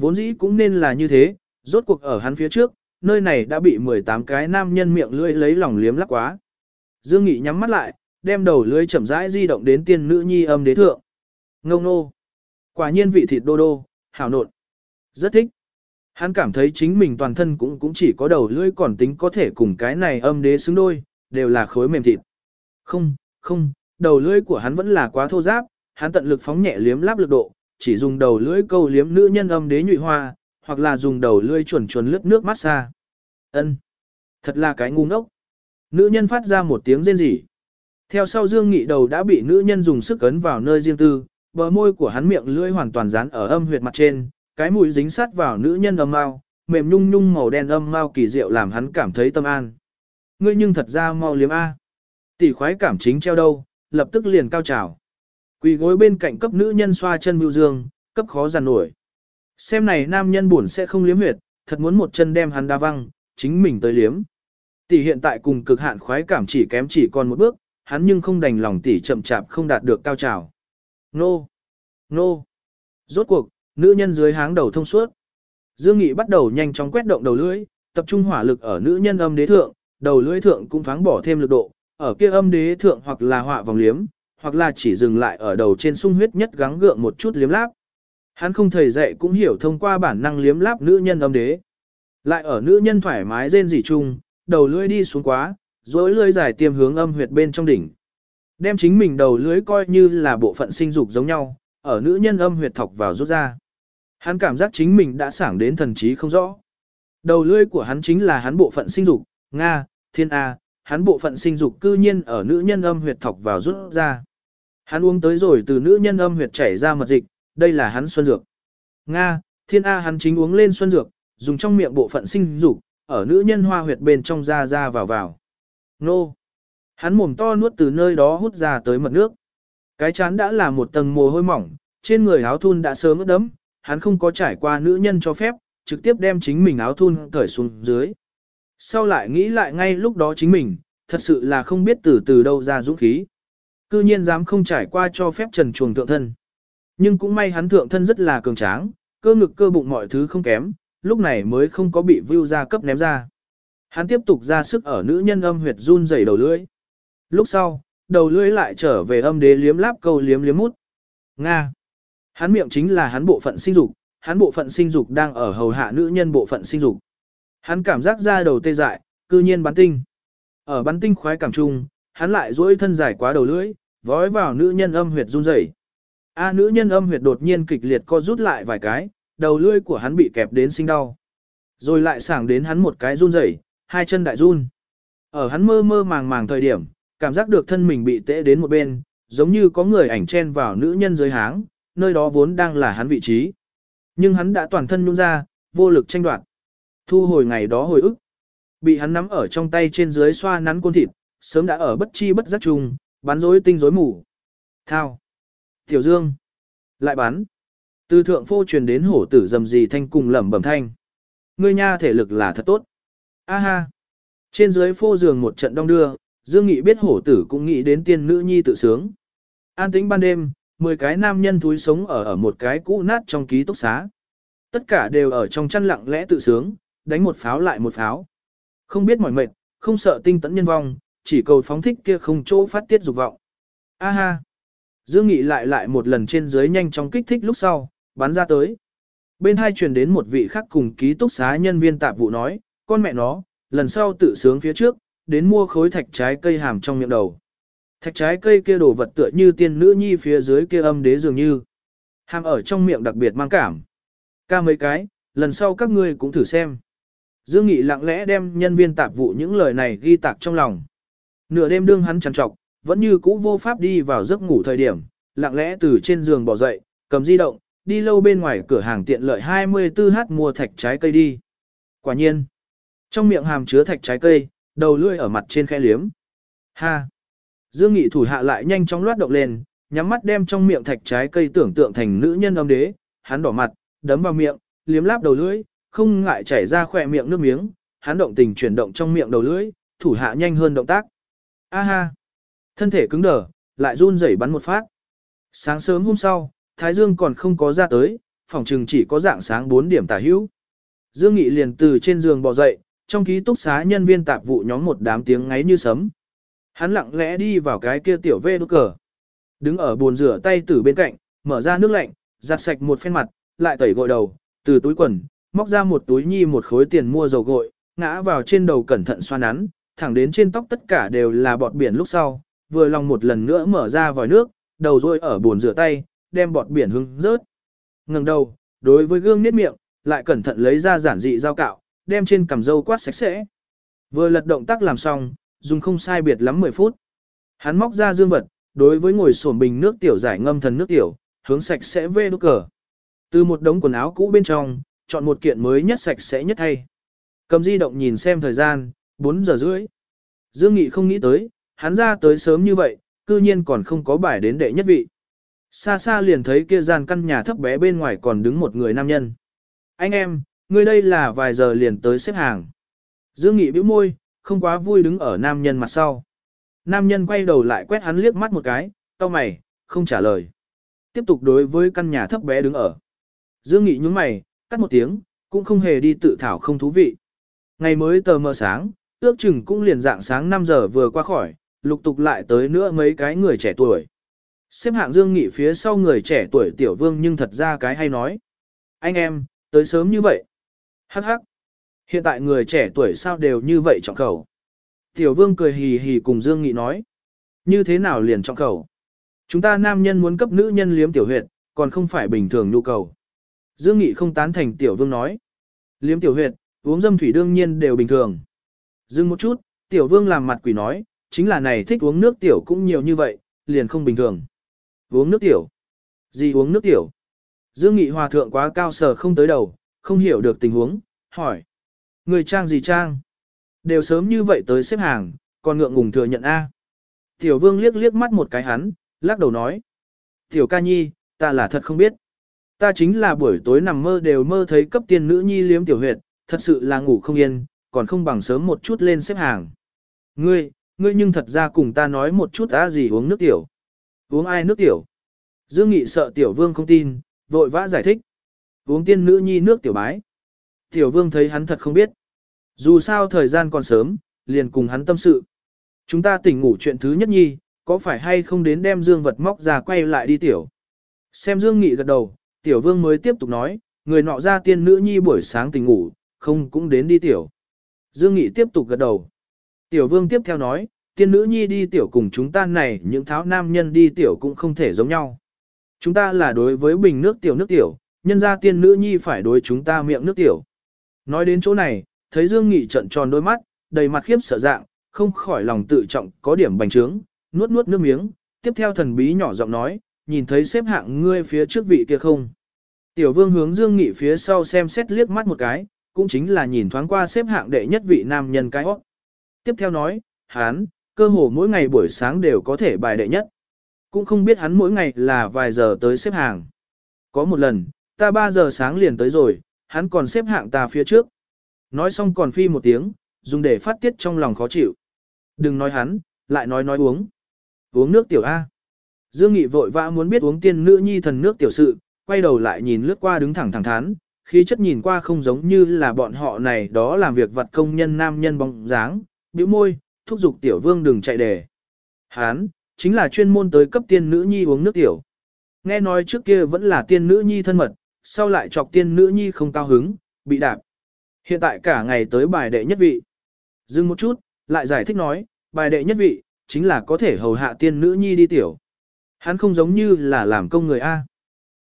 S1: Vốn dĩ cũng nên là như thế, rốt cuộc ở hắn phía trước, nơi này đã bị 18 cái nam nhân miệng lưỡi lấy lòng liếm lắc quá. Dương Nghị nhắm mắt lại, đem đầu lưỡi chậm rãi di động đến tiên nữ nhi âm đế thượng. Ngông nô. Quả nhiên vị thịt đô đô, hảo nộn. Rất thích. Hắn cảm thấy chính mình toàn thân cũng cũng chỉ có đầu lưỡi còn tính có thể cùng cái này âm đế xứng đôi, đều là khối mềm thịt. Không, không, đầu lưỡi của hắn vẫn là quá thô giáp, hắn tận lực phóng nhẹ liếm láp lực độ, chỉ dùng đầu lưỡi câu liếm nữ nhân âm đế nhụy hoa, hoặc là dùng đầu lưỡi chuẩn chuẩn lướt nước mát xa. Ân, Thật là cái ngu ngốc. Nữ nhân phát ra một tiếng rên rỉ. Theo sau Dương Nghị đầu đã bị nữ nhân dùng sức ấn vào nơi riêng tư, bờ môi của hắn miệng lưỡi hoàn toàn dán ở âm huyệt mặt trên, cái mũi dính sát vào nữ nhân âm mao, mềm nhung nhung màu đen âm mao kỳ diệu làm hắn cảm thấy tâm an. Ngươi nhưng thật ra mau liếm a. Tỷ khoái cảm chính treo đâu, lập tức liền cao trào. Quỳ gối bên cạnh cấp nữ nhân xoa chân bưu dương, cấp khó giàn nổi. Xem này nam nhân buồn sẽ không liếm huyệt, thật muốn một chân đem hắn đa văng, chính mình tới liếm. Tỷ hiện tại cùng cực hạn khoái cảm chỉ kém chỉ còn một bước, hắn nhưng không đành lòng tỷ chậm chạp không đạt được cao trào. Nô! Nô! Rốt cuộc, nữ nhân dưới háng đầu thông suốt. Dương Nghị bắt đầu nhanh chóng quét động đầu lưỡi, tập trung hỏa lực ở nữ nhân âm đế thượng, đầu lưỡi thượng cũng thoáng bỏ thêm lực độ, ở kia âm đế thượng hoặc là họa vòng liếm, hoặc là chỉ dừng lại ở đầu trên sung huyết nhất gắng gượng một chút liếm láp. Hắn không thầy dạy cũng hiểu thông qua bản năng liếm láp nữ nhân âm đế. Lại ở nữ nhân thoải mái rên rỉ chung, đầu lưỡi đi xuống quá, dối lưỡi dài tiêm hướng âm huyệt bên trong đỉnh. Đem chính mình đầu lưỡi coi như là bộ phận sinh dục giống nhau, ở nữ nhân âm huyệt thọc vào rút ra. Hắn cảm giác chính mình đã sảng đến thần trí không rõ. Đầu lưỡi của hắn chính là hắn bộ phận sinh dục, Nga, Thiên A, hắn bộ phận sinh dục cư nhiên ở nữ nhân âm huyệt thọc vào rút ra. Hắn uống tới rồi từ nữ nhân âm huyệt chảy ra mật dịch, đây là hắn xuân dược. Nga, Thiên A hắn chính uống lên xuân dược, dùng trong miệng bộ phận sinh dục, ở nữ nhân hoa huyệt bên trong ra ra vào vào. Nô! Hắn mồm to nuốt từ nơi đó hút ra tới mật nước. Cái chán đã là một tầng mồ hôi mỏng, trên người áo thun đã sớm ướt đẫm, hắn không có trải qua nữ nhân cho phép, trực tiếp đem chính mình áo thun cởi xuống dưới. Sau lại nghĩ lại ngay lúc đó chính mình, thật sự là không biết từ từ đâu ra dũng khí. Cư nhiên dám không trải qua cho phép trần chuồng thượng thân. Nhưng cũng may hắn thượng thân rất là cường tráng, cơ ngực cơ bụng mọi thứ không kém, lúc này mới không có bị view ra cấp ném ra. Hắn tiếp tục ra sức ở nữ nhân âm huyệt run rẩy đầu lưỡi. Lúc sau, đầu lưỡi lại trở về âm đế liếm láp câu liếm liếm mút. Nga. Hắn miệng chính là hắn bộ phận sinh dục, hắn bộ phận sinh dục đang ở hầu hạ nữ nhân bộ phận sinh dục. Hắn cảm giác ra đầu tê dại, cư nhiên bắn tinh. Ở bắn tinh khoái cảm trung, hắn lại duỗi thân dài quá đầu lưỡi, vói vào nữ nhân âm huyệt run rẩy. A nữ nhân âm huyệt đột nhiên kịch liệt co rút lại vài cái, đầu lưỡi của hắn bị kẹp đến sinh đau. Rồi lại sảng đến hắn một cái run rẩy, hai chân đại run. Ở hắn mơ mơ màng màng thời điểm, cảm giác được thân mình bị tễ đến một bên, giống như có người ảnh chen vào nữ nhân dưới háng, nơi đó vốn đang là hắn vị trí. Nhưng hắn đã toàn thân nhung ra, vô lực tranh đoạt. Thu hồi ngày đó hồi ức. Bị hắn nắm ở trong tay trên dưới xoa nắn côn thịt, sớm đã ở bất chi bất giác chung, bắn rối tinh rối mù. Thao. Tiểu Dương. Lại bắn. Từ thượng phô truyền đến hổ tử dầm gì thanh cùng lẩm bẩm thanh. Ngươi nha thể lực là thật tốt. A ha. Trên dưới phô giường một trận đông đưa, Dương Nghị biết hổ tử cũng nghĩ đến tiên nữ nhi tự sướng. An tĩnh ban đêm, 10 cái nam nhân thúi sống ở ở một cái cũ nát trong ký túc xá. Tất cả đều ở trong chăn lặng lẽ tự sướng, đánh một pháo lại một pháo. Không biết mỏi mệt, không sợ tinh tấn nhân vong, chỉ cầu phóng thích kia không chỗ phát tiết dục vọng. A ha. Dương Nghị lại lại một lần trên dưới nhanh chóng kích thích lúc sau, bắn ra tới. Bên hai truyền đến một vị khác cùng ký túc xá nhân viên tạp vụ nói, con mẹ nó, lần sau tự sướng phía trước, đến mua khối thạch trái cây hàm trong miệng đầu. Thạch trái cây kia đồ vật tựa như tiên nữ nhi phía dưới kia âm đế dường như. Hàm ở trong miệng đặc biệt mang cảm. Ca mấy cái, lần sau các ngươi cũng thử xem. Dương Nghị lặng lẽ đem nhân viên tạp vụ những lời này ghi tạc trong lòng. Nửa đêm đương hắn trằn trọc, vẫn như cũ vô pháp đi vào giấc ngủ thời điểm, lặng lẽ từ trên giường bỏ dậy, cầm di động, đi lâu bên ngoài cửa hàng tiện lợi 24h mua thạch trái cây đi. Quả nhiên, trong miệng hàm chứa thạch trái cây, đầu lưỡi ở mặt trên khe liếm. Ha! Dương Nghị thủ hạ lại nhanh chóng loát động lên, nhắm mắt đem trong miệng thạch trái cây tưởng tượng thành nữ nhân âm đế, hắn đỏ mặt, đấm vào miệng, liếm láp đầu lưỡi, không ngại chảy ra khỏe miệng nước miếng, hắn động tình chuyển động trong miệng đầu lưỡi, thủ hạ nhanh hơn động tác. A ha! Thân thể cứng đờ, lại run rẩy bắn một phát. Sáng sớm hôm sau, Thái Dương còn không có ra tới, phòng trừng chỉ có dạng sáng 4 điểm tả hữu. Dương Nghị liền từ trên giường bò dậy, trong ký túc xá nhân viên tạp vụ nhóm một đám tiếng ngáy như sấm. Hắn lặng lẽ đi vào cái kia tiểu vê đốt cờ. Đứng ở bồn rửa tay từ bên cạnh, mở ra nước lạnh, giặt sạch một phen mặt, lại tẩy gội đầu, từ túi quần, móc ra một túi nhi một khối tiền mua dầu gội, ngã vào trên đầu cẩn thận xoa nắn, thẳng đến trên tóc tất cả đều là bọt biển lúc sau, vừa lòng một lần nữa mở ra vòi nước, đầu rôi ở bồn rửa tay, đem bọt biển hứng rớt. Ngừng đầu, đối với gương niết miệng, lại cẩn thận lấy ra giản dị dao cạo, đem trên cằm dâu quát sạch sẽ. Vừa lật động tác làm xong, dùng không sai biệt lắm 10 phút. Hắn móc ra dương vật, đối với ngồi sổm bình nước tiểu giải ngâm thần nước tiểu, hướng sạch sẽ vê đốt cờ. Từ một đống quần áo cũ bên trong, chọn một kiện mới nhất sạch sẽ nhất thay. Cầm di động nhìn xem thời gian, 4 giờ rưỡi. Dương Nghị không nghĩ tới, hắn ra tới sớm như vậy, cư nhiên còn không có bài đến đệ nhất vị. Xa xa liền thấy kia gian căn nhà thấp bé bên ngoài còn đứng một người nam nhân. Anh em, ngươi đây là vài giờ liền tới xếp hàng. Dương Nghị bĩu môi, không quá vui đứng ở nam nhân mặt sau. Nam nhân quay đầu lại quét hắn liếc mắt một cái, cau mày, không trả lời. Tiếp tục đối với căn nhà thấp bé đứng ở. Dương Nghị nhướng mày, cắt một tiếng, cũng không hề đi tự thảo không thú vị. Ngày mới tờ mờ sáng, ước chừng cũng liền dạng sáng 5 giờ vừa qua khỏi, lục tục lại tới nữa mấy cái người trẻ tuổi. Xếp hạng Dương Nghị phía sau người trẻ tuổi tiểu vương nhưng thật ra cái hay nói. Anh em, tới sớm như vậy. Hắc hắc. Hiện tại người trẻ tuổi sao đều như vậy trọng khẩu. Tiểu vương cười hì hì cùng Dương Nghị nói. Như thế nào liền trọng khẩu? Chúng ta nam nhân muốn cấp nữ nhân liếm tiểu huyệt, còn không phải bình thường nhu cầu. Dương Nghị không tán thành tiểu vương nói. Liếm tiểu huyệt, uống dâm thủy đương nhiên đều bình thường. Dừng một chút, tiểu vương làm mặt quỷ nói, chính là này thích uống nước tiểu cũng nhiều như vậy, liền không bình thường. Uống nước tiểu? Gì uống nước tiểu? Dương Nghị hòa thượng quá cao sở không tới đầu, không hiểu được tình huống, hỏi. Người trang gì trang? Đều sớm như vậy tới xếp hàng, còn ngượng ngùng thừa nhận A. Tiểu vương liếc liếc mắt một cái hắn, lắc đầu nói. Tiểu ca nhi, ta là thật không biết. Ta chính là buổi tối nằm mơ đều mơ thấy cấp tiên nữ nhi liếm tiểu huyệt, thật sự là ngủ không yên, còn không bằng sớm một chút lên xếp hàng. Ngươi, ngươi nhưng thật ra cùng ta nói một chút á gì uống nước tiểu. Uống ai nước tiểu? Dương Nghị sợ tiểu vương không tin, vội vã giải thích. Uống tiên nữ nhi nước tiểu bái. Tiểu vương thấy hắn thật không biết. Dù sao thời gian còn sớm, liền cùng hắn tâm sự. Chúng ta tỉnh ngủ chuyện thứ nhất nhi, có phải hay không đến đem dương vật móc ra quay lại đi tiểu. Xem dương nghị gật đầu, tiểu vương mới tiếp tục nói, người nọ ra tiên nữ nhi buổi sáng tỉnh ngủ, không cũng đến đi tiểu. Dương nghị tiếp tục gật đầu. Tiểu vương tiếp theo nói, tiên nữ nhi đi tiểu cùng chúng ta này những tháo nam nhân đi tiểu cũng không thể giống nhau. Chúng ta là đối với bình nước tiểu nước tiểu, nhân ra tiên nữ nhi phải đối chúng ta miệng nước tiểu. Nói đến chỗ này, thấy Dương Nghị trận tròn đôi mắt, đầy mặt khiếp sợ dạng, không khỏi lòng tự trọng có điểm bành trướng, nuốt nuốt nước miếng, tiếp theo thần bí nhỏ giọng nói, nhìn thấy xếp hạng ngươi phía trước vị kia không. Tiểu vương hướng Dương Nghị phía sau xem xét liếc mắt một cái, cũng chính là nhìn thoáng qua xếp hạng đệ nhất vị nam nhân cái hót. Tiếp theo nói, hắn cơ hồ mỗi ngày buổi sáng đều có thể bài đệ nhất. Cũng không biết hắn mỗi ngày là vài giờ tới xếp hàng. Có một lần, ta 3 giờ sáng liền tới rồi, hắn còn xếp hạng ta phía trước. Nói xong còn phi một tiếng, dùng để phát tiết trong lòng khó chịu. Đừng nói hắn, lại nói nói uống. Uống nước tiểu A. Dương Nghị vội vã muốn biết uống tiên nữ nhi thần nước tiểu sự, quay đầu lại nhìn lướt qua đứng thẳng thẳng thắn, khí chất nhìn qua không giống như là bọn họ này đó làm việc vật công nhân nam nhân bóng dáng, bĩu môi, thúc giục tiểu vương đừng chạy đề. Hán, chính là chuyên môn tới cấp tiên nữ nhi uống nước tiểu. Nghe nói trước kia vẫn là tiên nữ nhi thân mật, sau lại chọc tiên nữ nhi không cao hứng, bị đạp. Hiện tại cả ngày tới bài đệ nhất vị. Dừng một chút, lại giải thích nói, bài đệ nhất vị, chính là có thể hầu hạ tiên nữ nhi đi tiểu. Hắn không giống như là làm công người A.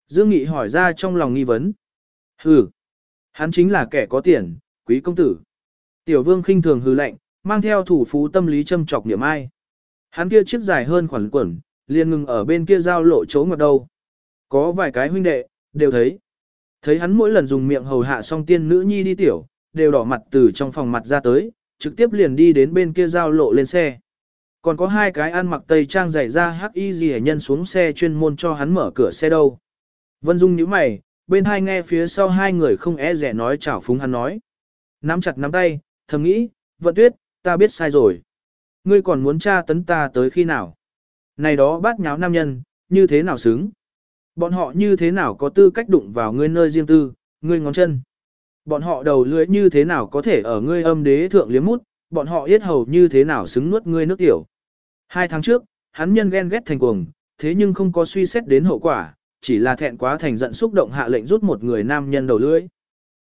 S1: Dương Nghị hỏi ra trong lòng nghi vấn. Hừ, hắn chính là kẻ có tiền, quý công tử. Tiểu vương khinh thường hừ lạnh, mang theo thủ phú tâm lý châm chọc niệm ai. Hắn kia chiếc dài hơn khoảng quẩn, liền ngừng ở bên kia giao lộ chỗ ngọt đâu. Có vài cái huynh đệ, đều thấy. Thấy hắn mỗi lần dùng miệng hầu hạ song tiên nữ nhi đi tiểu, đều đỏ mặt từ trong phòng mặt ra tới, trực tiếp liền đi đến bên kia giao lộ lên xe. Còn có hai cái ăn mặc tây trang dày ra hắc y gì nhân xuống xe chuyên môn cho hắn mở cửa xe đâu. Vân Dung nhíu mày, bên hai nghe phía sau hai người không e rẻ nói chảo phúng hắn nói. Nắm chặt nắm tay, thầm nghĩ, vận tuyết, ta biết sai rồi. Ngươi còn muốn tra tấn ta tới khi nào? Này đó bát nháo nam nhân, như thế nào xứng? Bọn họ như thế nào có tư cách đụng vào ngươi nơi riêng tư, ngươi ngón chân? Bọn họ đầu lưỡi như thế nào có thể ở ngươi âm đế thượng liếm mút, bọn họ yết hầu như thế nào xứng nuốt ngươi nước tiểu? Hai tháng trước, hắn nhân ghen ghét thành cuồng, thế nhưng không có suy xét đến hậu quả, chỉ là thẹn quá thành giận xúc động hạ lệnh rút một người nam nhân đầu lưỡi.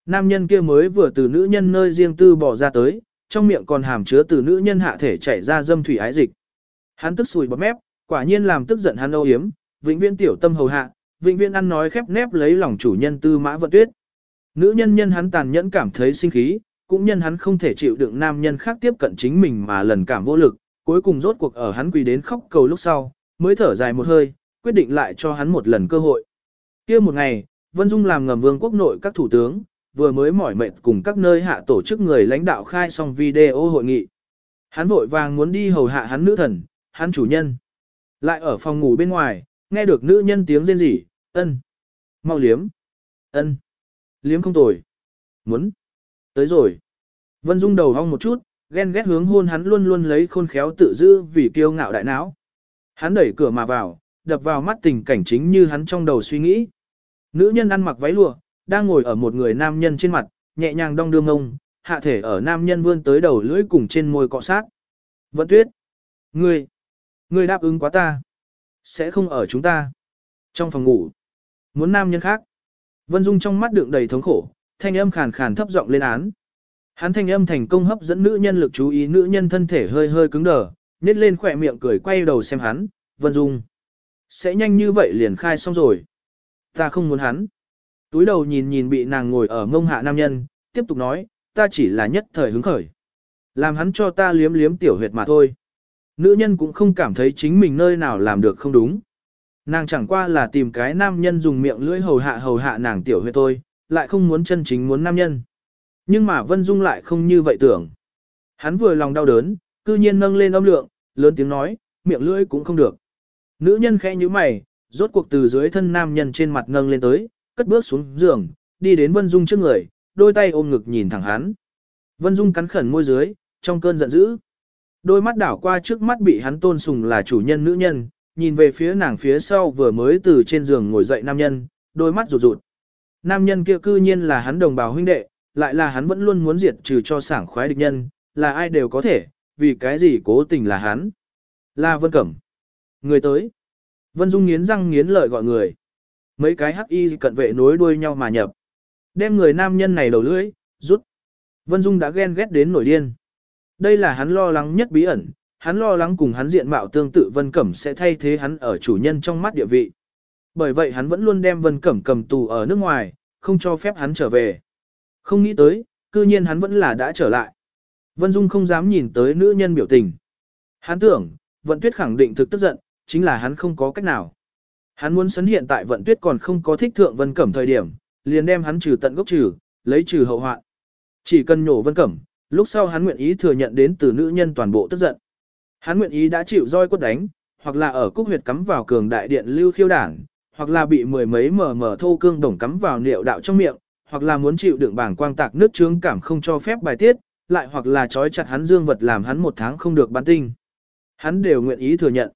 S1: Nam nhân kia mới vừa từ nữ nhân nơi riêng tư bỏ ra tới, trong miệng còn hàm chứa từ nữ nhân hạ thể chảy ra dâm thủy ái dịch. Hắn tức sùi bọt mép, quả nhiên làm tức giận hắn âu yếm, vĩnh viễn tiểu tâm hầu hạ, vĩnh viễn ăn nói khép nép lấy lòng chủ nhân tư mã vận tuyết. Nữ nhân nhân hắn tàn nhẫn cảm thấy sinh khí, cũng nhân hắn không thể chịu đựng nam nhân khác tiếp cận chính mình mà lần cảm vô lực, cuối cùng rốt cuộc ở hắn quỳ đến khóc cầu lúc sau, mới thở dài một hơi, quyết định lại cho hắn một lần cơ hội. kia một ngày, Vân Dung làm ngầm vương quốc nội các thủ tướng, vừa mới mỏi mệt cùng các nơi hạ tổ chức người lãnh đạo khai xong video hội nghị. Hắn vội vàng muốn đi hầu hạ hắn nữ thần, hắn chủ nhân. Lại ở phòng ngủ bên ngoài, nghe được nữ nhân tiếng rên rỉ, ân. Mau liếm. ân. Liếm không tồi. Muốn. Tới rồi. Vân Dung đầu hong một chút, ghen ghét hướng hôn hắn luôn luôn lấy khôn khéo tự giữ vì kiêu ngạo đại não. Hắn đẩy cửa mà vào, đập vào mắt tình cảnh chính như hắn trong đầu suy nghĩ. Nữ nhân ăn mặc váy lụa, đang ngồi ở một người nam nhân trên mặt, nhẹ nhàng đong đưa ngông, hạ thể ở nam nhân vươn tới đầu lưỡi cùng trên môi cọ sát. Vận tuyết. Ngươi. Ngươi đáp ứng quá ta. Sẽ không ở chúng ta. Trong phòng ngủ. Muốn nam nhân khác. Vân Dung trong mắt đựng đầy thống khổ, thanh âm khàn khàn thấp giọng lên án. Hắn thanh âm thành công hấp dẫn nữ nhân lực chú ý nữ nhân thân thể hơi hơi cứng đờ, nết lên khỏe miệng cười quay đầu xem hắn, Vân Dung. Sẽ nhanh như vậy liền khai xong rồi. Ta không muốn hắn. Túi đầu nhìn nhìn bị nàng ngồi ở ngông hạ nam nhân, tiếp tục nói, ta chỉ là nhất thời hứng khởi. Làm hắn cho ta liếm liếm tiểu huyệt mà thôi. Nữ nhân cũng không cảm thấy chính mình nơi nào làm được không đúng. Nàng chẳng qua là tìm cái nam nhân dùng miệng lưỡi hầu hạ hầu hạ nàng tiểu huyệt thôi, lại không muốn chân chính muốn nam nhân. Nhưng mà Vân Dung lại không như vậy tưởng. Hắn vừa lòng đau đớn, cư nhiên nâng lên âm lượng, lớn tiếng nói, miệng lưỡi cũng không được. Nữ nhân khẽ như mày, rốt cuộc từ dưới thân nam nhân trên mặt ngâng lên tới, cất bước xuống giường, đi đến Vân Dung trước người, đôi tay ôm ngực nhìn thẳng hắn. Vân Dung cắn khẩn môi dưới, trong cơn giận dữ. Đôi mắt đảo qua trước mắt bị hắn tôn sùng là chủ nhân nữ nhân, nhìn về phía nàng phía sau vừa mới từ trên giường ngồi dậy nam nhân, đôi mắt rụt rụt. Nam nhân kia cư nhiên là hắn đồng bào huynh đệ, lại là hắn vẫn luôn muốn diệt trừ cho sảng khoái địch nhân, là ai đều có thể, vì cái gì cố tình là hắn. Là Vân Cẩm. Người tới. Vân Dung nghiến răng nghiến lợi gọi người. Mấy cái hắc y cận vệ nối đuôi nhau mà nhập. Đem người nam nhân này đầu lưỡi, rút. Vân Dung đã ghen ghét đến nổi điên. Đây là hắn lo lắng nhất bí ẩn, hắn lo lắng cùng hắn diện mạo tương tự Vân Cẩm sẽ thay thế hắn ở chủ nhân trong mắt địa vị. Bởi vậy hắn vẫn luôn đem Vân Cẩm cầm tù ở nước ngoài, không cho phép hắn trở về. Không nghĩ tới, cư nhiên hắn vẫn là đã trở lại. Vân Dung không dám nhìn tới nữ nhân biểu tình. Hắn tưởng, Vận Tuyết khẳng định thực tức giận, chính là hắn không có cách nào. Hắn muốn sấn hiện tại Vận Tuyết còn không có thích thượng Vân Cẩm thời điểm, liền đem hắn trừ tận gốc trừ, lấy trừ hậu hoạn. Chỉ cần nhổ Vân Cẩm, lúc sau hắn nguyện ý thừa nhận đến từ nữ nhân toàn bộ tức giận. Hắn nguyện ý đã chịu roi quất đánh, hoặc là ở cúc huyệt cắm vào cường đại điện lưu khiêu đảng, hoặc là bị mười mấy mờ mờ thô cương đồng cắm vào niệu đạo trong miệng, hoặc là muốn chịu đựng bảng quang tạc nước trướng cảm không cho phép bài tiết, lại hoặc là trói chặt hắn dương vật làm hắn một tháng không được bán tinh. Hắn đều nguyện ý thừa nhận.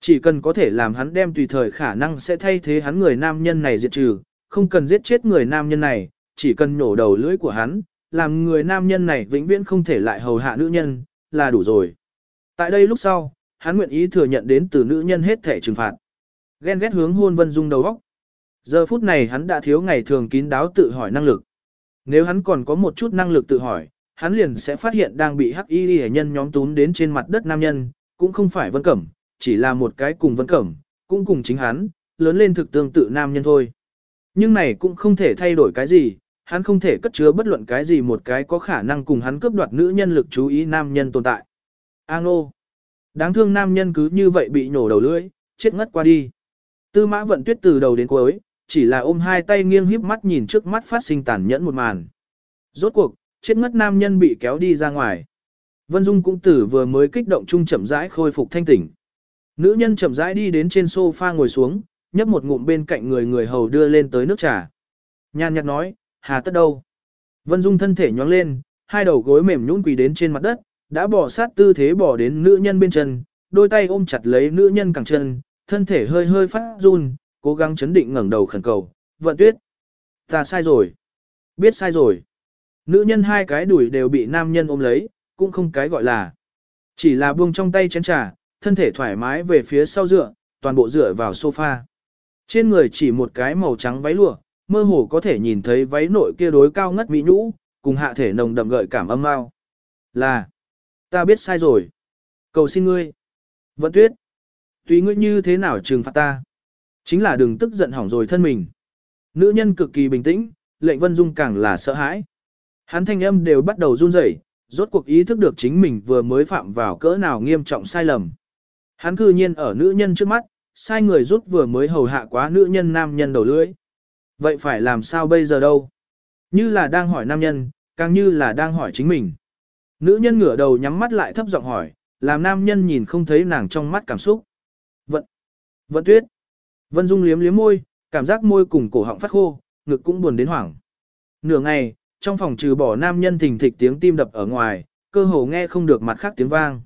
S1: Chỉ cần có thể làm hắn đem tùy thời khả năng sẽ thay thế hắn người nam nhân này diệt trừ, không cần giết chết người nam nhân này, chỉ cần nổ đầu lưỡi của hắn, làm người nam nhân này vĩnh viễn không thể lại hầu hạ nữ nhân, là đủ rồi. Tại đây lúc sau, hắn nguyện ý thừa nhận đến từ nữ nhân hết thể trừng phạt. Ghen ghét hướng hôn Vân Dung đầu óc. Giờ phút này hắn đã thiếu ngày thường kín đáo tự hỏi năng lực. Nếu hắn còn có một chút năng lực tự hỏi, hắn liền sẽ phát hiện đang bị hắc y hệ nhân nhóm tún đến trên mặt đất nam nhân, cũng không phải Vân Cẩm, chỉ là một cái cùng Vân Cẩm, cũng cùng chính hắn, lớn lên thực tương tự nam nhân thôi. Nhưng này cũng không thể thay đổi cái gì, hắn không thể cất chứa bất luận cái gì một cái có khả năng cùng hắn cướp đoạt nữ nhân lực chú ý nam nhân tồn tại. A ngô. Đáng thương nam nhân cứ như vậy bị nhổ đầu lưỡi, chết ngất qua đi. Tư mã vận tuyết từ đầu đến cuối, chỉ là ôm hai tay nghiêng híp mắt nhìn trước mắt phát sinh tàn nhẫn một màn. Rốt cuộc, chết ngất nam nhân bị kéo đi ra ngoài. Vân Dung cũng tử vừa mới kích động chung chậm rãi khôi phục thanh tỉnh. Nữ nhân chậm rãi đi đến trên sofa ngồi xuống, nhấp một ngụm bên cạnh người người hầu đưa lên tới nước trà. Nhan nhạt nói, hà tất đâu. Vân Dung thân thể nhoáng lên, hai đầu gối mềm nhũn quỳ đến trên mặt đất, đã bỏ sát tư thế bỏ đến nữ nhân bên chân, đôi tay ôm chặt lấy nữ nhân cẳng chân, thân thể hơi hơi phát run, cố gắng chấn định ngẩng đầu khẩn cầu, vận tuyết. Ta sai rồi. Biết sai rồi. Nữ nhân hai cái đuổi đều bị nam nhân ôm lấy, cũng không cái gọi là. Chỉ là buông trong tay chén trà, thân thể thoải mái về phía sau dựa, toàn bộ dựa vào sofa. Trên người chỉ một cái màu trắng váy lụa, mơ hồ có thể nhìn thấy váy nội kia đối cao ngất mỹ nhũ, cùng hạ thể nồng đậm gợi cảm âm mau. Là, ta biết sai rồi. Cầu xin ngươi. Vận tuyết. Tùy ngươi như thế nào trừng phạt ta. Chính là đừng tức giận hỏng rồi thân mình. Nữ nhân cực kỳ bình tĩnh, lệnh Vân Dung càng là sợ hãi. Hắn thanh âm đều bắt đầu run rẩy, rốt cuộc ý thức được chính mình vừa mới phạm vào cỡ nào nghiêm trọng sai lầm. Hắn cư nhiên ở nữ nhân trước mắt, sai người rút vừa mới hầu hạ quá nữ nhân nam nhân đầu lưỡi. Vậy phải làm sao bây giờ đâu? Như là đang hỏi nam nhân, càng như là đang hỏi chính mình. Nữ nhân ngửa đầu nhắm mắt lại thấp giọng hỏi, làm nam nhân nhìn không thấy nàng trong mắt cảm xúc. Vận, vận tuyết. Vân Dung liếm liếm môi, cảm giác môi cùng cổ họng phát khô, ngực cũng buồn đến hoảng. Nửa ngày, trong phòng trừ bỏ nam nhân thình thịch tiếng tim đập ở ngoài, cơ hồ nghe không được mặt khác tiếng vang.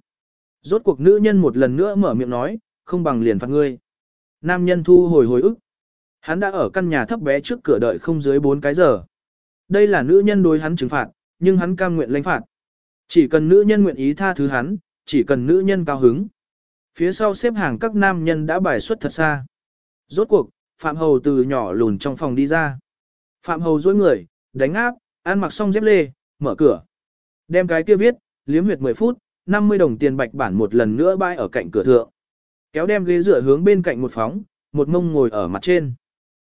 S1: Rốt cuộc nữ nhân một lần nữa mở miệng nói, không bằng liền phạt ngươi. Nam nhân thu hồi hồi ức. Hắn đã ở căn nhà thấp bé trước cửa đợi không dưới 4 cái giờ. Đây là nữ nhân đối hắn trừng phạt, nhưng hắn cam nguyện lãnh phạt. Chỉ cần nữ nhân nguyện ý tha thứ hắn, chỉ cần nữ nhân cao hứng. Phía sau xếp hàng các nam nhân đã bài xuất thật xa. Rốt cuộc, Phạm Hầu từ nhỏ lùn trong phòng đi ra. Phạm Hầu dối người, đánh áp, ăn mặc xong dép lê, mở cửa. Đem cái kia viết, liếm huyệt 10 phút, 50 đồng tiền bạch bản một lần nữa bay ở cạnh cửa thượng. Kéo đem ghế dựa hướng bên cạnh một phóng, một mông ngồi ở mặt trên.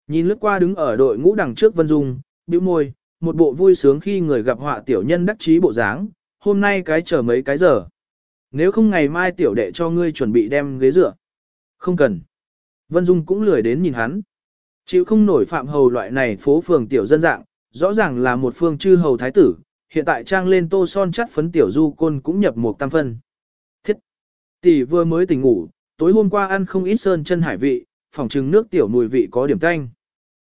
S1: Nhìn lướt qua đứng ở đội ngũ đằng trước Vân Dung, bĩu môi, một bộ vui sướng khi người gặp họa tiểu nhân đắc chí bộ dáng, hôm nay cái chờ mấy cái giờ. Nếu không ngày mai tiểu đệ cho ngươi chuẩn bị đem ghế dựa. Không cần. Vân Dung cũng lười đến nhìn hắn. Chịu không nổi phạm hầu loại này phố phường tiểu dân dạng, rõ ràng là một phương chư hầu thái tử, hiện tại trang lên tô son chắt phấn tiểu du côn cũng nhập một tam phân. Thiết! Tỷ vừa mới tỉnh ngủ, tối hôm qua ăn không ít sơn chân hải vị, phòng trừng nước tiểu mùi vị có điểm tanh.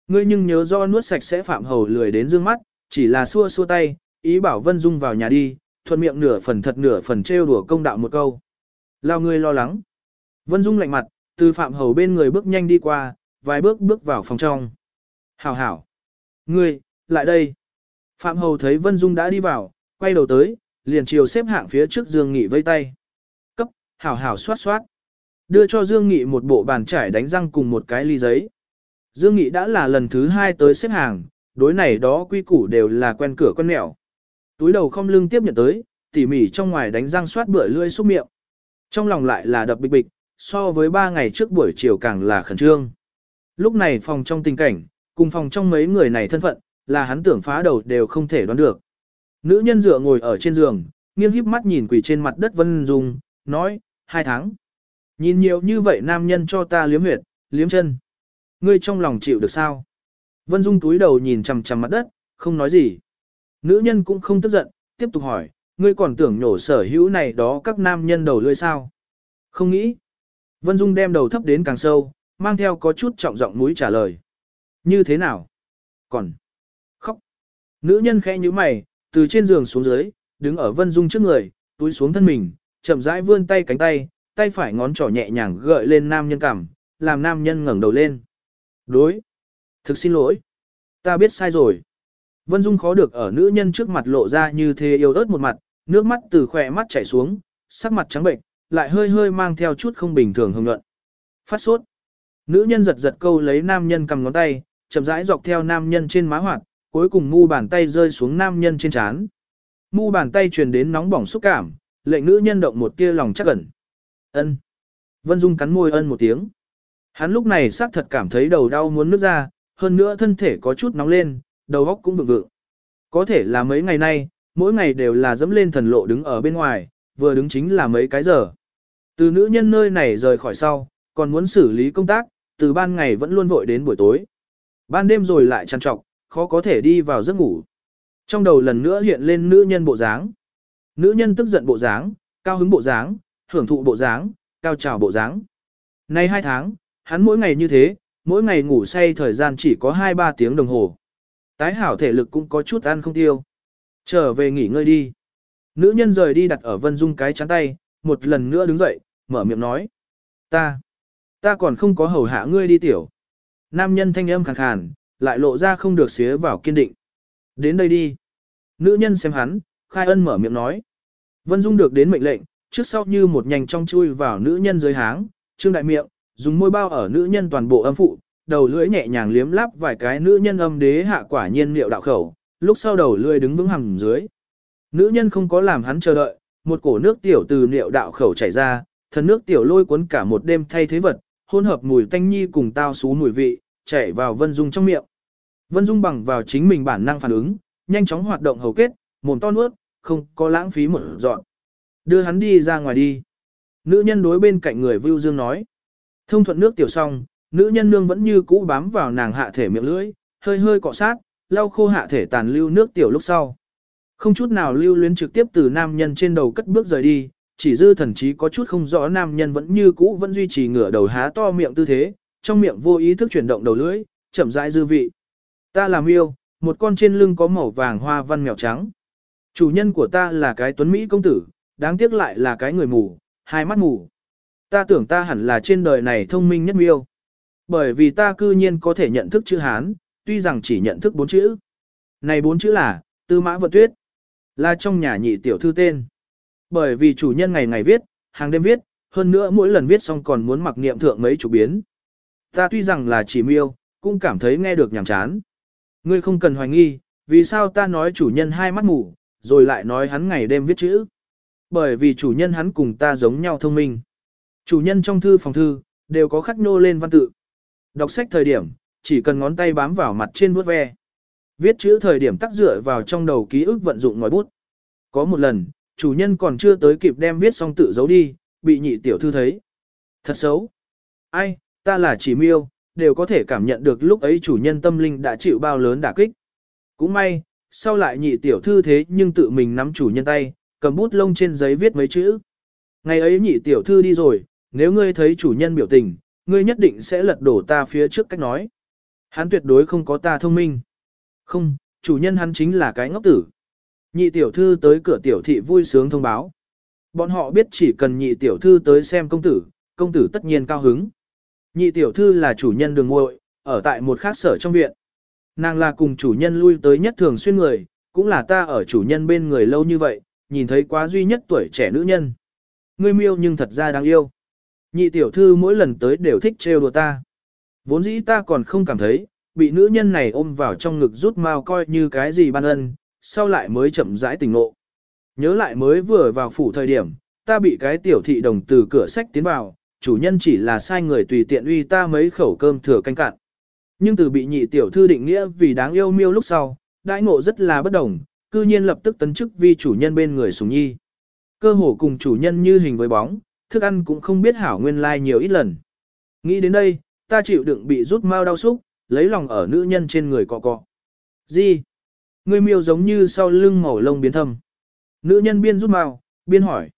S1: Ngươi nhưng nhớ do nuốt sạch sẽ phạm hầu lười đến dương mắt, chỉ là xua xua tay, ý bảo Vân Dung vào nhà đi, thuận miệng nửa phần thật nửa phần trêu đùa công đạo một câu. Lao ngươi lo lắng. Vân Dung lạnh mặt, từ phạm hầu bên người bước nhanh đi qua, vài bước bước vào phòng trong. Hảo hảo. Ngươi, lại đây. Phạm hầu thấy Vân Dung đã đi vào, quay đầu tới, liền chiều xếp hạng phía trước Dương Nghị vây tay. Cấp, hảo hảo xoát xoát. Đưa cho Dương Nghị một bộ bàn trải đánh răng cùng một cái ly giấy. Dương Nghị đã là lần thứ hai tới xếp hàng, đối này đó quy củ đều là quen cửa quen mẹo. Túi đầu không lưng tiếp nhận tới, tỉ mỉ trong ngoài đánh răng xoát bữa lươi xúc miệng. Trong lòng lại là đập bịch bịch, so với ba ngày trước buổi chiều càng là khẩn trương. Lúc này phòng trong tình cảnh, cùng phòng trong mấy người này thân phận, là hắn tưởng phá đầu đều không thể đoán được. Nữ nhân dựa ngồi ở trên giường, nghiêng híp mắt nhìn quỷ trên mặt đất Vân Dung, nói, hai tháng. Nhìn nhiều như vậy nam nhân cho ta liếm huyệt, liếm chân. Ngươi trong lòng chịu được sao? Vân Dung túi đầu nhìn chằm chằm mặt đất, không nói gì. Nữ nhân cũng không tức giận, tiếp tục hỏi, ngươi còn tưởng nhổ sở hữu này đó các nam nhân đầu lưỡi sao? Không nghĩ. Vân Dung đem đầu thấp đến càng sâu, mang theo có chút trọng giọng mũi trả lời. Như thế nào? Còn. Nữ nhân khẽ như mày, từ trên giường xuống dưới, đứng ở Vân Dung trước người, túi xuống thân mình, chậm rãi vươn tay cánh tay, tay phải ngón trỏ nhẹ nhàng gợi lên nam nhân cảm, làm nam nhân ngẩng đầu lên. Đối. Thực xin lỗi. Ta biết sai rồi. Vân Dung khó được ở nữ nhân trước mặt lộ ra như thế yêu ớt một mặt, nước mắt từ khỏe mắt chảy xuống, sắc mặt trắng bệnh, lại hơi hơi mang theo chút không bình thường hồng nhuận. Phát sốt. Nữ nhân giật giật câu lấy nam nhân cầm ngón tay, chậm rãi dọc theo nam nhân trên má hoạt, cuối cùng mu bàn tay rơi xuống nam nhân trên trán. Mu bàn tay truyền đến nóng bỏng xúc cảm, lệnh nữ nhân động một tia lòng chắc ẩn. Ân. Vân Dung cắn môi ân một tiếng. Hắn lúc này xác thật cảm thấy đầu đau muốn nứt ra, hơn nữa thân thể có chút nóng lên, đầu óc cũng vượng vượng. Có thể là mấy ngày nay, mỗi ngày đều là dẫm lên thần lộ đứng ở bên ngoài, vừa đứng chính là mấy cái giờ. Từ nữ nhân nơi này rời khỏi sau, còn muốn xử lý công tác, từ ban ngày vẫn luôn vội đến buổi tối. Ban đêm rồi lại trằn trọc, khó có thể đi vào giấc ngủ. Trong đầu lần nữa hiện lên nữ nhân bộ dáng. Nữ nhân tức giận bộ dáng, cao hứng bộ dáng, hưởng thụ bộ dáng, cao trào bộ dáng. Nay hai tháng, hắn mỗi ngày như thế, mỗi ngày ngủ say thời gian chỉ có 2-3 tiếng đồng hồ. Tái hảo thể lực cũng có chút ăn không tiêu. Trở về nghỉ ngơi đi. Nữ nhân rời đi đặt ở Vân Dung cái chắn tay, một lần nữa đứng dậy, mở miệng nói. Ta, ta còn không có hầu hạ ngươi đi tiểu. Nam nhân thanh âm khàn khàn, lại lộ ra không được xía vào kiên định. Đến đây đi. Nữ nhân xem hắn, khai ân mở miệng nói. Vân Dung được đến mệnh lệnh, trước sau như một nhanh trong chui vào nữ nhân dưới háng, trương đại miệng, dùng môi bao ở nữ nhân toàn bộ âm phụ, đầu lưỡi nhẹ nhàng liếm láp vài cái nữ nhân âm đế hạ quả nhiên liệu đạo khẩu, lúc sau đầu lưỡi đứng vững hằng dưới. Nữ nhân không có làm hắn chờ đợi, một cổ nước tiểu từ liệu đạo khẩu chảy ra, thần nước tiểu lôi cuốn cả một đêm thay thế vật, hỗn hợp mùi tanh nhi cùng tao xú mùi vị, chảy vào Vân Dung trong miệng. Vân Dung bằng vào chính mình bản năng phản ứng, nhanh chóng hoạt động hầu kết, mồm to nuốt, không có lãng phí một dọn. Đưa hắn đi ra ngoài đi. Nữ nhân đối bên cạnh người Vưu Dương nói. Thông thuận nước tiểu xong, nữ nhân nương vẫn như cũ bám vào nàng hạ thể miệng lưỡi, hơi hơi cọ sát, lau khô hạ thể tàn lưu nước tiểu lúc sau. Không chút nào lưu luyến trực tiếp từ nam nhân trên đầu cất bước rời đi, chỉ dư thần chí có chút không rõ nam nhân vẫn như cũ vẫn duy trì ngửa đầu há to miệng tư thế, trong miệng vô ý thức chuyển động đầu lưỡi, chậm rãi dư vị. Ta làm miêu, một con trên lưng có màu vàng hoa văn mèo trắng. Chủ nhân của ta là cái tuấn Mỹ công tử, đáng tiếc lại là cái người mù, hai mắt mù. Ta tưởng ta hẳn là trên đời này thông minh nhất miêu. Bởi vì ta cư nhiên có thể nhận thức chữ Hán, tuy rằng chỉ nhận thức bốn chữ. Này bốn chữ là, tư mã vận tuyết. Là trong nhà nhị tiểu thư tên. Bởi vì chủ nhân ngày ngày viết, hàng đêm viết, hơn nữa mỗi lần viết xong còn muốn mặc niệm thượng mấy chủ biến. Ta tuy rằng là chỉ miêu, cũng cảm thấy nghe được nhàm chán. Ngươi không cần hoài nghi, vì sao ta nói chủ nhân hai mắt mù, rồi lại nói hắn ngày đêm viết chữ. Bởi vì chủ nhân hắn cùng ta giống nhau thông minh. Chủ nhân trong thư phòng thư, đều có khắc nô lên văn tự. Đọc sách thời điểm, chỉ cần ngón tay bám vào mặt trên bút ve. Viết chữ thời điểm tác dựa vào trong đầu ký ức vận dụng ngòi bút. Có một lần, chủ nhân còn chưa tới kịp đem viết xong tự giấu đi, bị nhị tiểu thư thấy. Thật xấu. Ai, ta là chỉ miêu, đều có thể cảm nhận được lúc ấy chủ nhân tâm linh đã chịu bao lớn đả kích. Cũng may, sau lại nhị tiểu thư thế nhưng tự mình nắm chủ nhân tay, cầm bút lông trên giấy viết mấy chữ. Ngày ấy nhị tiểu thư đi rồi, nếu ngươi thấy chủ nhân biểu tình, ngươi nhất định sẽ lật đổ ta phía trước cách nói. Hắn tuyệt đối không có ta thông minh. Không, chủ nhân hắn chính là cái ngốc tử. Nhị tiểu thư tới cửa tiểu thị vui sướng thông báo. Bọn họ biết chỉ cần nhị tiểu thư tới xem công tử, công tử tất nhiên cao hứng. Nhị tiểu thư là chủ nhân đường muội, ở tại một khác sở trong viện. Nàng là cùng chủ nhân lui tới nhất thường xuyên người, cũng là ta ở chủ nhân bên người lâu như vậy, nhìn thấy quá duy nhất tuổi trẻ nữ nhân. Ngươi miêu nhưng thật ra đáng yêu. Nhị tiểu thư mỗi lần tới đều thích trêu đùa ta. Vốn dĩ ta còn không cảm thấy, bị nữ nhân này ôm vào trong ngực rút mau coi như cái gì ban ân, sau lại mới chậm rãi tỉnh ngộ. Nhớ lại mới vừa vào phủ thời điểm, ta bị cái tiểu thị đồng từ cửa sách tiến vào, chủ nhân chỉ là sai người tùy tiện uy ta mấy khẩu cơm thừa canh cạn. Nhưng từ bị nhị tiểu thư định nghĩa vì đáng yêu miêu lúc sau, đãi ngộ rất là bất đồng, cư nhiên lập tức tấn chức vi chủ nhân bên người sùng nhi. Cơ hồ cùng chủ nhân như hình với bóng, thức ăn cũng không biết hảo nguyên lai like nhiều ít lần. Nghĩ đến đây, ta chịu đựng bị rút mau đau xúc, lấy lòng ở nữ nhân trên người cọ cọ. Gì? Người miêu giống như sau lưng màu lông biến thâm. Nữ nhân biên rút mau, biên hỏi.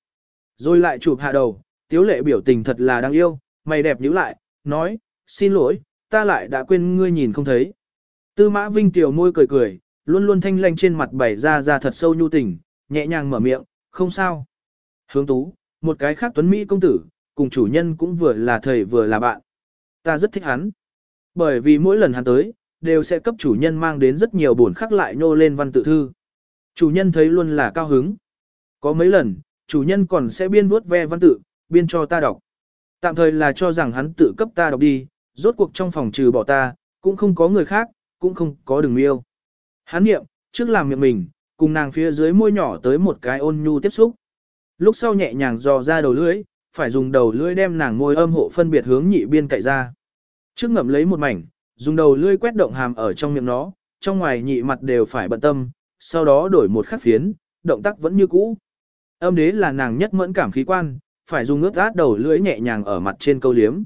S1: Rồi lại chụp hạ đầu, tiếu lệ biểu tình thật là đáng yêu, mày đẹp nhíu lại, nói, xin lỗi, ta lại đã quên ngươi nhìn không thấy. Tư mã vinh tiểu môi cười cười, luôn luôn thanh lanh trên mặt bày ra ra thật sâu nhu tình, nhẹ nhàng mở miệng, không sao. Hướng tú, một cái khác tuấn Mỹ công tử, cùng chủ nhân cũng vừa là thầy vừa là bạn. Ta rất thích hắn. Bởi vì mỗi lần hắn tới, đều sẽ cấp chủ nhân mang đến rất nhiều buồn khắc lại nhô lên văn tự thư. Chủ nhân thấy luôn là cao hứng. Có mấy lần, chủ nhân còn sẽ biên vuốt ve văn tự, biên cho ta đọc. Tạm thời là cho rằng hắn tự cấp ta đọc đi, rốt cuộc trong phòng trừ bỏ ta, cũng không có người khác, cũng không có đường yêu. Hắn niệm trước làm miệng mình, cùng nàng phía dưới môi nhỏ tới một cái ôn nhu tiếp xúc. Lúc sau nhẹ nhàng dò ra đầu lưỡi, phải dùng đầu lưỡi đem nàng môi âm hộ phân biệt hướng nhị biên cậy ra. Trước ngậm lấy một mảnh, dùng đầu lưỡi quét động hàm ở trong miệng nó, trong ngoài nhị mặt đều phải bận tâm, sau đó đổi một khắc phiến, động tác vẫn như cũ. Âm đế là nàng nhất mẫn cảm khí quan, phải dùng ướt át đầu lưỡi nhẹ nhàng ở mặt trên câu liếm.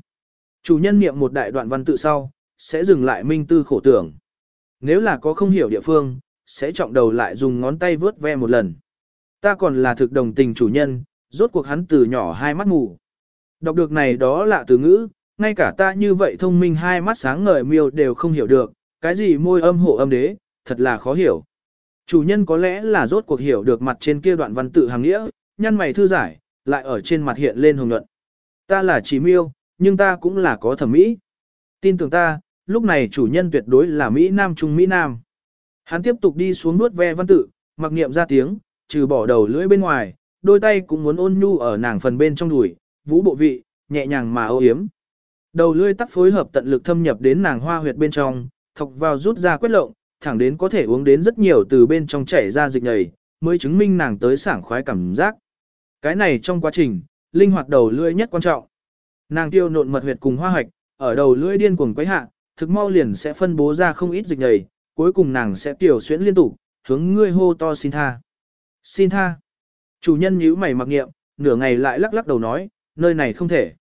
S1: Chủ nhân niệm một đại đoạn văn tự sau, sẽ dừng lại minh tư khổ tưởng. Nếu là có không hiểu địa phương, sẽ trọng đầu lại dùng ngón tay vớt ve một lần. Ta còn là thực đồng tình chủ nhân, rốt cuộc hắn từ nhỏ hai mắt ngủ Đọc được này đó là từ ngữ, ngay cả ta như vậy thông minh hai mắt sáng ngời miêu đều không hiểu được, cái gì môi âm hộ âm đế, thật là khó hiểu. Chủ nhân có lẽ là rốt cuộc hiểu được mặt trên kia đoạn văn tự hàng nghĩa, nhăn mày thư giải, lại ở trên mặt hiện lên hồng nhuận. Ta là chỉ miêu, nhưng ta cũng là có thẩm mỹ. Tin tưởng ta, lúc này chủ nhân tuyệt đối là Mỹ Nam Trung Mỹ Nam. Hắn tiếp tục đi xuống nuốt ve văn tự, mặc niệm ra tiếng, trừ bỏ đầu lưỡi bên ngoài, đôi tay cũng muốn ôn nhu ở nàng phần bên trong đùi, vũ bộ vị, nhẹ nhàng mà ô yếm. Đầu lưỡi tắt phối hợp tận lực thâm nhập đến nàng hoa huyệt bên trong, thọc vào rút ra quét lộng, thẳng đến có thể uống đến rất nhiều từ bên trong chảy ra dịch nhầy, mới chứng minh nàng tới sảng khoái cảm giác. Cái này trong quá trình, linh hoạt đầu lưỡi nhất quan trọng. Nàng tiêu nộn mật huyệt cùng hoa hạch, ở đầu lưỡi điên cuồng quấy hạ, thực mau liền sẽ phân bố ra không ít dịch nhầy, cuối cùng nàng sẽ tiểu xuyễn liên tục, hướng ngươi hô to xin tha. Xin tha. Chủ nhân nhíu mày mặc nghiệm, nửa ngày lại lắc lắc đầu nói, nơi này không thể.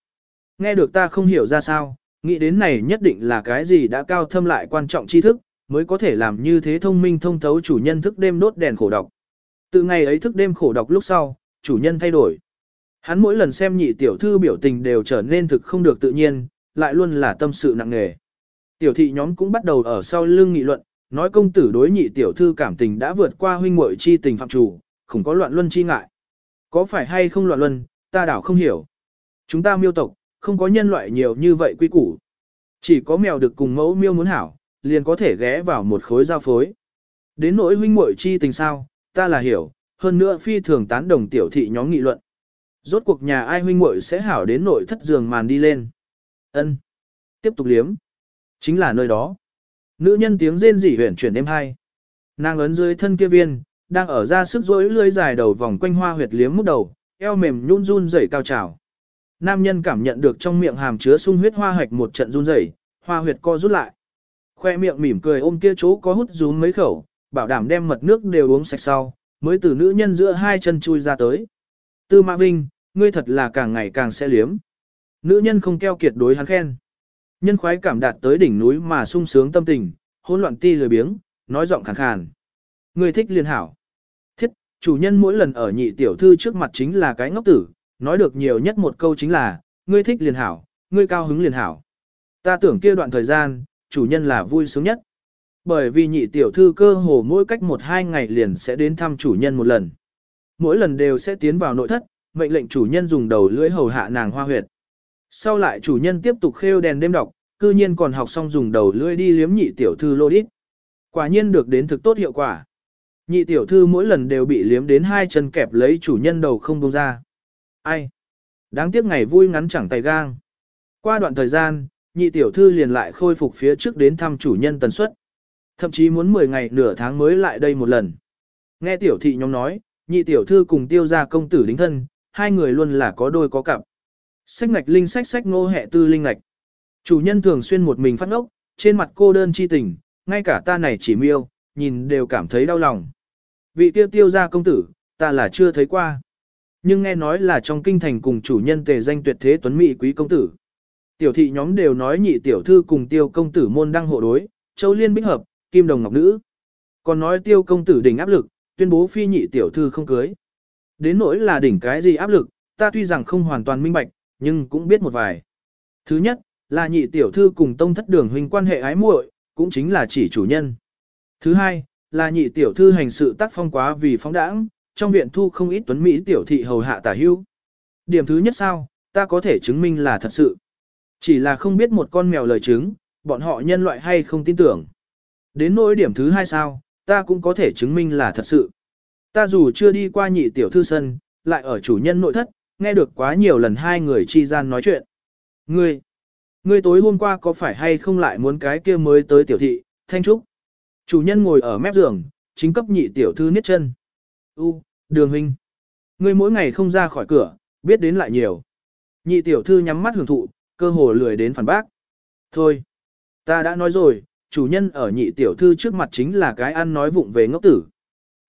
S1: Nghe được ta không hiểu ra sao, nghĩ đến này nhất định là cái gì đã cao thâm lại quan trọng tri thức, mới có thể làm như thế thông minh thông thấu chủ nhân thức đêm đốt đèn khổ độc. Từ ngày ấy thức đêm khổ độc lúc sau, chủ nhân thay đổi. Hắn mỗi lần xem nhị tiểu thư biểu tình đều trở nên thực không được tự nhiên, lại luôn là tâm sự nặng nề. Tiểu thị nhóm cũng bắt đầu ở sau lưng nghị luận, nói công tử đối nhị tiểu thư cảm tình đã vượt qua huynh muội chi tình phạm chủ, không có loạn luân chi ngại. Có phải hay không loạn luân, ta đảo không hiểu. Chúng ta miêu tộc, không có nhân loại nhiều như vậy quy củ. Chỉ có mèo được cùng mẫu miêu muốn hảo, liền có thể ghé vào một khối giao phối. Đến nỗi huynh muội chi tình sao, ta là hiểu, hơn nữa phi thường tán đồng tiểu thị nhóm nghị luận. Rốt cuộc nhà ai huynh muội sẽ hảo đến nội thất giường màn đi lên. Ân, Tiếp tục liếm. Chính là nơi đó. Nữ nhân tiếng rên rỉ huyển chuyển đêm hai. Nàng ấn dưới thân kia viên, đang ở ra sức rỗi lưỡi dài đầu vòng quanh hoa huyệt liếm mút đầu, eo mềm nhún run rẩy cao trào. Nam nhân cảm nhận được trong miệng hàm chứa sung huyết hoa hạch một trận run rẩy, hoa huyệt co rút lại. Khoe miệng mỉm cười ôm kia chỗ có hút rúm mấy khẩu, bảo đảm đem mật nước đều uống sạch sau, mới từ nữ nhân giữa hai chân chui ra tới. Tư Mã Vinh, ngươi thật là càng ngày càng sẽ liếm. Nữ nhân không keo kiệt đối hắn khen. Nhân khoái cảm đạt tới đỉnh núi mà sung sướng tâm tình, hỗn loạn ti lười biếng, nói giọng khàn khàn. Ngươi thích liên hảo. Thiết, chủ nhân mỗi lần ở nhị tiểu thư trước mặt chính là cái ngốc tử, nói được nhiều nhất một câu chính là, ngươi thích liền hảo, ngươi cao hứng liền hảo. Ta tưởng kia đoạn thời gian, chủ nhân là vui sướng nhất. Bởi vì nhị tiểu thư cơ hồ mỗi cách một hai ngày liền sẽ đến thăm chủ nhân một lần. Mỗi lần đều sẽ tiến vào nội thất, mệnh lệnh chủ nhân dùng đầu lưỡi hầu hạ nàng hoa huyệt. Sau lại chủ nhân tiếp tục khêu đèn đêm đọc, cư nhiên còn học xong dùng đầu lưỡi đi liếm nhị tiểu thư lô đít. Quả nhiên được đến thực tốt hiệu quả. Nhị tiểu thư mỗi lần đều bị liếm đến hai chân kẹp lấy chủ nhân đầu không buông ra. Ai? Đáng tiếc ngày vui ngắn chẳng tay gang. Qua đoạn thời gian, nhị tiểu thư liền lại khôi phục phía trước đến thăm chủ nhân tần suất. Thậm chí muốn 10 ngày nửa tháng mới lại đây một lần. Nghe tiểu thị nhóm nói, nhị tiểu thư cùng tiêu gia công tử đính thân, hai người luôn là có đôi có cặp. Sách ngạch linh sách sách ngô hệ tư linh ngạch. Chủ nhân thường xuyên một mình phát ngốc, trên mặt cô đơn chi tình, ngay cả ta này chỉ miêu, nhìn đều cảm thấy đau lòng. Vị tiêu tiêu gia công tử, ta là chưa thấy qua. Nhưng nghe nói là trong kinh thành cùng chủ nhân tề danh tuyệt thế tuấn mỹ quý công tử. Tiểu thị nhóm đều nói nhị tiểu thư cùng tiêu công tử môn đăng hộ đối, châu liên bích hợp, kim đồng ngọc nữ. Còn nói tiêu công tử đỉnh áp lực, tuyên bố phi nhị tiểu thư không cưới. Đến nỗi là đỉnh cái gì áp lực, ta tuy rằng không hoàn toàn minh bạch, nhưng cũng biết một vài. Thứ nhất, là nhị tiểu thư cùng tông thất đường huynh quan hệ ái muội, cũng chính là chỉ chủ nhân. Thứ hai, là nhị tiểu thư hành sự tác phong quá vì phóng đãng, trong viện thu không ít tuấn Mỹ tiểu thị hầu hạ tả hưu. Điểm thứ nhất sao, ta có thể chứng minh là thật sự. Chỉ là không biết một con mèo lời chứng, bọn họ nhân loại hay không tin tưởng. Đến nỗi điểm thứ hai sao, ta cũng có thể chứng minh là thật sự. Ta dù chưa đi qua nhị tiểu thư sân, lại ở chủ nhân nội thất, nghe được quá nhiều lần hai người chi gian nói chuyện. Ngươi, ngươi tối hôm qua có phải hay không lại muốn cái kia mới tới tiểu thị, thanh trúc. Chủ nhân ngồi ở mép giường, chính cấp nhị tiểu thư niết chân. U, đường huynh. Ngươi mỗi ngày không ra khỏi cửa, biết đến lại nhiều. Nhị tiểu thư nhắm mắt hưởng thụ, cơ hồ lười đến phản bác. Thôi, ta đã nói rồi, chủ nhân ở nhị tiểu thư trước mặt chính là cái ăn nói vụng về ngốc tử.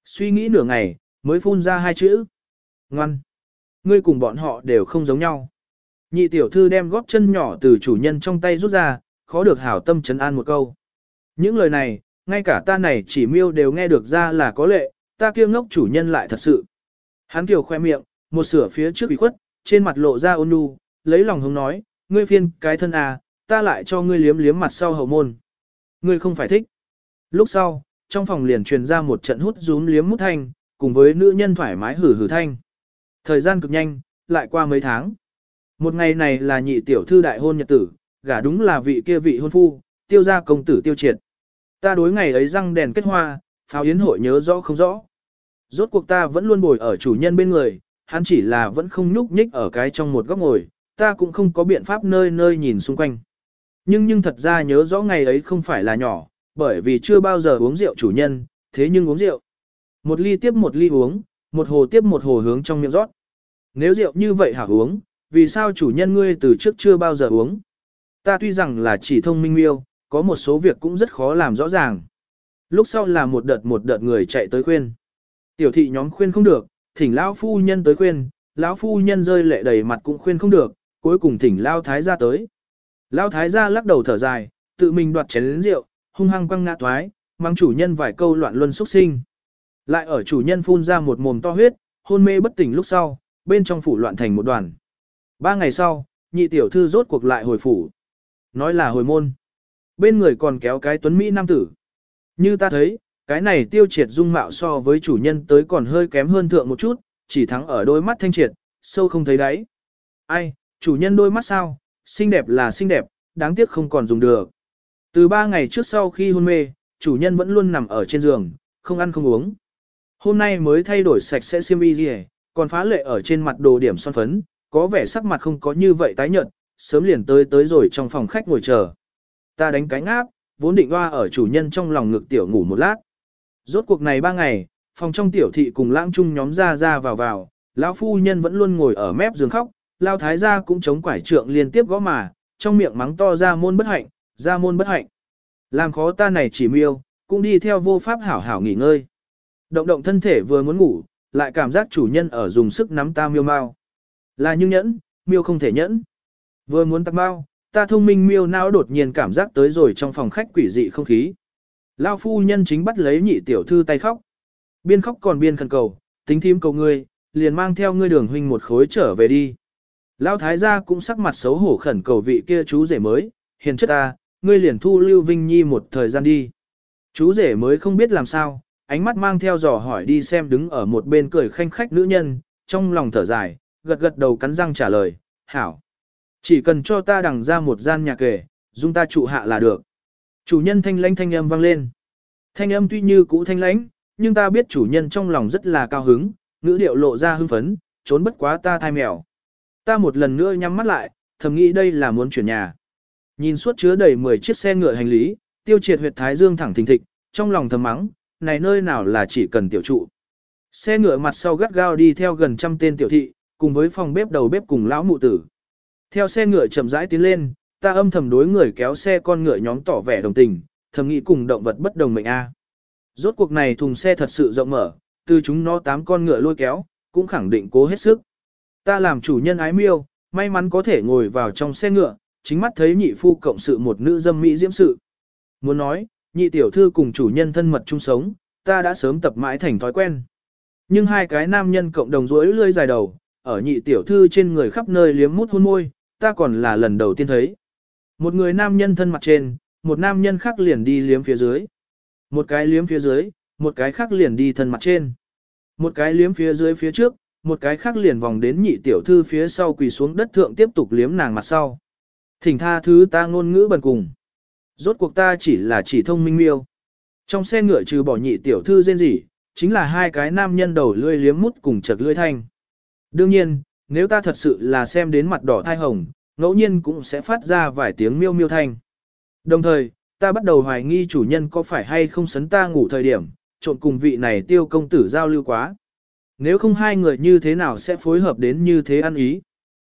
S1: Suy nghĩ nửa ngày, mới phun ra hai chữ. Ngoan. Ngươi cùng bọn họ đều không giống nhau. Nhị tiểu thư đem góp chân nhỏ từ chủ nhân trong tay rút ra, khó được hảo tâm trấn an một câu. Những lời này, ngay cả ta này chỉ miêu đều nghe được ra là có lệ, ta kia ngốc chủ nhân lại thật sự. Hắn kiều khoe miệng, một sửa phía trước bị khuất, trên mặt lộ ra ôn nhu, lấy lòng hứng nói, ngươi phiên cái thân à, ta lại cho ngươi liếm liếm mặt sau hậu môn. Ngươi không phải thích. Lúc sau, trong phòng liền truyền ra một trận hút rúm liếm mút thanh, cùng với nữ nhân thoải mái hử hử thanh. Thời gian cực nhanh, lại qua mấy tháng. Một ngày này là nhị tiểu thư đại hôn nhật tử, gả đúng là vị kia vị hôn phu, tiêu gia công tử tiêu triệt. Ta đối ngày ấy răng đèn kết hoa, pháo yến hội nhớ rõ không rõ. Rốt cuộc ta vẫn luôn bồi ở chủ nhân bên người, hắn chỉ là vẫn không nhúc nhích ở cái trong một góc ngồi, ta cũng không có biện pháp nơi nơi nhìn xung quanh. Nhưng nhưng thật ra nhớ rõ ngày ấy không phải là nhỏ, bởi vì chưa bao giờ uống rượu chủ nhân, thế nhưng uống rượu. Một ly tiếp một ly uống, một hồ tiếp một hồ hướng trong miệng rót. Nếu rượu như vậy hả uống, vì sao chủ nhân ngươi từ trước chưa bao giờ uống? Ta tuy rằng là chỉ thông minh miêu, có một số việc cũng rất khó làm rõ ràng. Lúc sau là một đợt một đợt người chạy tới khuyên. Tiểu thị nhóm khuyên không được, thỉnh lão phu nhân tới khuyên, lão phu nhân rơi lệ đầy mặt cũng khuyên không được, cuối cùng thỉnh Lao Thái gia tới. Lão Thái gia lắc đầu thở dài, tự mình đoạt chén lĩnh rượu, hung hăng quăng ngã toái, mang chủ nhân vài câu loạn luân xuất sinh. Lại ở chủ nhân phun ra một mồm to huyết, hôn mê bất tỉnh lúc sau, bên trong phủ loạn thành một đoàn. Ba ngày sau, nhị tiểu thư rốt cuộc lại hồi phủ. Nói là hồi môn. Bên người còn kéo cái tuấn Mỹ nam tử. Như ta thấy, cái này tiêu triệt dung mạo so với chủ nhân tới còn hơi kém hơn thượng một chút, chỉ thắng ở đôi mắt thanh triệt, sâu không thấy đáy. Ai, chủ nhân đôi mắt sao, xinh đẹp là xinh đẹp, đáng tiếc không còn dùng được. Từ ba ngày trước sau khi hôn mê, chủ nhân vẫn luôn nằm ở trên giường, không ăn không uống. Hôm nay mới thay đổi sạch sẽ xiêm y gì còn phá lệ ở trên mặt đồ điểm son phấn, có vẻ sắc mặt không có như vậy tái nhợt, sớm liền tới tới rồi trong phòng khách ngồi chờ. Ta đánh cánh áp, vốn định hoa ở chủ nhân trong lòng ngực tiểu ngủ một lát. Rốt cuộc này ba ngày, phòng trong tiểu thị cùng lãng chung nhóm ra ra vào vào, lão phu nhân vẫn luôn ngồi ở mép giường khóc, lao thái gia cũng chống quải trượng liên tiếp gõ mà, trong miệng mắng to ra môn bất hạnh, ra môn bất hạnh. Làm khó ta này chỉ miêu, cũng đi theo vô pháp hảo hảo nghỉ ngơi. Động động thân thể vừa muốn ngủ, lại cảm giác chủ nhân ở dùng sức nắm ta miêu mau. Là nhưng nhẫn, miêu không thể nhẫn. Vừa muốn tắt mau, ta thông minh miêu não đột nhiên cảm giác tới rồi trong phòng khách quỷ dị không khí. Lao phu nhân chính bắt lấy nhị tiểu thư tay khóc. Biên khóc còn biên khẩn cầu, tính thím cầu ngươi, liền mang theo ngươi đường huynh một khối trở về đi. Lão thái gia cũng sắc mặt xấu hổ khẩn cầu vị kia chú rể mới, hiền chất ta, ngươi liền thu Lưu Vinh Nhi một thời gian đi. Chú rể mới không biết làm sao, ánh mắt mang theo dò hỏi đi xem đứng ở một bên cười khanh khách nữ nhân, trong lòng thở dài, gật gật đầu cắn răng trả lời, hảo. Chỉ cần cho ta đằng ra một gian nhà kể, dung ta trụ hạ là được. Chủ nhân thanh lãnh thanh âm vang lên. Thanh âm tuy như cũ thanh lãnh, nhưng ta biết chủ nhân trong lòng rất là cao hứng, ngữ điệu lộ ra hưng phấn, trốn bất quá ta thai mèo. Ta một lần nữa nhắm mắt lại, thầm nghĩ đây là muốn chuyển nhà. Nhìn suốt chứa đầy 10 chiếc xe ngựa hành lý, tiêu triệt huyệt thái dương thẳng thình thịch, trong lòng thầm mắng, này nơi nào là chỉ cần tiểu trụ. Xe ngựa mặt sau gắt gao đi theo gần trăm tên tiểu thị, cùng với phòng bếp đầu bếp cùng lão mụ tử. Theo xe ngựa chậm rãi tiến lên, ta âm thầm đối người kéo xe con ngựa nhóm tỏ vẻ đồng tình, thầm nghĩ cùng động vật bất đồng mệnh a. Rốt cuộc này thùng xe thật sự rộng mở, từ chúng nó tám con ngựa lôi kéo, cũng khẳng định cố hết sức. Ta làm chủ nhân ái miêu, may mắn có thể ngồi vào trong xe ngựa, chính mắt thấy nhị phu cộng sự một nữ dâm mỹ diễm sự. Muốn nói, nhị tiểu thư cùng chủ nhân thân mật chung sống, ta đã sớm tập mãi thành thói quen. Nhưng hai cái nam nhân cộng đồng rối lươi dài đầu, ở nhị tiểu thư trên người khắp nơi liếm mút hôn môi, ta còn là lần đầu tiên thấy. Một người nam nhân thân mặt trên, một nam nhân khác liền đi liếm phía dưới. Một cái liếm phía dưới, một cái khác liền đi thân mặt trên. Một cái liếm phía dưới phía trước, một cái khác liền vòng đến nhị tiểu thư phía sau quỳ xuống đất thượng tiếp tục liếm nàng mặt sau. Thỉnh tha thứ ta ngôn ngữ bần cùng. Rốt cuộc ta chỉ là chỉ thông minh miêu. Trong xe ngựa trừ bỏ nhị tiểu thư rên rỉ, chính là hai cái nam nhân đầu lươi liếm mút cùng chật lươi thanh. Đương nhiên, nếu ta thật sự là xem đến mặt đỏ thai hồng, ngẫu nhiên cũng sẽ phát ra vài tiếng miêu miêu thanh. Đồng thời, ta bắt đầu hoài nghi chủ nhân có phải hay không sấn ta ngủ thời điểm, trộn cùng vị này tiêu công tử giao lưu quá. Nếu không hai người như thế nào sẽ phối hợp đến như thế ăn ý.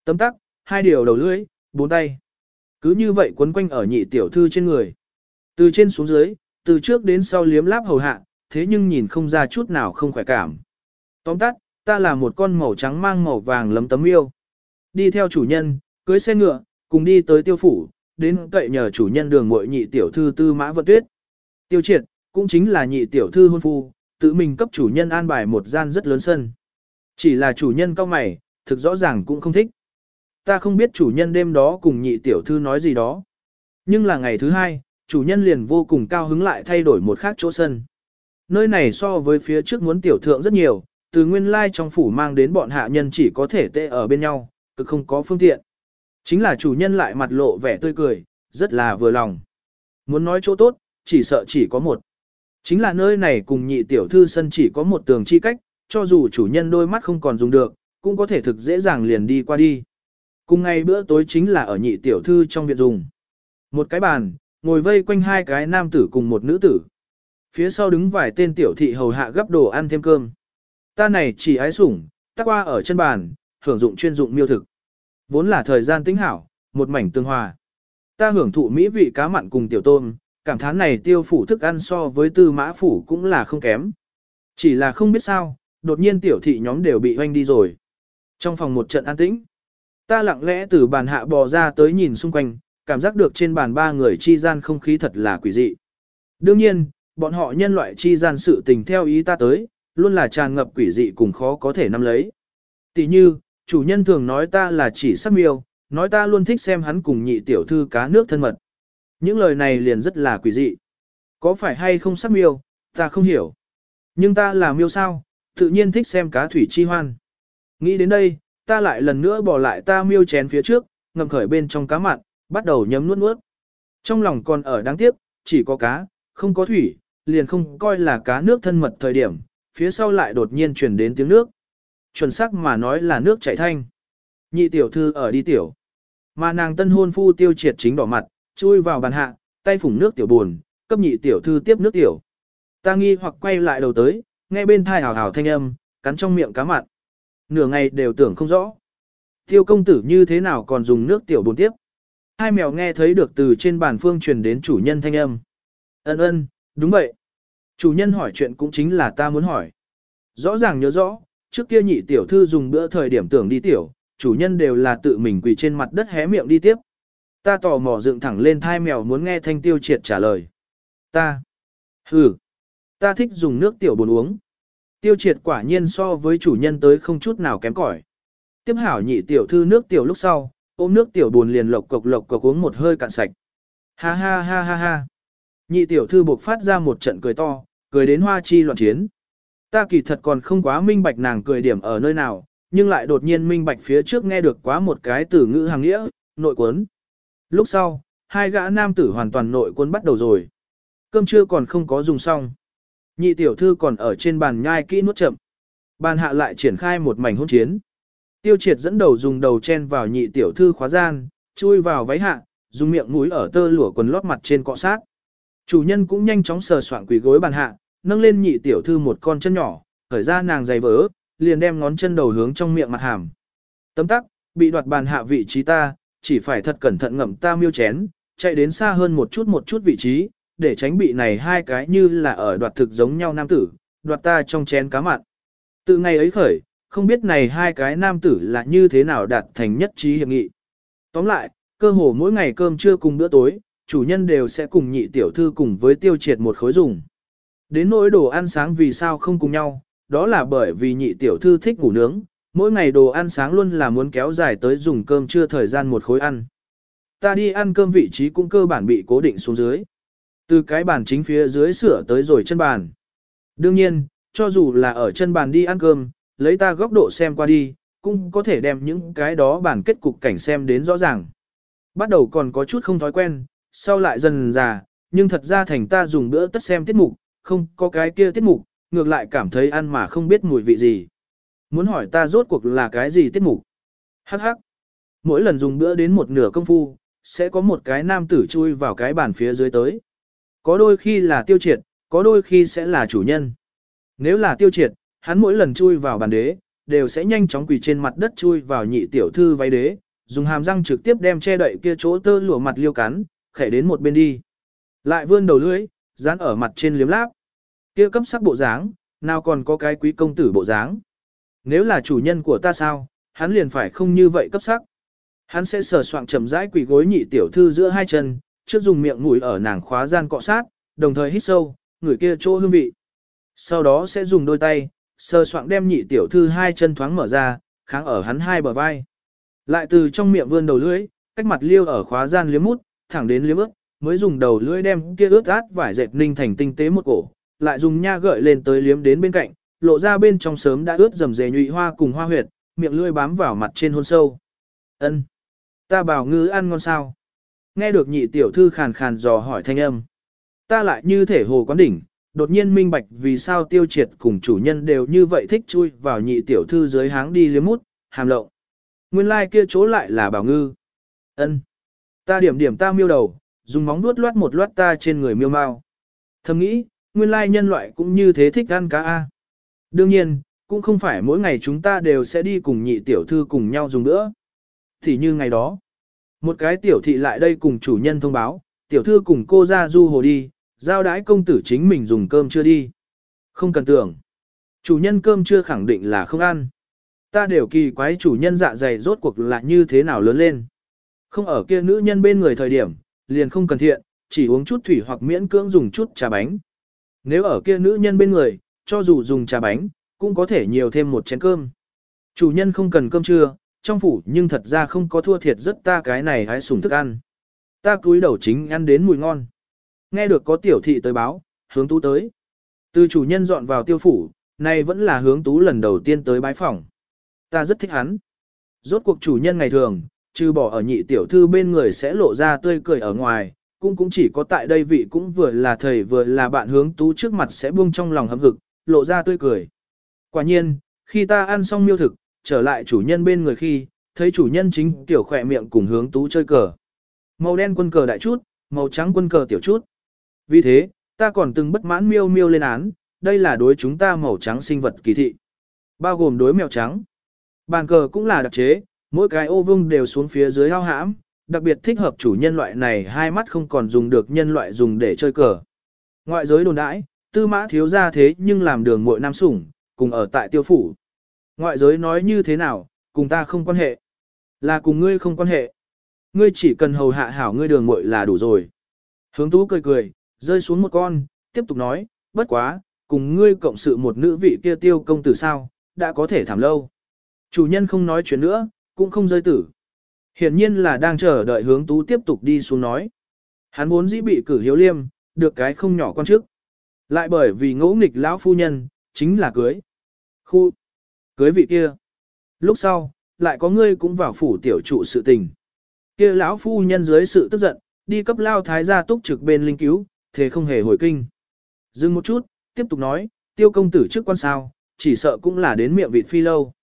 S1: Tấm tắc, hai điều đầu lưỡi, bốn tay. Cứ như vậy quấn quanh ở nhị tiểu thư trên người. Từ trên xuống dưới, từ trước đến sau liếm láp hầu hạ, thế nhưng nhìn không ra chút nào không khỏe cảm. Tóm tắt, ta là một con màu trắng mang màu vàng lấm tấm yêu. Đi theo chủ nhân, cưới xe ngựa, cùng đi tới tiêu phủ, đến cậy nhờ chủ nhân đường muội nhị tiểu thư tư mã vận tuyết. Tiêu triệt, cũng chính là nhị tiểu thư hôn phu, tự mình cấp chủ nhân an bài một gian rất lớn sân. Chỉ là chủ nhân cao mày, thực rõ ràng cũng không thích. Ta không biết chủ nhân đêm đó cùng nhị tiểu thư nói gì đó. Nhưng là ngày thứ hai, chủ nhân liền vô cùng cao hứng lại thay đổi một khác chỗ sân. Nơi này so với phía trước muốn tiểu thượng rất nhiều, từ nguyên lai trong phủ mang đến bọn hạ nhân chỉ có thể tê ở bên nhau, cực không có phương tiện. Chính là chủ nhân lại mặt lộ vẻ tươi cười, rất là vừa lòng. Muốn nói chỗ tốt, chỉ sợ chỉ có một. Chính là nơi này cùng nhị tiểu thư sân chỉ có một tường chi cách, cho dù chủ nhân đôi mắt không còn dùng được, cũng có thể thực dễ dàng liền đi qua đi. Cùng ngày bữa tối chính là ở nhị tiểu thư trong viện dùng. Một cái bàn, ngồi vây quanh hai cái nam tử cùng một nữ tử. Phía sau đứng vài tên tiểu thị hầu hạ gấp đồ ăn thêm cơm. Ta này chỉ ái sủng, tắc qua ở chân bàn, hưởng dụng chuyên dụng miêu thực. Vốn là thời gian tính hảo, một mảnh tương hòa. Ta hưởng thụ mỹ vị cá mặn cùng tiểu tôm, cảm thán này tiêu phủ thức ăn so với tư mã phủ cũng là không kém. Chỉ là không biết sao, đột nhiên tiểu thị nhóm đều bị hoanh đi rồi. Trong phòng một trận an tĩnh, Ta lặng lẽ từ bàn hạ bò ra tới nhìn xung quanh, cảm giác được trên bàn ba người chi gian không khí thật là quỷ dị. Đương nhiên, bọn họ nhân loại chi gian sự tình theo ý ta tới, luôn là tràn ngập quỷ dị cùng khó có thể nắm lấy. Tỷ như, chủ nhân thường nói ta là chỉ sắc miêu, nói ta luôn thích xem hắn cùng nhị tiểu thư cá nước thân mật. Những lời này liền rất là quỷ dị. Có phải hay không sắc miêu, ta không hiểu. Nhưng ta là miêu sao, tự nhiên thích xem cá thủy chi hoan. Nghĩ đến đây, ta lại lần nữa bỏ lại ta miêu chén phía trước, ngầm khởi bên trong cá mặn, bắt đầu nhấm nuốt nuốt. Trong lòng còn ở đáng tiếc, chỉ có cá, không có thủy, liền không coi là cá nước thân mật thời điểm, phía sau lại đột nhiên truyền đến tiếng nước. Chuẩn xác mà nói là nước chảy thanh. Nhị tiểu thư ở đi tiểu. Mà nàng tân hôn phu tiêu triệt chính đỏ mặt, chui vào bàn hạ, tay phủng nước tiểu buồn, cấp nhị tiểu thư tiếp nước tiểu. Ta nghi hoặc quay lại đầu tới, nghe bên thai hào hào thanh âm, cắn trong miệng cá mặn. Nửa ngày đều tưởng không rõ. Tiêu công tử như thế nào còn dùng nước tiểu buồn tiếp. Hai mèo nghe thấy được từ trên bàn phương truyền đến chủ nhân thanh âm. Ân ân, đúng vậy. Chủ nhân hỏi chuyện cũng chính là ta muốn hỏi. Rõ ràng nhớ rõ, trước kia nhị tiểu thư dùng bữa thời điểm tưởng đi tiểu, chủ nhân đều là tự mình quỳ trên mặt đất hé miệng đi tiếp. Ta tò mò dựng thẳng lên thai mèo muốn nghe thanh tiêu triệt trả lời. Ta. Ừ. Ta thích dùng nước tiểu buồn uống. Tiêu triệt quả nhiên so với chủ nhân tới không chút nào kém cỏi. Tiếp hảo nhị tiểu thư nước tiểu lúc sau, ôm nước tiểu buồn liền lộc cộc lộc cộc uống một hơi cạn sạch. Ha ha ha ha ha. Nhị tiểu thư buộc phát ra một trận cười to, cười đến hoa chi loạn chiến. Ta kỳ thật còn không quá minh bạch nàng cười điểm ở nơi nào, nhưng lại đột nhiên minh bạch phía trước nghe được quá một cái từ ngữ hàng nghĩa, nội cuốn. Lúc sau, hai gã nam tử hoàn toàn nội quân bắt đầu rồi. Cơm trưa còn không có dùng xong. Nhị tiểu thư còn ở trên bàn nhai kỹ nuốt chậm. Bàn hạ lại triển khai một mảnh hôn chiến. Tiêu triệt dẫn đầu dùng đầu chen vào nhị tiểu thư khóa gian, chui vào váy hạ, dùng miệng mũi ở tơ lụa quần lót mặt trên cọ sát. Chủ nhân cũng nhanh chóng sờ soạn quỷ gối bàn hạ, nâng lên nhị tiểu thư một con chân nhỏ, khởi ra nàng giày vỡ, liền đem ngón chân đầu hướng trong miệng mặt hàm. Tấm tắc, bị đoạt bàn hạ vị trí ta, chỉ phải thật cẩn thận ngậm ta miêu chén, chạy đến xa hơn một chút một chút vị trí, để tránh bị này hai cái như là ở đoạt thực giống nhau nam tử, đoạt ta trong chén cá mặn. Từ ngày ấy khởi, không biết này hai cái nam tử là như thế nào đạt thành nhất trí hiệp nghị. Tóm lại, cơ hồ mỗi ngày cơm trưa cùng bữa tối, chủ nhân đều sẽ cùng nhị tiểu thư cùng với tiêu triệt một khối dùng. Đến nỗi đồ ăn sáng vì sao không cùng nhau, đó là bởi vì nhị tiểu thư thích ngủ nướng, mỗi ngày đồ ăn sáng luôn là muốn kéo dài tới dùng cơm trưa thời gian một khối ăn. Ta đi ăn cơm vị trí cũng cơ bản bị cố định xuống dưới. Từ cái bàn chính phía dưới sửa tới rồi chân bàn. Đương nhiên, cho dù là ở chân bàn đi ăn cơm, lấy ta góc độ xem qua đi, cũng có thể đem những cái đó bản kết cục cảnh xem đến rõ ràng. Bắt đầu còn có chút không thói quen, sau lại dần già, nhưng thật ra thành ta dùng bữa tất xem tiết mục, không có cái kia tiết mục, ngược lại cảm thấy ăn mà không biết mùi vị gì. Muốn hỏi ta rốt cuộc là cái gì tiết mục? Hắc hắc. Mỗi lần dùng bữa đến một nửa công phu, sẽ có một cái nam tử chui vào cái bàn phía dưới tới. Có đôi khi là tiêu triệt, có đôi khi sẽ là chủ nhân. Nếu là tiêu triệt, hắn mỗi lần chui vào bàn đế, đều sẽ nhanh chóng quỳ trên mặt đất chui vào nhị tiểu thư váy đế, dùng hàm răng trực tiếp đem che đậy kia chỗ tơ lụa mặt liêu cắn, khẽ đến một bên đi. Lại vươn đầu lưỡi, dán ở mặt trên liếm láp. Kia cấp sắc bộ dáng, nào còn có cái quý công tử bộ dáng. Nếu là chủ nhân của ta sao, hắn liền phải không như vậy cấp sắc. Hắn sẽ sờ soạng chậm rãi quỳ gối nhị tiểu thư giữa hai chân, trước dùng miệng mũi ở nàng khóa gian cọ sát, đồng thời hít sâu, người kia chỗ hương vị. Sau đó sẽ dùng đôi tay, sờ soạng đem nhị tiểu thư hai chân thoáng mở ra, kháng ở hắn hai bờ vai. Lại từ trong miệng vươn đầu lưỡi, cách mặt liêu ở khóa gian liếm mút, thẳng đến liếm ướt, mới dùng đầu lưỡi đem kia ướt át vải dệt ninh thành tinh tế một cổ, lại dùng nha gợi lên tới liếm đến bên cạnh, lộ ra bên trong sớm đã ướt dầm dề nhụy hoa cùng hoa huyệt, miệng lưỡi bám vào mặt trên hôn sâu. Ân, ta bảo ngư ăn ngon sao? Nghe được nhị tiểu thư khàn khàn dò hỏi thanh âm. Ta lại như thể hồ quán đỉnh, đột nhiên minh bạch vì sao tiêu triệt cùng chủ nhân đều như vậy thích chui vào nhị tiểu thư dưới háng đi liếm mút, hàm lộng. Nguyên lai like kia chỗ lại là bảo ngư. Ân, Ta điểm điểm ta miêu đầu, dùng móng vuốt loát một loát ta trên người miêu mau. Thầm nghĩ, nguyên lai nhân loại cũng như thế thích ăn cá A. Đương nhiên, cũng không phải mỗi ngày chúng ta đều sẽ đi cùng nhị tiểu thư cùng nhau dùng nữa. Thì như ngày đó, một cái tiểu thị lại đây cùng chủ nhân thông báo, tiểu thư cùng cô ra du hồ đi, giao đái công tử chính mình dùng cơm chưa đi. Không cần tưởng. Chủ nhân cơm chưa khẳng định là không ăn. Ta đều kỳ quái chủ nhân dạ dày rốt cuộc là như thế nào lớn lên. Không ở kia nữ nhân bên người thời điểm, liền không cần thiện, chỉ uống chút thủy hoặc miễn cưỡng dùng chút trà bánh. Nếu ở kia nữ nhân bên người, cho dù dùng trà bánh, cũng có thể nhiều thêm một chén cơm. Chủ nhân không cần cơm trưa, trong phủ nhưng thật ra không có thua thiệt rất ta cái này hái sùng thức ăn. Ta cúi đầu chính ăn đến mùi ngon. Nghe được có tiểu thị tới báo, hướng tú tới. Từ chủ nhân dọn vào tiêu phủ, này vẫn là hướng tú lần đầu tiên tới bái phỏng. Ta rất thích hắn. Rốt cuộc chủ nhân ngày thường, trừ bỏ ở nhị tiểu thư bên người sẽ lộ ra tươi cười ở ngoài, cũng cũng chỉ có tại đây vị cũng vừa là thầy vừa là bạn hướng tú trước mặt sẽ buông trong lòng hâm hực, lộ ra tươi cười. Quả nhiên, khi ta ăn xong miêu thực, trở lại chủ nhân bên người khi, thấy chủ nhân chính tiểu khỏe miệng cùng hướng tú chơi cờ. Màu đen quân cờ đại chút, màu trắng quân cờ tiểu chút. Vì thế, ta còn từng bất mãn miêu miêu lên án, đây là đối chúng ta màu trắng sinh vật kỳ thị. Bao gồm đối mèo trắng. Bàn cờ cũng là đặc chế, mỗi cái ô vương đều xuống phía dưới hao hãm, đặc biệt thích hợp chủ nhân loại này hai mắt không còn dùng được nhân loại dùng để chơi cờ. Ngoại giới đồn đãi, tư mã thiếu ra thế nhưng làm đường muội nam sủng, cùng ở tại tiêu phủ. Ngoại giới nói như thế nào, cùng ta không quan hệ. Là cùng ngươi không quan hệ. Ngươi chỉ cần hầu hạ hảo ngươi đường muội là đủ rồi. Hướng tú cười cười, rơi xuống một con, tiếp tục nói, bất quá, cùng ngươi cộng sự một nữ vị kia tiêu công tử sao, đã có thể thảm lâu. Chủ nhân không nói chuyện nữa, cũng không rơi tử. Hiển nhiên là đang chờ đợi hướng tú tiếp tục đi xuống nói. Hắn vốn dĩ bị cử hiếu liêm, được cái không nhỏ con trước. Lại bởi vì ngỗ nghịch lão phu nhân, chính là cưới. Khu, cưới vị kia. Lúc sau, lại có ngươi cũng vào phủ tiểu trụ sự tình. Kia lão phu nhân dưới sự tức giận, đi cấp lao thái gia túc trực bên linh cứu, thế không hề hồi kinh. Dừng một chút, tiếp tục nói, tiêu công tử trước quan sao, chỉ sợ cũng là đến miệng vịt phi lâu.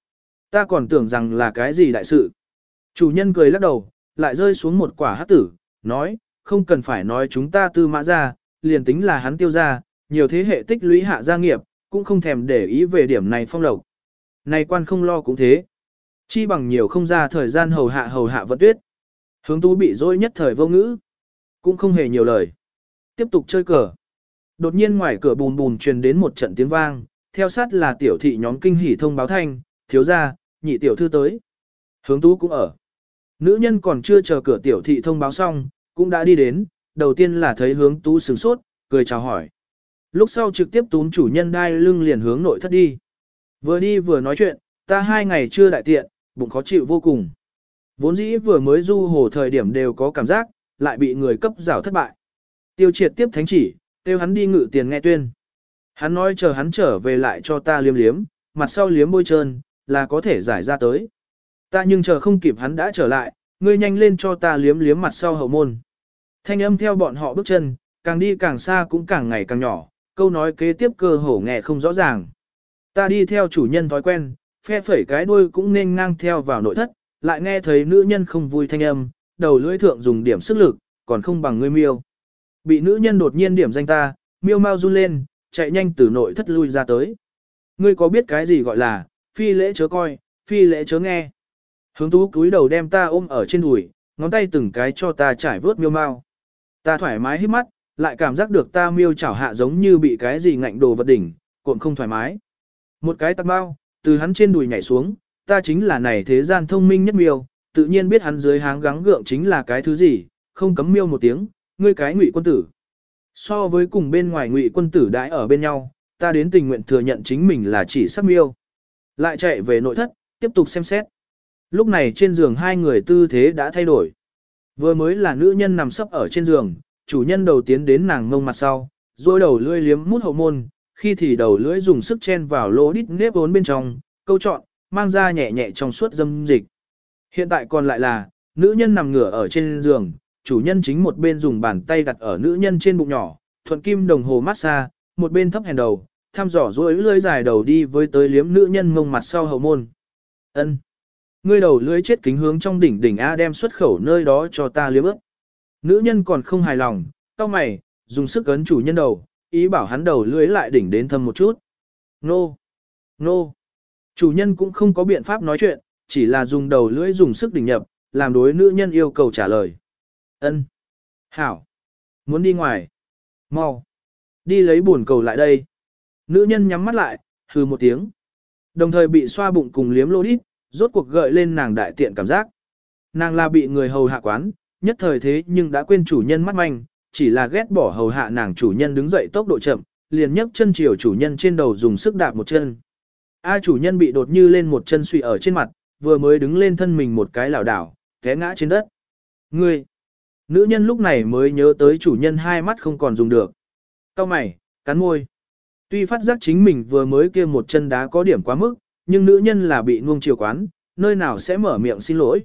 S1: Ta còn tưởng rằng là cái gì đại sự. Chủ nhân cười lắc đầu, lại rơi xuống một quả hát tử, nói, không cần phải nói chúng ta tư mã ra, liền tính là hắn tiêu ra, nhiều thế hệ tích lũy hạ gia nghiệp, cũng không thèm để ý về điểm này phong lộc. Này quan không lo cũng thế. Chi bằng nhiều không ra thời gian hầu hạ hầu hạ vận tuyết. Hướng tú bị dối nhất thời vô ngữ. Cũng không hề nhiều lời. Tiếp tục chơi cờ. Đột nhiên ngoài cửa bùn bùn truyền đến một trận tiếng vang, theo sát là tiểu thị nhóm kinh hỉ thông báo thanh, thiếu gia, nhị tiểu thư tới. Hướng tú cũng ở. Nữ nhân còn chưa chờ cửa tiểu thị thông báo xong, cũng đã đi đến, đầu tiên là thấy hướng tú sửng sốt, cười chào hỏi. Lúc sau trực tiếp tún chủ nhân đai lưng liền hướng nội thất đi. Vừa đi vừa nói chuyện, ta hai ngày chưa đại tiện, bụng khó chịu vô cùng. Vốn dĩ vừa mới du hồ thời điểm đều có cảm giác, lại bị người cấp rào thất bại. Tiêu triệt tiếp thánh chỉ, tiêu hắn đi ngự tiền nghe tuyên. Hắn nói chờ hắn trở về lại cho ta liếm liếm, mặt sau liếm bôi trơn, là có thể giải ra tới. Ta nhưng chờ không kịp hắn đã trở lại, ngươi nhanh lên cho ta liếm liếm mặt sau hậu môn. Thanh âm theo bọn họ bước chân, càng đi càng xa cũng càng ngày càng nhỏ, câu nói kế tiếp cơ hổ nghe không rõ ràng. Ta đi theo chủ nhân thói quen, phe phẩy cái đuôi cũng nên ngang theo vào nội thất, lại nghe thấy nữ nhân không vui thanh âm, đầu lưỡi thượng dùng điểm sức lực, còn không bằng ngươi miêu. Bị nữ nhân đột nhiên điểm danh ta, miêu mau run lên, chạy nhanh từ nội thất lui ra tới. Ngươi có biết cái gì gọi là, phi lễ chớ coi, phi lễ chớ nghe. Hướng tú cúi đầu đem ta ôm ở trên đùi, ngón tay từng cái cho ta trải vớt miêu mau. Ta thoải mái hít mắt, lại cảm giác được ta miêu chảo hạ giống như bị cái gì ngạnh đồ vật đỉnh, cuộn không thoải mái. Một cái tắc bao, từ hắn trên đùi nhảy xuống, ta chính là này thế gian thông minh nhất miêu, tự nhiên biết hắn dưới háng gắng gượng chính là cái thứ gì, không cấm miêu một tiếng, ngươi cái ngụy quân tử. So với cùng bên ngoài ngụy quân tử đãi ở bên nhau, ta đến tình nguyện thừa nhận chính mình là chỉ sắc miêu. Lại chạy về nội thất, tiếp tục xem xét. Lúc này trên giường hai người tư thế đã thay đổi. Vừa mới là nữ nhân nằm sấp ở trên giường, chủ nhân đầu tiến đến nàng ngông mặt sau, rồi đầu lưỡi liếm mút hậu môn, khi thì đầu lưỡi dùng sức chen vào lỗ đít nếp vốn bên trong, câu chọn, mang ra nhẹ nhẹ trong suốt dâm dịch. Hiện tại còn lại là, nữ nhân nằm ngửa ở trên giường, chủ nhân chính một bên dùng bàn tay đặt ở nữ nhân trên bụng nhỏ, thuận kim đồng hồ massage, một bên thấp hèn đầu, thăm dò duỗi lưỡi dài đầu đi với tới liếm nữ nhân ngông mặt sau hậu môn. Ân. Ngươi đầu lưỡi chết kính hướng trong đỉnh đỉnh A đem xuất khẩu nơi đó cho ta liếm ước. Nữ nhân còn không hài lòng, cau mày, dùng sức ấn chủ nhân đầu, ý bảo hắn đầu lưỡi lại đỉnh đến thâm một chút. Nô! Nô! Chủ nhân cũng không có biện pháp nói chuyện, chỉ là dùng đầu lưỡi dùng sức đỉnh nhập, làm đối nữ nhân yêu cầu trả lời. Ân. Hảo! Muốn đi ngoài? Mau! Đi lấy buồn cầu lại đây. Nữ nhân nhắm mắt lại, hừ một tiếng. Đồng thời bị xoa bụng cùng liếm lô đít, rốt cuộc gợi lên nàng đại tiện cảm giác. Nàng là bị người hầu hạ quán, nhất thời thế nhưng đã quên chủ nhân mắt manh, chỉ là ghét bỏ hầu hạ nàng chủ nhân đứng dậy tốc độ chậm, liền nhấc chân chiều chủ nhân trên đầu dùng sức đạp một chân. A chủ nhân bị đột như lên một chân suy ở trên mặt, vừa mới đứng lên thân mình một cái lảo đảo, té ngã trên đất. Ngươi! Nữ nhân lúc này mới nhớ tới chủ nhân hai mắt không còn dùng được. Cao mày, cắn môi. Tuy phát giác chính mình vừa mới kia một chân đá có điểm quá mức, nhưng nữ nhân là bị nuông chiều quán, nơi nào sẽ mở miệng xin lỗi.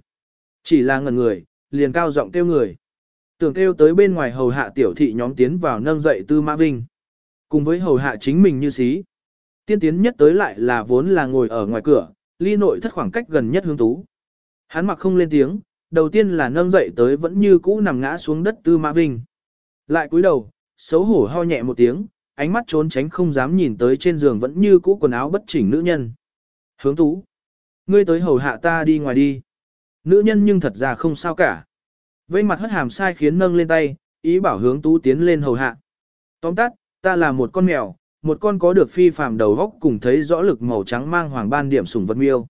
S1: Chỉ là ngần người, liền cao giọng kêu người. Tưởng kêu tới bên ngoài hầu hạ tiểu thị nhóm tiến vào nâng dậy tư mã vinh. Cùng với hầu hạ chính mình như xí. Tiên tiến nhất tới lại là vốn là ngồi ở ngoài cửa, ly nội thất khoảng cách gần nhất hướng tú. Hắn mặc không lên tiếng, đầu tiên là nâng dậy tới vẫn như cũ nằm ngã xuống đất tư mã vinh. Lại cúi đầu, xấu hổ ho nhẹ một tiếng, ánh mắt trốn tránh không dám nhìn tới trên giường vẫn như cũ quần áo bất chỉnh nữ nhân. Hướng tú. Ngươi tới hầu hạ ta đi ngoài đi. Nữ nhân nhưng thật ra không sao cả. Vây mặt hất hàm sai khiến nâng lên tay, ý bảo hướng tú tiến lên hầu hạ. Tóm tắt, ta là một con mèo, một con có được phi phàm đầu góc cùng thấy rõ lực màu trắng mang hoàng ban điểm sủng vật miêu.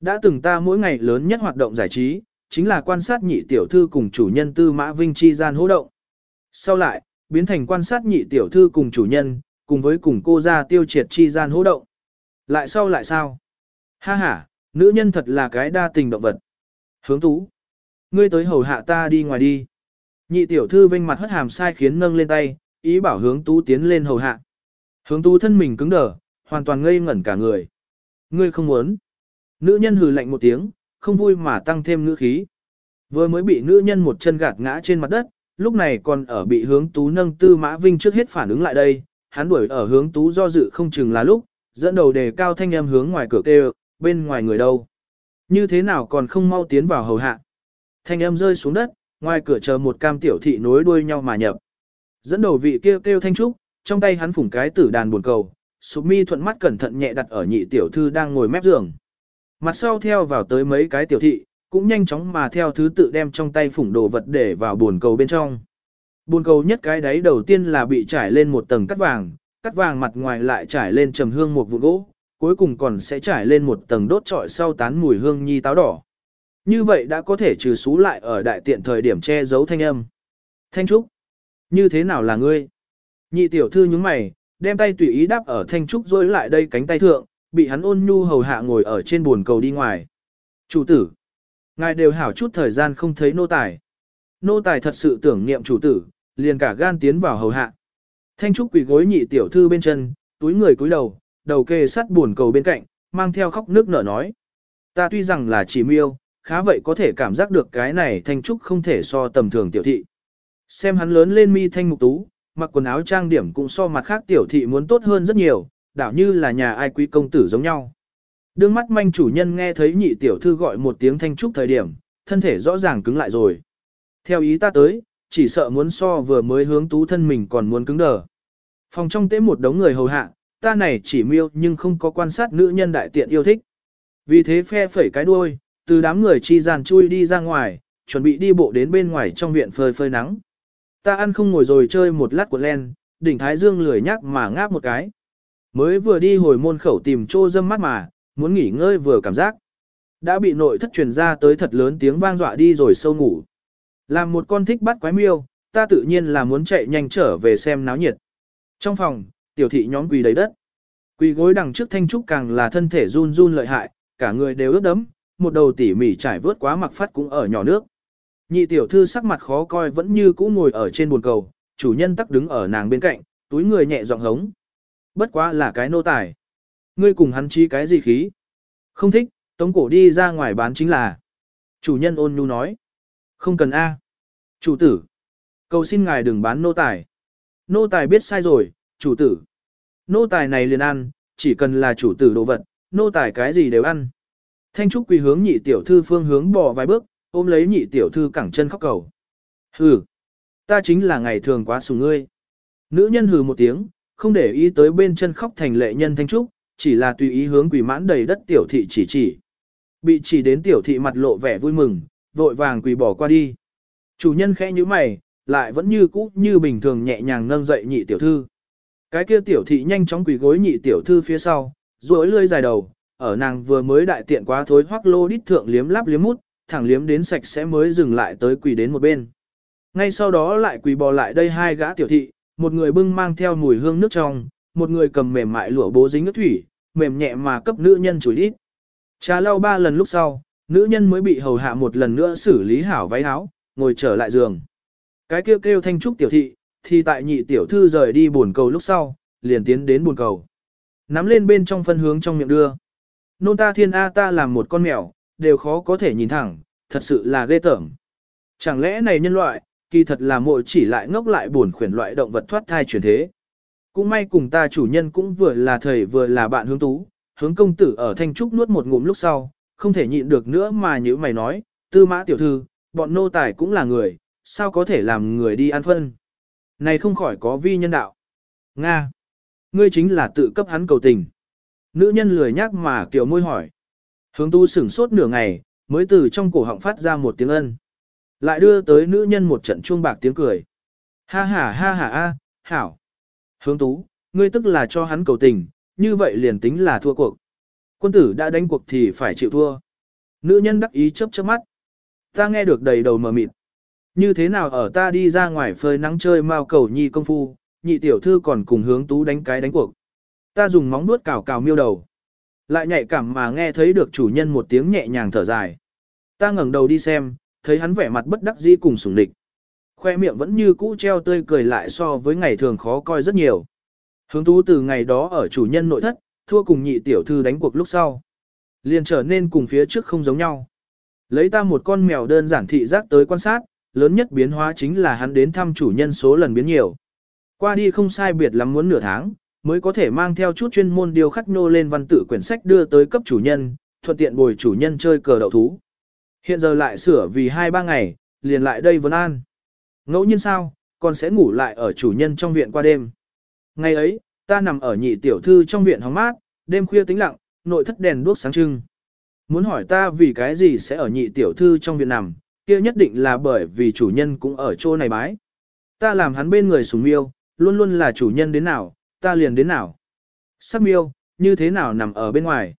S1: Đã từng ta mỗi ngày lớn nhất hoạt động giải trí, chính là quan sát nhị tiểu thư cùng chủ nhân tư mã vinh chi gian hỗ động. Sau lại, biến thành quan sát nhị tiểu thư cùng chủ nhân, cùng với cùng cô ra tiêu triệt chi gian hỗ động. Lại sau lại sao? Ha ha, nữ nhân thật là cái đa tình động vật. Hướng tú. Ngươi tới hầu hạ ta đi ngoài đi. Nhị tiểu thư vinh mặt hất hàm sai khiến nâng lên tay, ý bảo hướng tú tiến lên hầu hạ. Hướng tú thân mình cứng đờ, hoàn toàn ngây ngẩn cả người. Ngươi không muốn. Nữ nhân hừ lạnh một tiếng, không vui mà tăng thêm ngữ khí. Vừa mới bị nữ nhân một chân gạt ngã trên mặt đất, lúc này còn ở bị hướng tú nâng tư mã vinh trước hết phản ứng lại đây, hắn đuổi ở hướng tú do dự không chừng là lúc, dẫn đầu đề cao thanh em hướng ngoài cửa kêu, bên ngoài người đâu. Như thế nào còn không mau tiến vào hầu hạ. Thanh em rơi xuống đất, ngoài cửa chờ một cam tiểu thị nối đuôi nhau mà nhập. Dẫn đầu vị kêu kêu thanh trúc, trong tay hắn phủng cái tử đàn buồn cầu, sụp mi thuận mắt cẩn thận nhẹ đặt ở nhị tiểu thư đang ngồi mép giường. Mặt sau theo vào tới mấy cái tiểu thị, cũng nhanh chóng mà theo thứ tự đem trong tay phủng đồ vật để vào buồn cầu bên trong. Buồn cầu nhất cái đấy đầu tiên là bị trải lên một tầng cắt vàng, cắt vàng mặt ngoài lại trải lên trầm hương một vụ gỗ, cuối cùng còn sẽ trải lên một tầng đốt trọi sau tán mùi hương nhi táo đỏ. Như vậy đã có thể trừ xú lại ở đại tiện thời điểm che giấu thanh âm. Thanh Trúc, như thế nào là ngươi? Nhị tiểu thư nhướng mày, đem tay tùy ý đáp ở Thanh Trúc rối lại đây cánh tay thượng, bị hắn ôn nhu hầu hạ ngồi ở trên buồn cầu đi ngoài. Chủ tử, ngài đều hảo chút thời gian không thấy nô tài. Nô tài thật sự tưởng niệm chủ tử, liền cả gan tiến vào hầu hạ. Thanh Trúc quỳ gối nhị tiểu thư bên chân, túi người cúi đầu, đầu kê sắt buồn cầu bên cạnh, mang theo khóc nước nở nói. Ta tuy rằng là chỉ miêu, khá vậy có thể cảm giác được cái này Thanh Trúc không thể so tầm thường tiểu thị. Xem hắn lớn lên mi thanh mục tú, mặc quần áo trang điểm cũng so mặt khác tiểu thị muốn tốt hơn rất nhiều, đảo như là nhà ai quý công tử giống nhau. Đương mắt manh chủ nhân nghe thấy nhị tiểu thư gọi một tiếng thanh trúc thời điểm, thân thể rõ ràng cứng lại rồi. Theo ý ta tới, chỉ sợ muốn so vừa mới hướng tú thân mình còn muốn cứng đờ. Phòng trong tế một đống người hầu hạ, ta này chỉ miêu nhưng không có quan sát nữ nhân đại tiện yêu thích. Vì thế phe phẩy cái đuôi, từ đám người chi dàn chui đi ra ngoài, chuẩn bị đi bộ đến bên ngoài trong viện phơi phơi nắng. Ta ăn không ngồi rồi chơi một lát của len, đỉnh thái dương lười nhắc mà ngáp một cái. Mới vừa đi hồi môn khẩu tìm trô dâm mắt mà, muốn nghỉ ngơi vừa cảm giác. Đã bị nội thất truyền ra tới thật lớn tiếng vang dọa đi rồi sâu ngủ. Làm một con thích bắt quái miêu, ta tự nhiên là muốn chạy nhanh trở về xem náo nhiệt. Trong phòng, tiểu thị nhóm quỳ đầy đất. Quỳ gối đằng trước thanh trúc càng là thân thể run run lợi hại, cả người đều ướt đẫm, một đầu tỉ mỉ trải vớt quá mặc phát cũng ở nhỏ nước. Nhị tiểu thư sắc mặt khó coi vẫn như cũ ngồi ở trên buồn cầu, chủ nhân tắc đứng ở nàng bên cạnh, túi người nhẹ giọng hống. Bất quá là cái nô tài. Ngươi cùng hắn chi cái gì khí? Không thích, tống cổ đi ra ngoài bán chính là. Chủ nhân ôn nhu nói. Không cần A. Chủ tử. Cầu xin ngài đừng bán nô tài. Nô tài biết sai rồi, chủ tử. Nô tài này liền ăn, chỉ cần là chủ tử đồ vật, nô tài cái gì đều ăn. Thanh Trúc quỳ hướng nhị tiểu thư phương hướng bỏ vài bước, ôm lấy nhị tiểu thư cẳng chân khóc cầu. Hừ, ta chính là ngày thường quá sủng ngươi. Nữ nhân hừ một tiếng, không để ý tới bên chân khóc thành lệ nhân thanh trúc, chỉ là tùy ý hướng quỷ mãn đầy đất tiểu thị chỉ chỉ. Bị chỉ đến tiểu thị mặt lộ vẻ vui mừng, vội vàng quỳ bỏ qua đi. Chủ nhân khẽ như mày, lại vẫn như cũ như bình thường nhẹ nhàng nâng dậy nhị tiểu thư. Cái kia tiểu thị nhanh chóng quỳ gối nhị tiểu thư phía sau, duỗi lưỡi dài đầu, ở nàng vừa mới đại tiện quá thối hoắc lô đít thượng liếm láp liếm mút, thẳng liếm đến sạch sẽ mới dừng lại tới quỳ đến một bên. Ngay sau đó lại quỳ bò lại đây hai gã tiểu thị, một người bưng mang theo mùi hương nước trong, một người cầm mềm mại lụa bố dính nước thủy, mềm nhẹ mà cấp nữ nhân chùi đít. Trà lau ba lần lúc sau, nữ nhân mới bị hầu hạ một lần nữa xử lý hảo váy áo, ngồi trở lại giường. Cái kêu kêu thanh trúc tiểu thị, thì tại nhị tiểu thư rời đi buồn cầu lúc sau, liền tiến đến buồn cầu. Nắm lên bên trong phân hướng trong miệng đưa. Nôn ta thiên A ta làm một con mèo, đều khó có thể nhìn thẳng, thật sự là ghê tởm. Chẳng lẽ này nhân loại, kỳ thật là mội chỉ lại ngốc lại buồn khuyển loại động vật thoát thai chuyển thế. Cũng may cùng ta chủ nhân cũng vừa là thầy vừa là bạn hướng tú, hướng công tử ở Thanh Trúc nuốt một ngụm lúc sau, không thể nhịn được nữa mà như mày nói, tư mã tiểu thư, bọn nô tài cũng là người, sao có thể làm người đi ăn phân. Này không khỏi có vi nhân đạo. Nga. Ngươi chính là tự cấp hắn cầu tình. Nữ nhân lười nhác mà kiểu môi hỏi. Hướng tu sửng sốt nửa ngày, mới từ trong cổ họng phát ra một tiếng ân. Lại đưa tới nữ nhân một trận chuông bạc tiếng cười. Ha ha ha ha ha, hảo. Hướng tú, ngươi tức là cho hắn cầu tình, như vậy liền tính là thua cuộc. Quân tử đã đánh cuộc thì phải chịu thua. Nữ nhân đắc ý chớp chớp mắt. Ta nghe được đầy đầu mờ mịt. Như thế nào ở ta đi ra ngoài phơi nắng chơi mao cầu nhi công phu, nhị tiểu thư còn cùng hướng tú đánh cái đánh cuộc. Ta dùng móng nuốt cào cào miêu đầu. Lại nhạy cảm mà nghe thấy được chủ nhân một tiếng nhẹ nhàng thở dài. Ta ngẩng đầu đi xem, thấy hắn vẻ mặt bất đắc dĩ cùng sủng địch. Khoe miệng vẫn như cũ treo tươi cười lại so với ngày thường khó coi rất nhiều. Hướng tú từ ngày đó ở chủ nhân nội thất, thua cùng nhị tiểu thư đánh cuộc lúc sau. Liền trở nên cùng phía trước không giống nhau. Lấy ta một con mèo đơn giản thị giác tới quan sát, lớn nhất biến hóa chính là hắn đến thăm chủ nhân số lần biến nhiều. Qua đi không sai biệt lắm muốn nửa tháng, mới có thể mang theo chút chuyên môn điều khắc nô lên văn tự quyển sách đưa tới cấp chủ nhân, thuận tiện bồi chủ nhân chơi cờ đậu thú. Hiện giờ lại sửa vì 2-3 ngày, liền lại đây vấn an. Ngẫu nhiên sao, con sẽ ngủ lại ở chủ nhân trong viện qua đêm. Ngày ấy, ta nằm ở nhị tiểu thư trong viện hóng mát, đêm khuya tĩnh lặng, nội thất đèn đuốc sáng trưng. Muốn hỏi ta vì cái gì sẽ ở nhị tiểu thư trong viện nằm, kia nhất định là bởi vì chủ nhân cũng ở chỗ này bái. Ta làm hắn bên người sùng miêu, luôn luôn là chủ nhân đến nào, ta liền đến nào. Sắc miêu, như thế nào nằm ở bên ngoài.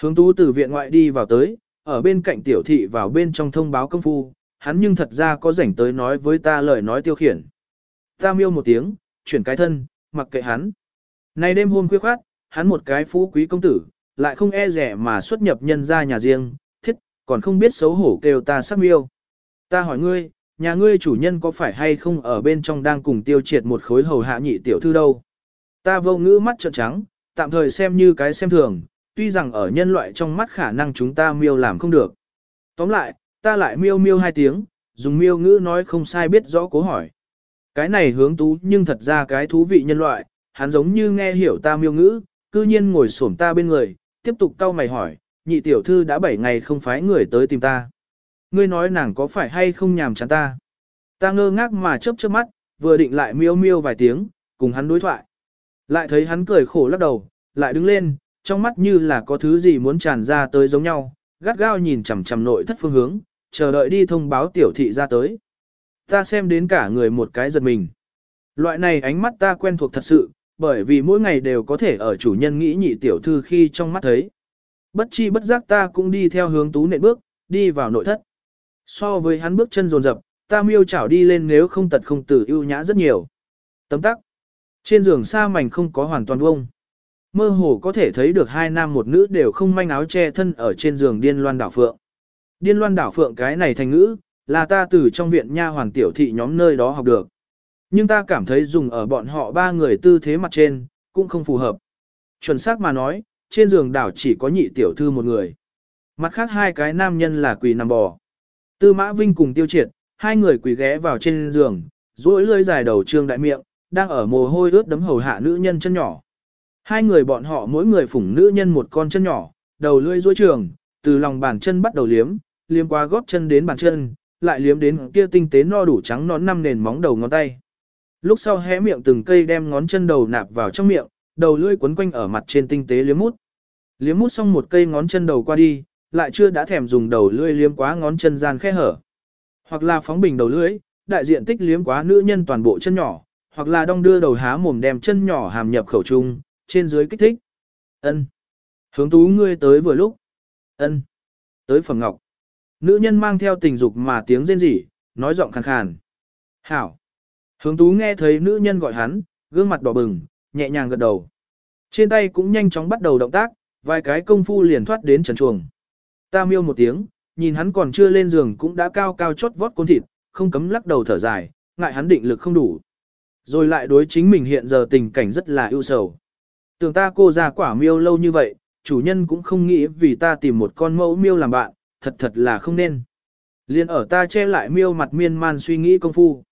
S1: Hướng tú từ viện ngoại đi vào tới, ở bên cạnh tiểu thị vào bên trong thông báo công phu, hắn nhưng thật ra có rảnh tới nói với ta lời nói tiêu khiển. Ta miêu một tiếng, chuyển cái thân, mặc kệ hắn. Này đêm hôm khuya khoát, hắn một cái phú quý công tử, lại không e rẻ mà xuất nhập nhân ra nhà riêng, thiết, còn không biết xấu hổ kêu ta sắc miêu. Ta hỏi ngươi, nhà ngươi chủ nhân có phải hay không ở bên trong đang cùng tiêu triệt một khối hầu hạ nhị tiểu thư đâu? Ta vô ngữ mắt trợn trắng, tạm thời xem như cái xem thường, tuy rằng ở nhân loại trong mắt khả năng chúng ta miêu làm không được. Tóm lại, ta lại miêu miêu hai tiếng, dùng miêu ngữ nói không sai biết rõ cố hỏi. Cái này hướng tú nhưng thật ra cái thú vị nhân loại, hắn giống như nghe hiểu ta miêu ngữ, cư nhiên ngồi xổm ta bên người, tiếp tục cau mày hỏi, nhị tiểu thư đã 7 ngày không phái người tới tìm ta. Ngươi nói nàng có phải hay không nhàm chán ta? Ta ngơ ngác mà chớp chớp mắt, vừa định lại miêu miêu vài tiếng, cùng hắn đối thoại. Lại thấy hắn cười khổ lắc đầu, lại đứng lên, trong mắt như là có thứ gì muốn tràn ra tới giống nhau, gắt gao nhìn chằm chằm nội thất phương hướng, chờ đợi đi thông báo tiểu thị ra tới. Ta xem đến cả người một cái giật mình. Loại này ánh mắt ta quen thuộc thật sự, bởi vì mỗi ngày đều có thể ở chủ nhân nghĩ nhị tiểu thư khi trong mắt thấy. Bất chi bất giác ta cũng đi theo hướng tú nện bước, đi vào nội thất. So với hắn bước chân rồn rập, ta miêu chảo đi lên nếu không tật không tử ưu nhã rất nhiều. Tấm tắc. Trên giường xa mảnh không có hoàn toàn vông. Mơ hồ có thể thấy được hai nam một nữ đều không manh áo che thân ở trên giường điên loan đảo phượng. Điên loan đảo phượng cái này thành ngữ, là ta từ trong viện nha hoàng tiểu thị nhóm nơi đó học được. Nhưng ta cảm thấy dùng ở bọn họ ba người tư thế mặt trên, cũng không phù hợp. Chuẩn xác mà nói, trên giường đảo chỉ có nhị tiểu thư một người. Mặt khác hai cái nam nhân là quỳ nằm bò. Tư mã vinh cùng tiêu triệt, hai người quỳ ghé vào trên giường, duỗi lưỡi dài đầu trương đại miệng, đang ở mồ hôi ướt đấm hầu hạ nữ nhân chân nhỏ. Hai người bọn họ mỗi người phủng nữ nhân một con chân nhỏ, đầu lưỡi duỗi trường, từ lòng bàn chân bắt đầu liếm, liếm qua gót chân đến bàn chân, lại liếm đến kia tinh tế no đủ trắng nón năm nền móng đầu ngón tay. Lúc sau hé miệng từng cây đem ngón chân đầu nạp vào trong miệng, đầu lưỡi quấn quanh ở mặt trên tinh tế liếm mút. Liếm mút xong một cây ngón chân đầu qua đi, lại chưa đã thèm dùng đầu lưỡi liếm quá ngón chân gian khe hở. Hoặc là phóng bình đầu lưỡi, đại diện tích liếm quá nữ nhân toàn bộ chân nhỏ, hoặc là đong đưa đầu há mồm đem chân nhỏ hàm nhập khẩu trung, trên dưới kích thích. Ân. Hướng tú ngươi tới vừa lúc. ân Tới phẩm ngọc. Nữ nhân mang theo tình dục mà tiếng rên rỉ, nói giọng khàn khàn. Hảo. Hướng tú nghe thấy nữ nhân gọi hắn, gương mặt đỏ bừng, nhẹ nhàng gật đầu. Trên tay cũng nhanh chóng bắt đầu động tác, vài cái công phu liền thoát đến trần chuồng. Ta miêu một tiếng, nhìn hắn còn chưa lên giường cũng đã cao cao chót vót côn thịt, không cấm lắc đầu thở dài, ngại hắn định lực không đủ. Rồi lại đối chính mình hiện giờ tình cảnh rất là ưu sầu. Tưởng ta cô ra quả miêu lâu như vậy, chủ nhân cũng không nghĩ vì ta tìm một con mẫu miêu làm bạn, thật thật là không nên. Liên ở ta che lại miêu mặt miên man suy nghĩ công phu.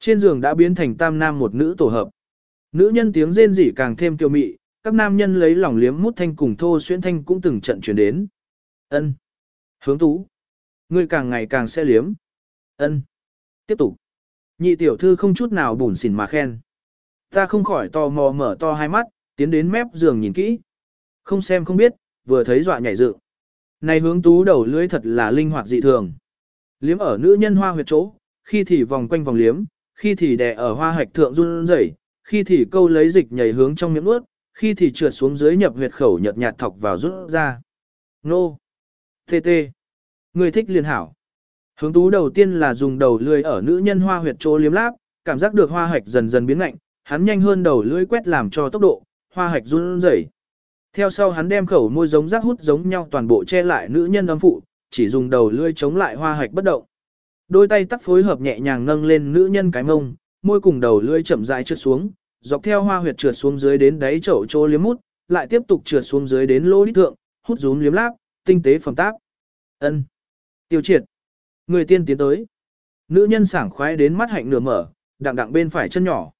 S1: Trên giường đã biến thành tam nam một nữ tổ hợp. Nữ nhân tiếng rên rỉ càng thêm kiều mị, các nam nhân lấy lòng liếm mút thanh cùng thô xuyên thanh cũng từng trận chuyển đến. Ân, Hướng tú. Ngươi càng ngày càng sẽ liếm. Ân, Tiếp tục. Nhị tiểu thư không chút nào bùn xỉn mà khen. Ta không khỏi tò mò mở to hai mắt, tiến đến mép giường nhìn kỹ. Không xem không biết, vừa thấy dọa nhảy dựng. Này hướng tú đầu lưới thật là linh hoạt dị thường. Liếm ở nữ nhân hoa huyệt chỗ, khi thì vòng quanh vòng liếm, khi thì đè ở hoa hạch thượng run rẩy, khi thì câu lấy dịch nhảy hướng trong miệng nuốt, khi thì trượt xuống dưới nhập huyệt khẩu nhợt nhạt thọc vào rút ra. Nô! Tê tê! Người thích liên hảo. Hướng tú đầu tiên là dùng đầu lưỡi ở nữ nhân hoa huyệt chỗ liếm láp, cảm giác được hoa hạch dần dần biến lạnh, hắn nhanh hơn đầu lưỡi quét làm cho tốc độ, hoa hạch run rẩy. Theo sau hắn đem khẩu môi giống rác hút giống nhau toàn bộ che lại nữ nhân âm phụ, chỉ dùng đầu lưỡi chống lại hoa hạch bất động. Đôi tay tắt phối hợp nhẹ nhàng nâng lên nữ nhân cái mông, môi cùng đầu lưỡi chậm rãi trượt xuống, dọc theo hoa huyệt trượt xuống dưới đến đáy chậu chỗ liếm mút, lại tiếp tục trượt xuống dưới đến lỗ đít thượng, hút rúm liếm láp, tinh tế phẩm tác. Ân. Tiêu triệt. Người tiên tiến tới. Nữ nhân sảng khoái đến mắt hạnh nửa mở, đặng đặng bên phải chân nhỏ.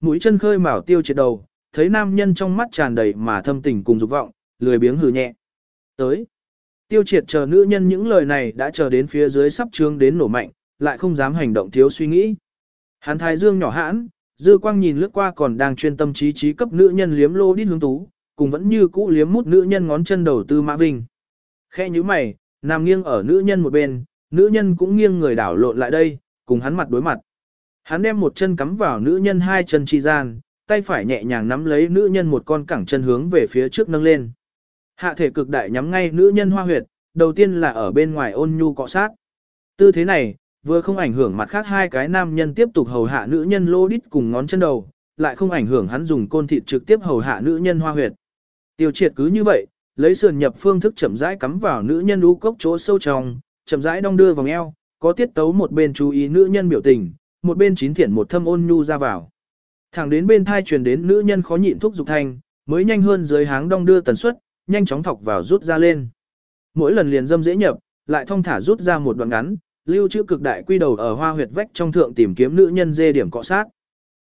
S1: Mũi chân khơi mào tiêu triệt đầu, thấy nam nhân trong mắt tràn đầy mà thâm tình cùng dục vọng, lười biếng hừ nhẹ. Tới. Tiêu triệt chờ nữ nhân những lời này đã chờ đến phía dưới sắp trương đến nổ mạnh, lại không dám hành động thiếu suy nghĩ. Hắn thái dương nhỏ hãn, dư quang nhìn lướt qua còn đang chuyên tâm trí trí cấp nữ nhân liếm lô đít hướng tú, cùng vẫn như cũ liếm mút nữ nhân ngón chân đầu tư mã vinh. Khe như mày, nằm nghiêng ở nữ nhân một bên, nữ nhân cũng nghiêng người đảo lộn lại đây, cùng hắn mặt đối mặt. Hắn đem một chân cắm vào nữ nhân hai chân chi gian, tay phải nhẹ nhàng nắm lấy nữ nhân một con cẳng chân hướng về phía trước nâng lên. Hạ thể cực đại nhắm ngay nữ nhân hoa huyệt, đầu tiên là ở bên ngoài ôn nhu cọ sát. Tư thế này, vừa không ảnh hưởng mặt khác hai cái nam nhân tiếp tục hầu hạ nữ nhân lô đít cùng ngón chân đầu, lại không ảnh hưởng hắn dùng côn thịt trực tiếp hầu hạ nữ nhân hoa huyệt. Tiêu triệt cứ như vậy, lấy sườn nhập phương thức chậm rãi cắm vào nữ nhân u cốc chỗ sâu trong, chậm rãi đong đưa vòng eo, có tiết tấu một bên chú ý nữ nhân biểu tình, một bên chín thiện một thâm ôn nhu ra vào. Thẳng đến bên thai truyền đến nữ nhân khó nhịn thúc dục thanh, mới nhanh hơn dưới háng đong đưa tần suất, nhanh chóng thọc vào rút ra lên. Mỗi lần liền dâm dễ nhập, lại thông thả rút ra một đoạn ngắn, lưu trữ cực đại quy đầu ở hoa huyệt vách trong thượng tìm kiếm nữ nhân dê điểm cọ sát.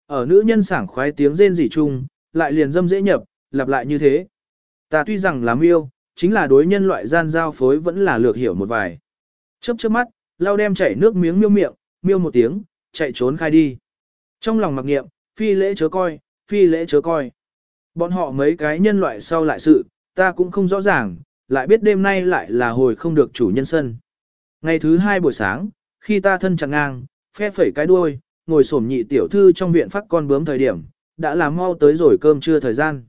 S1: Ở nữ nhân sảng khoái tiếng rên rỉ chung, lại liền dâm dễ nhập, lặp lại như thế. Ta tuy rằng làm yêu, chính là đối nhân loại gian giao phối vẫn là lược hiểu một vài. Chớp chớp mắt, lau đem chảy nước miếng miêu miệng, miêu một tiếng, chạy trốn khai đi. Trong lòng mặc nghiệm, phi lễ chớ coi, phi lễ chớ coi. Bọn họ mấy cái nhân loại sau lại sự, ta cũng không rõ ràng, lại biết đêm nay lại là hồi không được chủ nhân sân. Ngày thứ hai buổi sáng, khi ta thân chặt ngang, phe phẩy cái đuôi, ngồi sổm nhị tiểu thư trong viện phát con bướm thời điểm, đã làm mau tới rồi cơm trưa thời gian.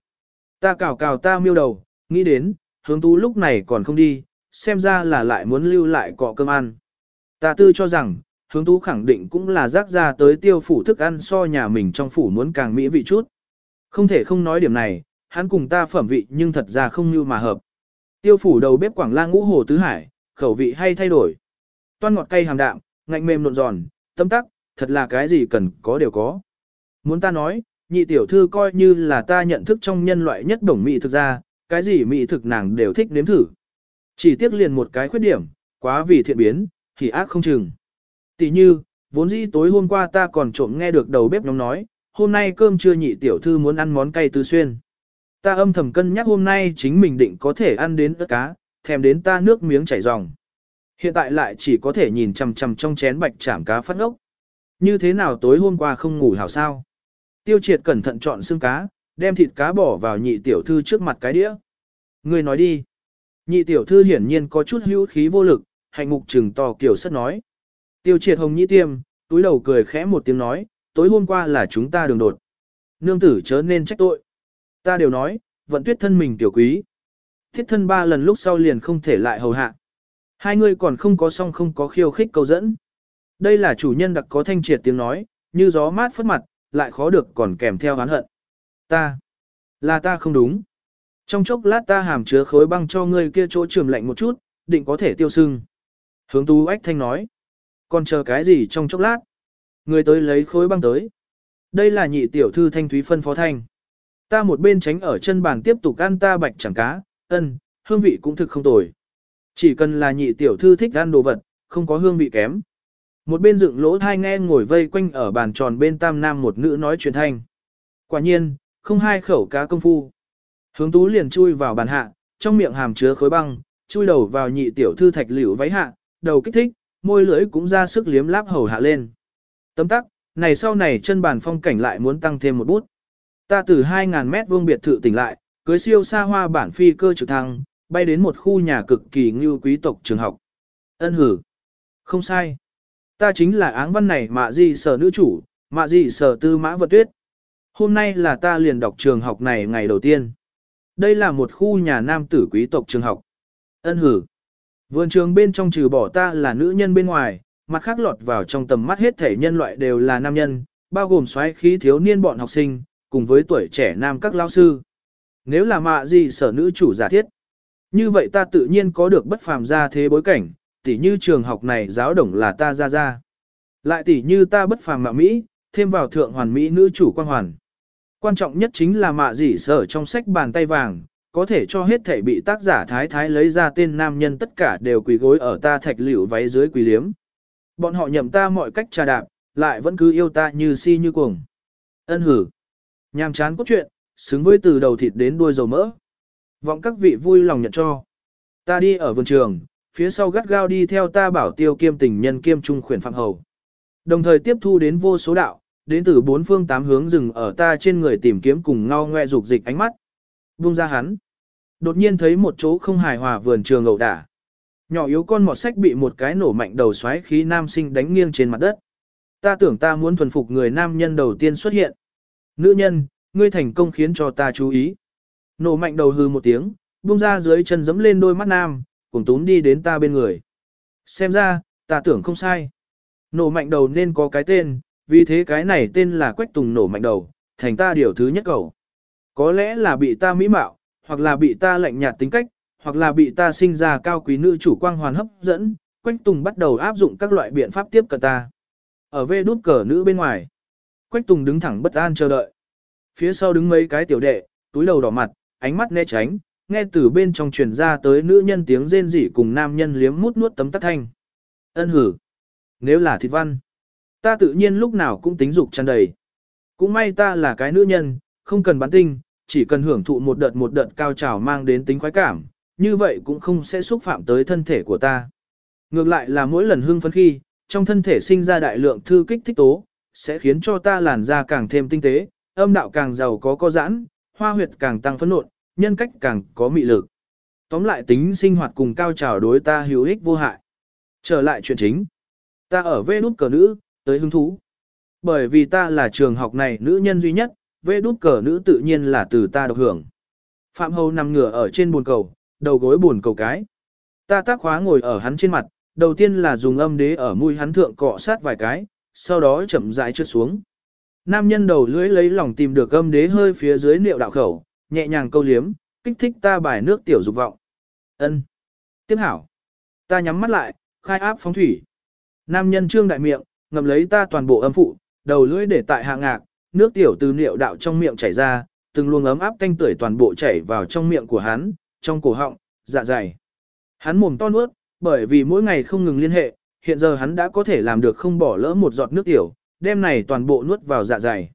S1: Ta cào cào ta miêu đầu, nghĩ đến, hướng tú lúc này còn không đi, xem ra là lại muốn lưu lại cọ cơm ăn. Ta tư cho rằng, hướng tú khẳng định cũng là rác ra tới tiêu phủ thức ăn so nhà mình trong phủ muốn càng mỹ vị chút. Không thể không nói điểm này, hắn cùng ta phẩm vị nhưng thật ra không như mà hợp. Tiêu phủ đầu bếp Quảng La ngũ hồ tứ hải, khẩu vị hay thay đổi. Toan ngọt cay hàm đạm, ngạnh mềm nộn giòn, tâm tắc, thật là cái gì cần có đều có. Muốn ta nói, nhị tiểu thư coi như là ta nhận thức trong nhân loại nhất đồng mỹ thực ra, cái gì mỹ thực nàng đều thích nếm thử. Chỉ tiếc liền một cái khuyết điểm, quá vì thiện biến, thì ác không chừng. Tỷ như, vốn dĩ tối hôm qua ta còn trộm nghe được đầu bếp nhóm nói, hôm nay cơm trưa nhị tiểu thư muốn ăn món cay tứ xuyên. Ta âm thầm cân nhắc hôm nay chính mình định có thể ăn đến ớt cá, thèm đến ta nước miếng chảy ròng. Hiện tại lại chỉ có thể nhìn chằm chằm trong chén bạch chảm cá phát ốc. Như thế nào tối hôm qua không ngủ hảo sao? Tiêu triệt cẩn thận chọn xương cá, đem thịt cá bỏ vào nhị tiểu thư trước mặt cái đĩa. Người nói đi. Nhị tiểu thư hiển nhiên có chút hữu khí vô lực, hạnh mục trừng to kiểu sất nói. Tiêu triệt hồng nhĩ tiêm, túi đầu cười khẽ một tiếng nói, tối hôm qua là chúng ta đường đột. Nương tử chớ nên trách tội. Ta đều nói, vận tuyết thân mình tiểu quý. Thiết thân ba lần lúc sau liền không thể lại hầu hạ. Hai người còn không có song không có khiêu khích câu dẫn. Đây là chủ nhân đặc có thanh triệt tiếng nói, như gió mát phất mặt, lại khó được còn kèm theo oán hận. Ta, là ta không đúng. Trong chốc lát ta hàm chứa khối băng cho ngươi kia chỗ trường lạnh một chút, định có thể tiêu sưng. Hướng tú ách thanh nói. Còn chờ cái gì trong chốc lát? Người tới lấy khối băng tới. Đây là nhị tiểu thư thanh thúy phân phó thanh. Ta một bên tránh ở chân bàn tiếp tục ăn ta bạch chẳng cá, ân, hương vị cũng thực không tồi. Chỉ cần là nhị tiểu thư thích ăn đồ vật, không có hương vị kém. Một bên dựng lỗ thai nghe ngồi vây quanh ở bàn tròn bên tam nam một nữ nói chuyện thanh. Quả nhiên, không hai khẩu cá công phu. Hướng tú liền chui vào bàn hạ, trong miệng hàm chứa khối băng, chui đầu vào nhị tiểu thư thạch liễu váy hạ, đầu kích thích, môi lưỡi cũng ra sức liếm láp hầu hạ lên. Tấm tắc, này sau này chân bàn phong cảnh lại muốn tăng thêm một bút. Ta từ 2.000 mét vuông biệt thự tỉnh lại, cưới siêu xa hoa bản phi cơ trực thăng, bay đến một khu nhà cực kỳ ngưu quý tộc trường học. Ân hử. Không sai. Ta chính là áng văn này mạ gì sở nữ chủ, mạ gì sở tư mã vật tuyết. Hôm nay là ta liền đọc trường học này ngày đầu tiên. Đây là một khu nhà nam tử quý tộc trường học. Ân hử. Vườn trường bên trong trừ bỏ ta là nữ nhân bên ngoài, mặt khác lọt vào trong tầm mắt hết thể nhân loại đều là nam nhân, bao gồm xoáy khí thiếu niên bọn học sinh, cùng với tuổi trẻ nam các lao sư. Nếu là mạ gì sở nữ chủ giả thiết, như vậy ta tự nhiên có được bất phàm ra thế bối cảnh, tỉ như trường học này giáo đồng là ta ra ra. Lại tỉ như ta bất phàm mạ Mỹ, thêm vào thượng hoàn Mỹ nữ chủ quan hoàn. Quan trọng nhất chính là mạ dị sở trong sách bàn tay vàng, có thể cho hết thể bị tác giả thái thái lấy ra tên nam nhân tất cả đều quỳ gối ở ta thạch liễu váy dưới quỳ liếm. Bọn họ nhậm ta mọi cách trà đạp, lại vẫn cứ yêu ta như si như cuồng. Ân hử. Nhàm chán cốt chuyện, xứng với từ đầu thịt đến đuôi dầu mỡ. Vọng các vị vui lòng nhận cho. Ta đi ở vườn trường, phía sau gắt gao đi theo ta bảo tiêu kiêm tình nhân kiêm trung khuyển phạm hầu. Đồng thời tiếp thu đến vô số đạo, đến từ bốn phương tám hướng rừng ở ta trên người tìm kiếm cùng ngao ngoe dục dịch ánh mắt. Vung ra hắn. Đột nhiên thấy một chỗ không hài hòa vườn trường ẩu đả. Nhỏ yếu con mọt sách bị một cái nổ mạnh đầu xoáy khí nam sinh đánh nghiêng trên mặt đất. Ta tưởng ta muốn thuần phục người nam nhân đầu tiên xuất hiện. Nữ nhân, ngươi thành công khiến cho ta chú ý. Nổ mạnh đầu hư một tiếng, buông ra dưới chân dẫm lên đôi mắt nam, cùng tún đi đến ta bên người. Xem ra, ta tưởng không sai. Nổ mạnh đầu nên có cái tên, vì thế cái này tên là Quách Tùng nổ mạnh đầu, thành ta điều thứ nhất cầu. Có lẽ là bị ta mỹ mạo, hoặc là bị ta lạnh nhạt tính cách, hoặc là bị ta sinh ra cao quý nữ chủ quang hoàn hấp dẫn, Quách Tùng bắt đầu áp dụng các loại biện pháp tiếp cận ta. Ở vê đút cờ nữ bên ngoài, Quách Tùng đứng thẳng bất an chờ đợi. Phía sau đứng mấy cái tiểu đệ, túi đầu đỏ mặt, ánh mắt né tránh, nghe từ bên trong truyền ra tới nữ nhân tiếng rên rỉ cùng nam nhân liếm mút nuốt tấm tắt thanh. Ân hử. Nếu là thịt văn, ta tự nhiên lúc nào cũng tính dục tràn đầy. Cũng may ta là cái nữ nhân, không cần bán tinh, chỉ cần hưởng thụ một đợt một đợt cao trào mang đến tính khoái cảm, như vậy cũng không sẽ xúc phạm tới thân thể của ta. Ngược lại là mỗi lần hưng phấn khi, trong thân thể sinh ra đại lượng thư kích thích tố, sẽ khiến cho ta làn da càng thêm tinh tế, âm đạo càng giàu có có giãn, hoa huyệt càng tăng phấn nộn, nhân cách càng có mị lực. Tóm lại tính sinh hoạt cùng cao trào đối ta hữu ích vô hại. Trở lại chuyện chính. Ta ở vê đút cờ nữ, tới hứng thú. Bởi vì ta là trường học này nữ nhân duy nhất, vê đút cờ nữ tự nhiên là từ ta độc hưởng. Phạm Hầu nằm ngửa ở trên buồn cầu, đầu gối buồn cầu cái. Ta tác khóa ngồi ở hắn trên mặt, đầu tiên là dùng âm đế ở mũi hắn thượng cọ sát vài cái, sau đó chậm rãi trượt xuống. Nam nhân đầu lưỡi lấy lòng tìm được âm đế hơi phía dưới niệu đạo khẩu, nhẹ nhàng câu liếm, kích thích ta bài nước tiểu dục vọng. Ân. Tiếp hảo. Ta nhắm mắt lại, khai áp phóng thủy. Nam nhân trương đại miệng, ngậm lấy ta toàn bộ âm phụ, đầu lưỡi để tại hạ ngạc, nước tiểu từ niệu đạo trong miệng chảy ra, từng luồng ấm áp tanh tưởi toàn bộ chảy vào trong miệng của hắn, trong cổ họng, dạ dày. Hắn mồm to nuốt, bởi vì mỗi ngày không ngừng liên hệ, hiện giờ hắn đã có thể làm được không bỏ lỡ một giọt nước tiểu, đem này toàn bộ nuốt vào dạ dày.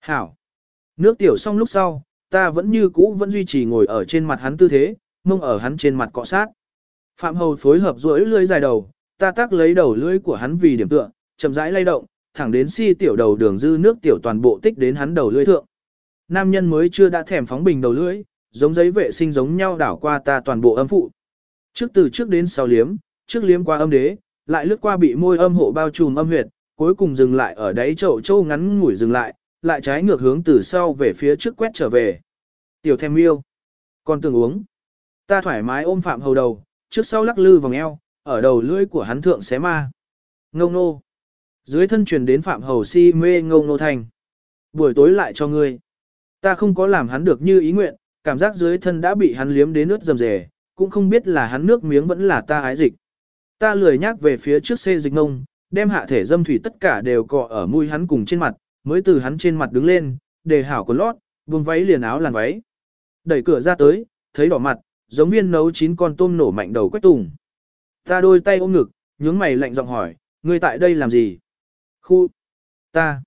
S1: Hảo. Nước tiểu xong lúc sau, ta vẫn như cũ vẫn duy trì ngồi ở trên mặt hắn tư thế, mông ở hắn trên mặt cọ sát. Phạm Hầu phối hợp duỗi lưỡi dài đầu, ta tác lấy đầu lưỡi của hắn vì điểm tựa, chậm rãi lay động, thẳng đến si tiểu đầu đường dư nước tiểu toàn bộ tích đến hắn đầu lưỡi thượng. Nam nhân mới chưa đã thèm phóng bình đầu lưỡi, giống giấy vệ sinh giống nhau đảo qua ta toàn bộ âm phụ. Trước từ trước đến sau liếm, trước liếm qua âm đế, lại lướt qua bị môi âm hộ bao trùm âm huyệt, cuối cùng dừng lại ở đáy chậu châu ngắn ngủi dừng lại, lại trái ngược hướng từ sau về phía trước quét trở về. Tiểu thèm yêu. Còn tưởng uống. Ta thoải mái ôm Phạm Hầu đầu, trước sau lắc lư vòng eo, ở đầu lưỡi của hắn thượng xé ma. Ngông nô. Dưới thân truyền đến Phạm Hầu si mê ngông nô thành. Buổi tối lại cho ngươi. Ta không có làm hắn được như ý nguyện, cảm giác dưới thân đã bị hắn liếm đến nước dầm rề, cũng không biết là hắn nước miếng vẫn là ta ái dịch. Ta lười nhác về phía trước xê dịch ngông, đem hạ thể dâm thủy tất cả đều cọ ở mũi hắn cùng trên mặt, mới từ hắn trên mặt đứng lên, để hảo quần lót, vùng váy liền áo làn váy. Đẩy cửa ra tới, thấy đỏ mặt, giống viên nấu chín con tôm nổ mạnh đầu quách tùng. Ta đôi tay ôm ngực, nhướng mày lạnh giọng hỏi, ngươi tại đây làm gì? Khu! Ta!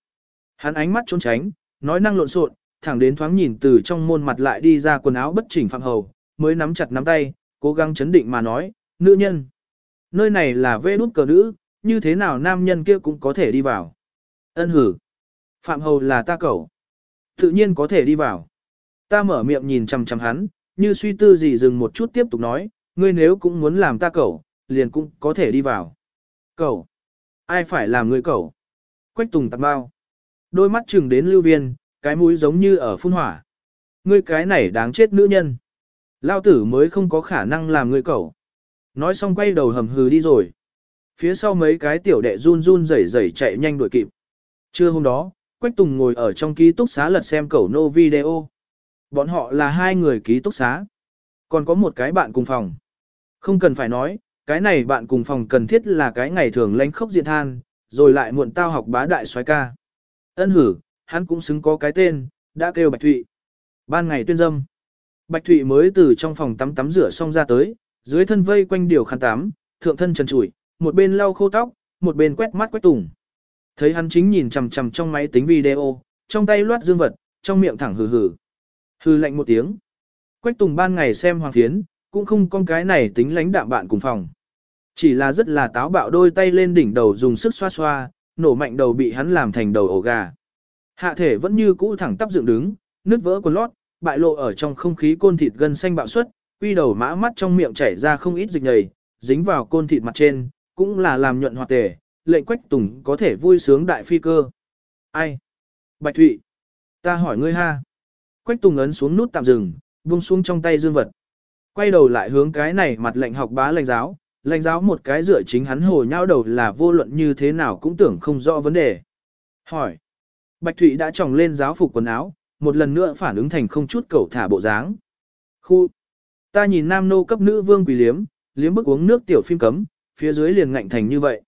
S1: Hắn ánh mắt trốn tránh, nói năng lộn xộn, thẳng đến thoáng nhìn từ trong môn mặt lại đi ra quần áo bất chỉnh phạm hầu, mới nắm chặt nắm tay, cố gắng chấn định mà nói, nữ nhân. Nơi này là vê nút cờ nữ, như thế nào nam nhân kia cũng có thể đi vào. Ân hử. Phạm hầu là ta cẩu. Tự nhiên có thể đi vào. Ta mở miệng nhìn chằm chằm hắn, như suy tư gì dừng một chút tiếp tục nói, ngươi nếu cũng muốn làm ta cẩu, liền cũng có thể đi vào. Cẩu. Ai phải làm ngươi cẩu? Quách tùng tặc bao. Đôi mắt chừng đến lưu viên, cái mũi giống như ở phun hỏa. Ngươi cái này đáng chết nữ nhân. Lao tử mới không có khả năng làm ngươi cẩu. Nói xong quay đầu hầm hừ đi rồi. Phía sau mấy cái tiểu đệ run run rẩy rẩy chạy nhanh đuổi kịp. Trưa hôm đó, Quách Tùng ngồi ở trong ký túc xá lật xem cẩu nô video. Bọn họ là hai người ký túc xá. Còn có một cái bạn cùng phòng. Không cần phải nói, cái này bạn cùng phòng cần thiết là cái ngày thường lánh khốc diện than, rồi lại muộn tao học bá đại soái ca. Ân hử, hắn cũng xứng có cái tên, đã kêu Bạch Thụy. Ban ngày tuyên dâm. Bạch Thụy mới từ trong phòng tắm tắm rửa xong ra tới, dưới thân vây quanh điều khăn tắm, thượng thân trần trụi, một bên lau khô tóc, một bên quét mắt quét tùng. Thấy hắn chính nhìn chằm chằm trong máy tính video, trong tay loát dương vật, trong miệng thẳng hừ hừ. Hừ lạnh một tiếng. Quách tùng ban ngày xem hoàng phiến, cũng không con cái này tính lãnh đạm bạn cùng phòng. Chỉ là rất là táo bạo đôi tay lên đỉnh đầu dùng sức xoa xoa, nổ mạnh đầu bị hắn làm thành đầu ổ gà. Hạ thể vẫn như cũ thẳng tắp dựng đứng, nứt vỡ quần lót, bại lộ ở trong không khí côn thịt gân xanh bạo suất, quy đầu mã mắt trong miệng chảy ra không ít dịch nhầy, dính vào côn thịt mặt trên, cũng là làm nhuận hoạt tề, lệnh quách tùng có thể vui sướng đại phi cơ. Ai? Bạch Thụy. Ta hỏi ngươi ha. Quách tùng ấn xuống nút tạm dừng, buông xuống trong tay dương vật. Quay đầu lại hướng cái này mặt lệnh học bá lệnh giáo, lệnh giáo một cái dựa chính hắn hồ nhau đầu là vô luận như thế nào cũng tưởng không rõ vấn đề. Hỏi. Bạch Thụy đã tròng lên giáo phục quần áo, một lần nữa phản ứng thành không chút cầu thả bộ dáng. Khu. Ta nhìn nam nô cấp nữ vương quỷ liếm, liếm bức uống nước tiểu phim cấm, phía dưới liền ngạnh thành như vậy.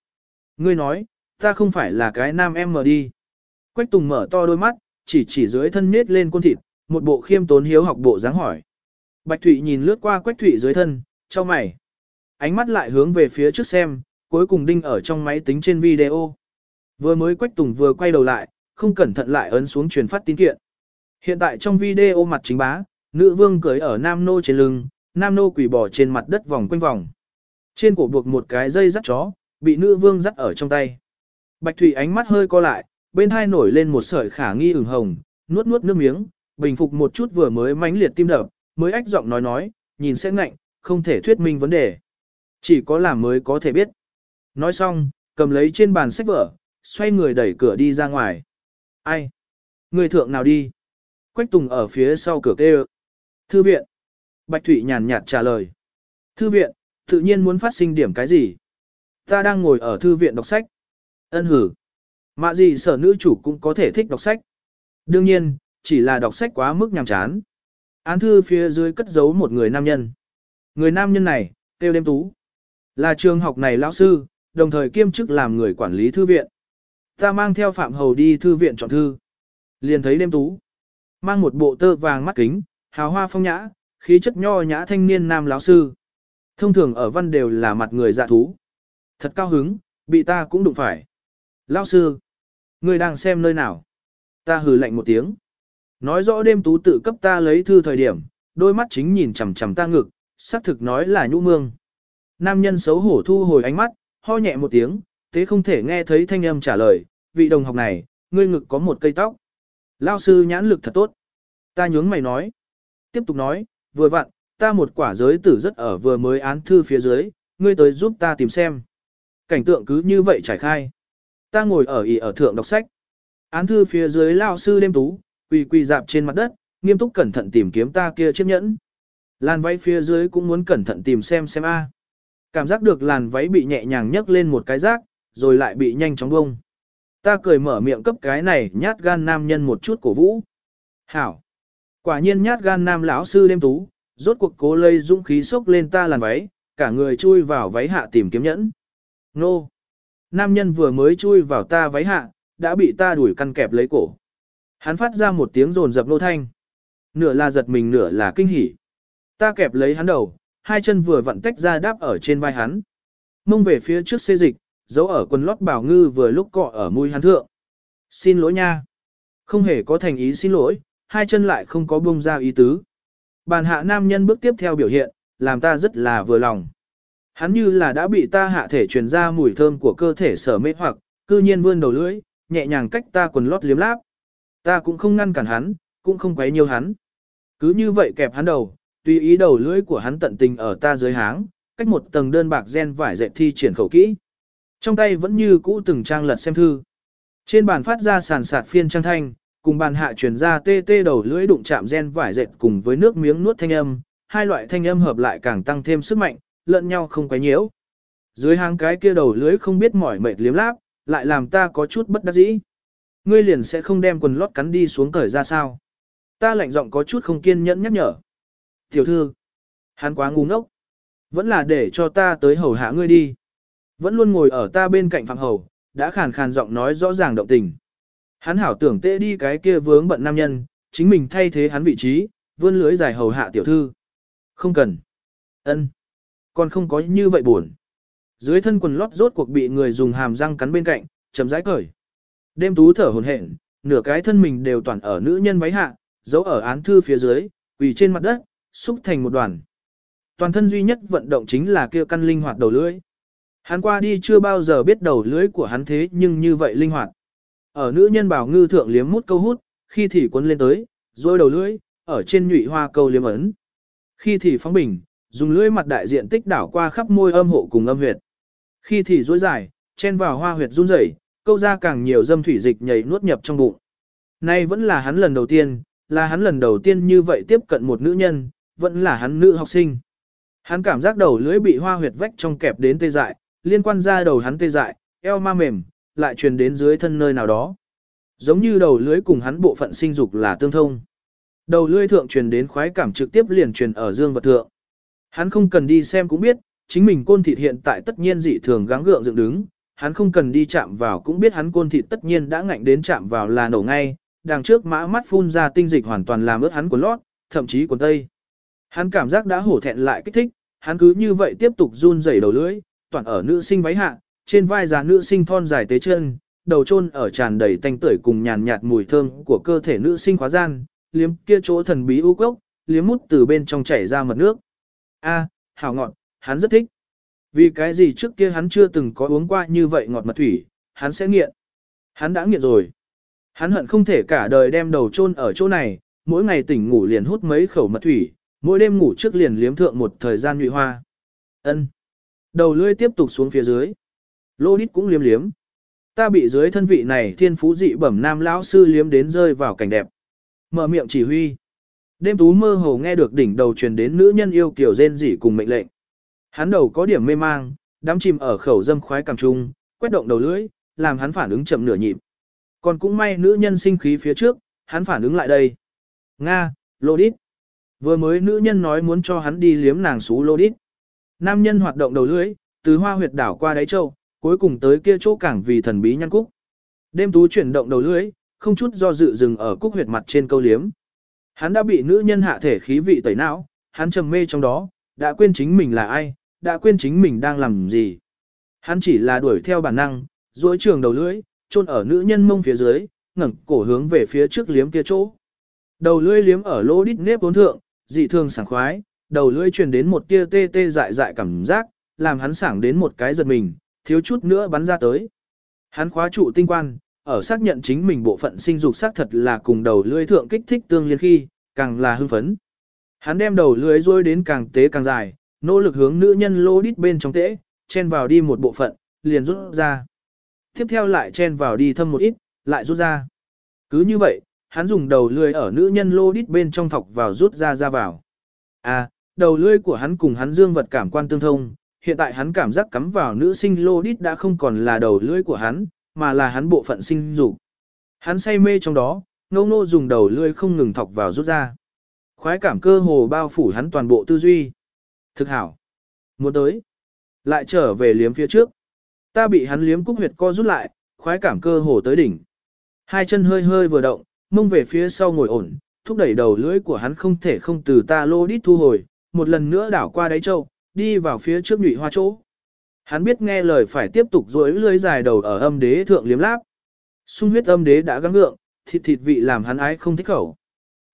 S1: Ngươi nói, ta không phải là cái nam em mờ đi. Quách Tùng mở to đôi mắt, chỉ chỉ dưới thân nết lên quân thịt, một bộ khiêm tốn hiếu học bộ dáng hỏi. Bạch Thụy nhìn lướt qua Quách Thụy dưới thân, cho mày. Ánh mắt lại hướng về phía trước xem, cuối cùng đinh ở trong máy tính trên video. Vừa mới Quách Tùng vừa quay đầu lại, không cẩn thận lại ấn xuống truyền phát tin kiện. Hiện tại trong video mặt chính bá, nữ vương cưới ở nam nô trên lưng, nam nô quỷ bò trên mặt đất vòng quanh vòng. Trên cổ buộc một cái dây dắt chó, bị nữ vương dắt ở trong tay. Bạch Thủy ánh mắt hơi co lại, bên hai nổi lên một sợi khả nghi ửng hồng, nuốt nuốt nước miếng, bình phục một chút vừa mới mãnh liệt tim đập, mới ách giọng nói nói, nhìn sẽ ngạnh, không thể thuyết minh vấn đề. Chỉ có làm mới có thể biết. Nói xong, cầm lấy trên bàn sách vở, xoay người đẩy cửa đi ra ngoài. Ai? Người thượng nào đi? Quách Tùng ở phía sau cửa kêu. Thư viện. Bạch thủy nhàn nhạt trả lời. Thư viện, tự nhiên muốn phát sinh điểm cái gì? Ta đang ngồi ở thư viện đọc sách. Ân hử. Mạ gì sở nữ chủ cũng có thể thích đọc sách. Đương nhiên, chỉ là đọc sách quá mức nhàm chán. Án thư phía dưới cất giấu một người nam nhân. Người nam nhân này, tiêu đêm tú. Là trường học này lão sư, đồng thời kiêm chức làm người quản lý thư viện. Ta mang theo Phạm Hầu đi thư viện chọn thư. Liền thấy đêm tú. Mang một bộ tơ vàng mắt kính, hào hoa phong nhã, khí chất nho nhã thanh niên nam lão sư. Thông thường ở văn đều là mặt người dạ thú. Thật cao hứng, bị ta cũng đụng phải. Lão sư, người đang xem nơi nào? Ta hừ lạnh một tiếng. Nói rõ đêm tú tự cấp ta lấy thư thời điểm, đôi mắt chính nhìn chằm chằm ta ngực, xác thực nói là nhũ mương. Nam nhân xấu hổ thu hồi ánh mắt, ho nhẹ một tiếng, thế không thể nghe thấy thanh âm trả lời, vị đồng học này, ngươi ngực có một cây tóc. Lao sư nhãn lực thật tốt. Ta nhướng mày nói. Tiếp tục nói, vừa vặn, ta một quả giới tử rất ở vừa mới án thư phía dưới, ngươi tới giúp ta tìm xem. Cảnh tượng cứ như vậy trải khai. Ta ngồi ở ỉ ở thượng đọc sách. Án thư phía dưới lao sư đêm tú, quỳ quỳ dạp trên mặt đất, nghiêm túc cẩn thận tìm kiếm ta kia chiếc nhẫn. Làn váy phía dưới cũng muốn cẩn thận tìm xem xem a. Cảm giác được làn váy bị nhẹ nhàng nhấc lên một cái rác, rồi lại bị nhanh chóng bông. Ta cười mở miệng cấp cái này nhát gan nam nhân một chút cổ vũ. Hảo. Quả nhiên nhát gan nam lão sư đêm tú, rốt cuộc cố lây dũng khí sốc lên ta làn váy, cả người chui vào váy hạ tìm kiếm nhẫn. Nô. Nam nhân vừa mới chui vào ta váy hạ, đã bị ta đuổi căn kẹp lấy cổ. Hắn phát ra một tiếng rồn dập nô thanh. Nửa là giật mình nửa là kinh hỉ. Ta kẹp lấy hắn đầu, hai chân vừa vặn tách ra đáp ở trên vai hắn. Mông về phía trước xê dịch, giấu ở quần lót bảo ngư vừa lúc cọ ở mũi hắn thượng. Xin lỗi nha. Không hề có thành ý xin lỗi, hai chân lại không có bông ra ý tứ. Bàn hạ nam nhân bước tiếp theo biểu hiện, làm ta rất là vừa lòng. Hắn như là đã bị ta hạ thể truyền ra mùi thơm của cơ thể sở mê hoặc, cư nhiên vươn đầu lưỡi, nhẹ nhàng cách ta quần lót liếm láp. Ta cũng không ngăn cản hắn, cũng không quấy nhiều hắn. Cứ như vậy kẹp hắn đầu, tùy ý đầu lưỡi của hắn tận tình ở ta dưới háng, cách một tầng đơn bạc gen vải dệt thi triển khẩu kỹ. Trong tay vẫn như cũ từng trang lật xem thư. Trên bàn phát ra sàn sạt phiên trang thanh, cùng bàn hạ truyền ra tê tê đầu lưỡi đụng chạm gen vải dệt cùng với nước miếng nuốt thanh âm, hai loại thanh âm hợp lại càng tăng thêm sức mạnh, lẫn nhau không quấy nhiễu. Dưới hàng cái kia đầu lưới không biết mỏi mệt liếm láp, lại làm ta có chút bất đắc dĩ. Ngươi liền sẽ không đem quần lót cắn đi xuống cởi ra sao? Ta lạnh giọng có chút không kiên nhẫn nhắc nhở. Tiểu thư, hắn quá ngu ngốc. Vẫn là để cho ta tới hầu hạ ngươi đi. Vẫn luôn ngồi ở ta bên cạnh phạm hầu, đã khàn khàn giọng nói rõ ràng động tình. Hắn hảo tưởng tệ đi cái kia vướng bận nam nhân, chính mình thay thế hắn vị trí, vươn lưới dài hầu hạ tiểu thư. Không cần. ân, còn không có như vậy buồn. Dưới thân quần lót rốt cuộc bị người dùng hàm răng cắn bên cạnh, chấm rãi cởi. Đêm tú thở hồn hển, nửa cái thân mình đều toàn ở nữ nhân váy hạ, giấu ở án thư phía dưới, quỳ trên mặt đất, xúc thành một đoàn. Toàn thân duy nhất vận động chính là kia căn linh hoạt đầu lưỡi. Hắn qua đi chưa bao giờ biết đầu lưỡi của hắn thế nhưng như vậy linh hoạt. Ở nữ nhân bảo ngư thượng liếm mút câu hút, khi thì cuốn lên tới, rồi đầu lưỡi, ở trên nhụy hoa câu liếm ấn. Khi thì phóng bình, dùng lưỡi mặt đại diện tích đảo qua khắp môi âm hộ cùng âm huyệt. Khi thì rối dài, chen vào hoa huyệt run rẩy, câu ra càng nhiều dâm thủy dịch nhảy nuốt nhập trong bụng. Nay vẫn là hắn lần đầu tiên, là hắn lần đầu tiên như vậy tiếp cận một nữ nhân, vẫn là hắn nữ học sinh. Hắn cảm giác đầu lưỡi bị hoa huyệt vách trong kẹp đến tê dại, liên quan ra đầu hắn tê dại, eo ma mềm, lại truyền đến dưới thân nơi nào đó. Giống như đầu lưỡi cùng hắn bộ phận sinh dục là tương thông. Đầu lưỡi thượng truyền đến khoái cảm trực tiếp liền truyền ở dương vật thượng. Hắn không cần đi xem cũng biết, chính mình côn thịt hiện tại tất nhiên dị thường gắng gượng dựng đứng, hắn không cần đi chạm vào cũng biết hắn côn thịt tất nhiên đã ngạnh đến chạm vào là nổ ngay, đằng trước mã mắt phun ra tinh dịch hoàn toàn làm ướt hắn quần lót, thậm chí quần tây. Hắn cảm giác đã hổ thẹn lại kích thích, hắn cứ như vậy tiếp tục run rẩy đầu lưỡi, toàn ở nữ sinh váy hạ, trên vai già nữ sinh thon dài tế chân, đầu chôn ở tràn đầy tanh tưởi cùng nhàn nhạt mùi thơm của cơ thể nữ sinh khóa gian, liếm kia chỗ thần bí u cốc, liếm mút từ bên trong chảy ra mật nước. A, hảo ngọt, hắn rất thích. Vì cái gì trước kia hắn chưa từng có uống qua như vậy ngọt mật thủy, hắn sẽ nghiện. Hắn đã nghiện rồi. Hắn hận không thể cả đời đem đầu chôn ở chỗ này, mỗi ngày tỉnh ngủ liền hút mấy khẩu mật thủy, mỗi đêm ngủ trước liền liếm thượng một thời gian nhụy hoa. Ân. Đầu lưỡi tiếp tục xuống phía dưới. Lô đít cũng liếm liếm. Ta bị dưới thân vị này thiên phú dị bẩm nam lão sư liếm đến rơi vào cảnh đẹp. Mở miệng chỉ huy. Đêm tú mơ hồ nghe được đỉnh đầu truyền đến nữ nhân yêu kiểu rên rỉ cùng mệnh lệnh. Hắn đầu có điểm mê mang, đắm chìm ở khẩu dâm khoái cảm trung, quét động đầu lưỡi, làm hắn phản ứng chậm nửa nhịp. Còn cũng may nữ nhân sinh khí phía trước, hắn phản ứng lại đây. Nga, lô đít. Vừa mới nữ nhân nói muốn cho hắn đi liếm nàng xú lô đít. Nam nhân hoạt động đầu lưỡi, từ hoa huyệt đảo qua đáy châu, cuối cùng tới kia chỗ cảng vì thần bí nhăn cúc. Đêm tú chuyển động đầu lưỡi, không chút do dự dừng ở cúc huyệt mặt trên câu liếm. Hắn đã bị nữ nhân hạ thể khí vị tẩy não, hắn trầm mê trong đó, đã quên chính mình là ai, đã quên chính mình đang làm gì. Hắn chỉ là đuổi theo bản năng, duỗi trường đầu lưỡi, chôn ở nữ nhân mông phía dưới, ngẩng cổ hướng về phía trước liếm kia chỗ. Đầu lưỡi liếm ở lỗ đít nếp vốn thượng, dị thường sảng khoái, đầu lưỡi truyền đến một tia tê tê dại dại cảm giác, làm hắn sảng đến một cái giật mình, thiếu chút nữa bắn ra tới. Hắn khóa trụ tinh quan, ở xác nhận chính mình bộ phận sinh dục xác thật là cùng đầu lưỡi thượng kích thích tương liên khi, càng là hưng phấn. Hắn đem đầu lưỡi rôi đến càng tế càng dài, nỗ lực hướng nữ nhân lô đít bên trong tễ, chen vào đi một bộ phận, liền rút ra. Tiếp theo lại chen vào đi thâm một ít, lại rút ra. Cứ như vậy, hắn dùng đầu lưỡi ở nữ nhân lô đít bên trong thọc vào rút ra ra vào. À, đầu lưỡi của hắn cùng hắn dương vật cảm quan tương thông, hiện tại hắn cảm giác cắm vào nữ sinh lô đít đã không còn là đầu lưỡi của hắn, mà là hắn bộ phận sinh dục. Hắn say mê trong đó, ngâu nô dùng đầu lưỡi không ngừng thọc vào rút ra. Khoái cảm cơ hồ bao phủ hắn toàn bộ tư duy. Thực hảo. Muốn tới. Lại trở về liếm phía trước. Ta bị hắn liếm cúc huyệt co rút lại, khoái cảm cơ hồ tới đỉnh. Hai chân hơi hơi vừa động, mông về phía sau ngồi ổn, thúc đẩy đầu lưỡi của hắn không thể không từ ta lô đít thu hồi, một lần nữa đảo qua đáy châu, đi vào phía trước nhụy hoa chỗ. Hắn biết nghe lời phải tiếp tục rỗi lưỡi dài đầu ở âm đế thượng liếm láp. Xung huyết âm đế đã gắng ngượng, thịt thịt vị làm hắn ái không thích khẩu.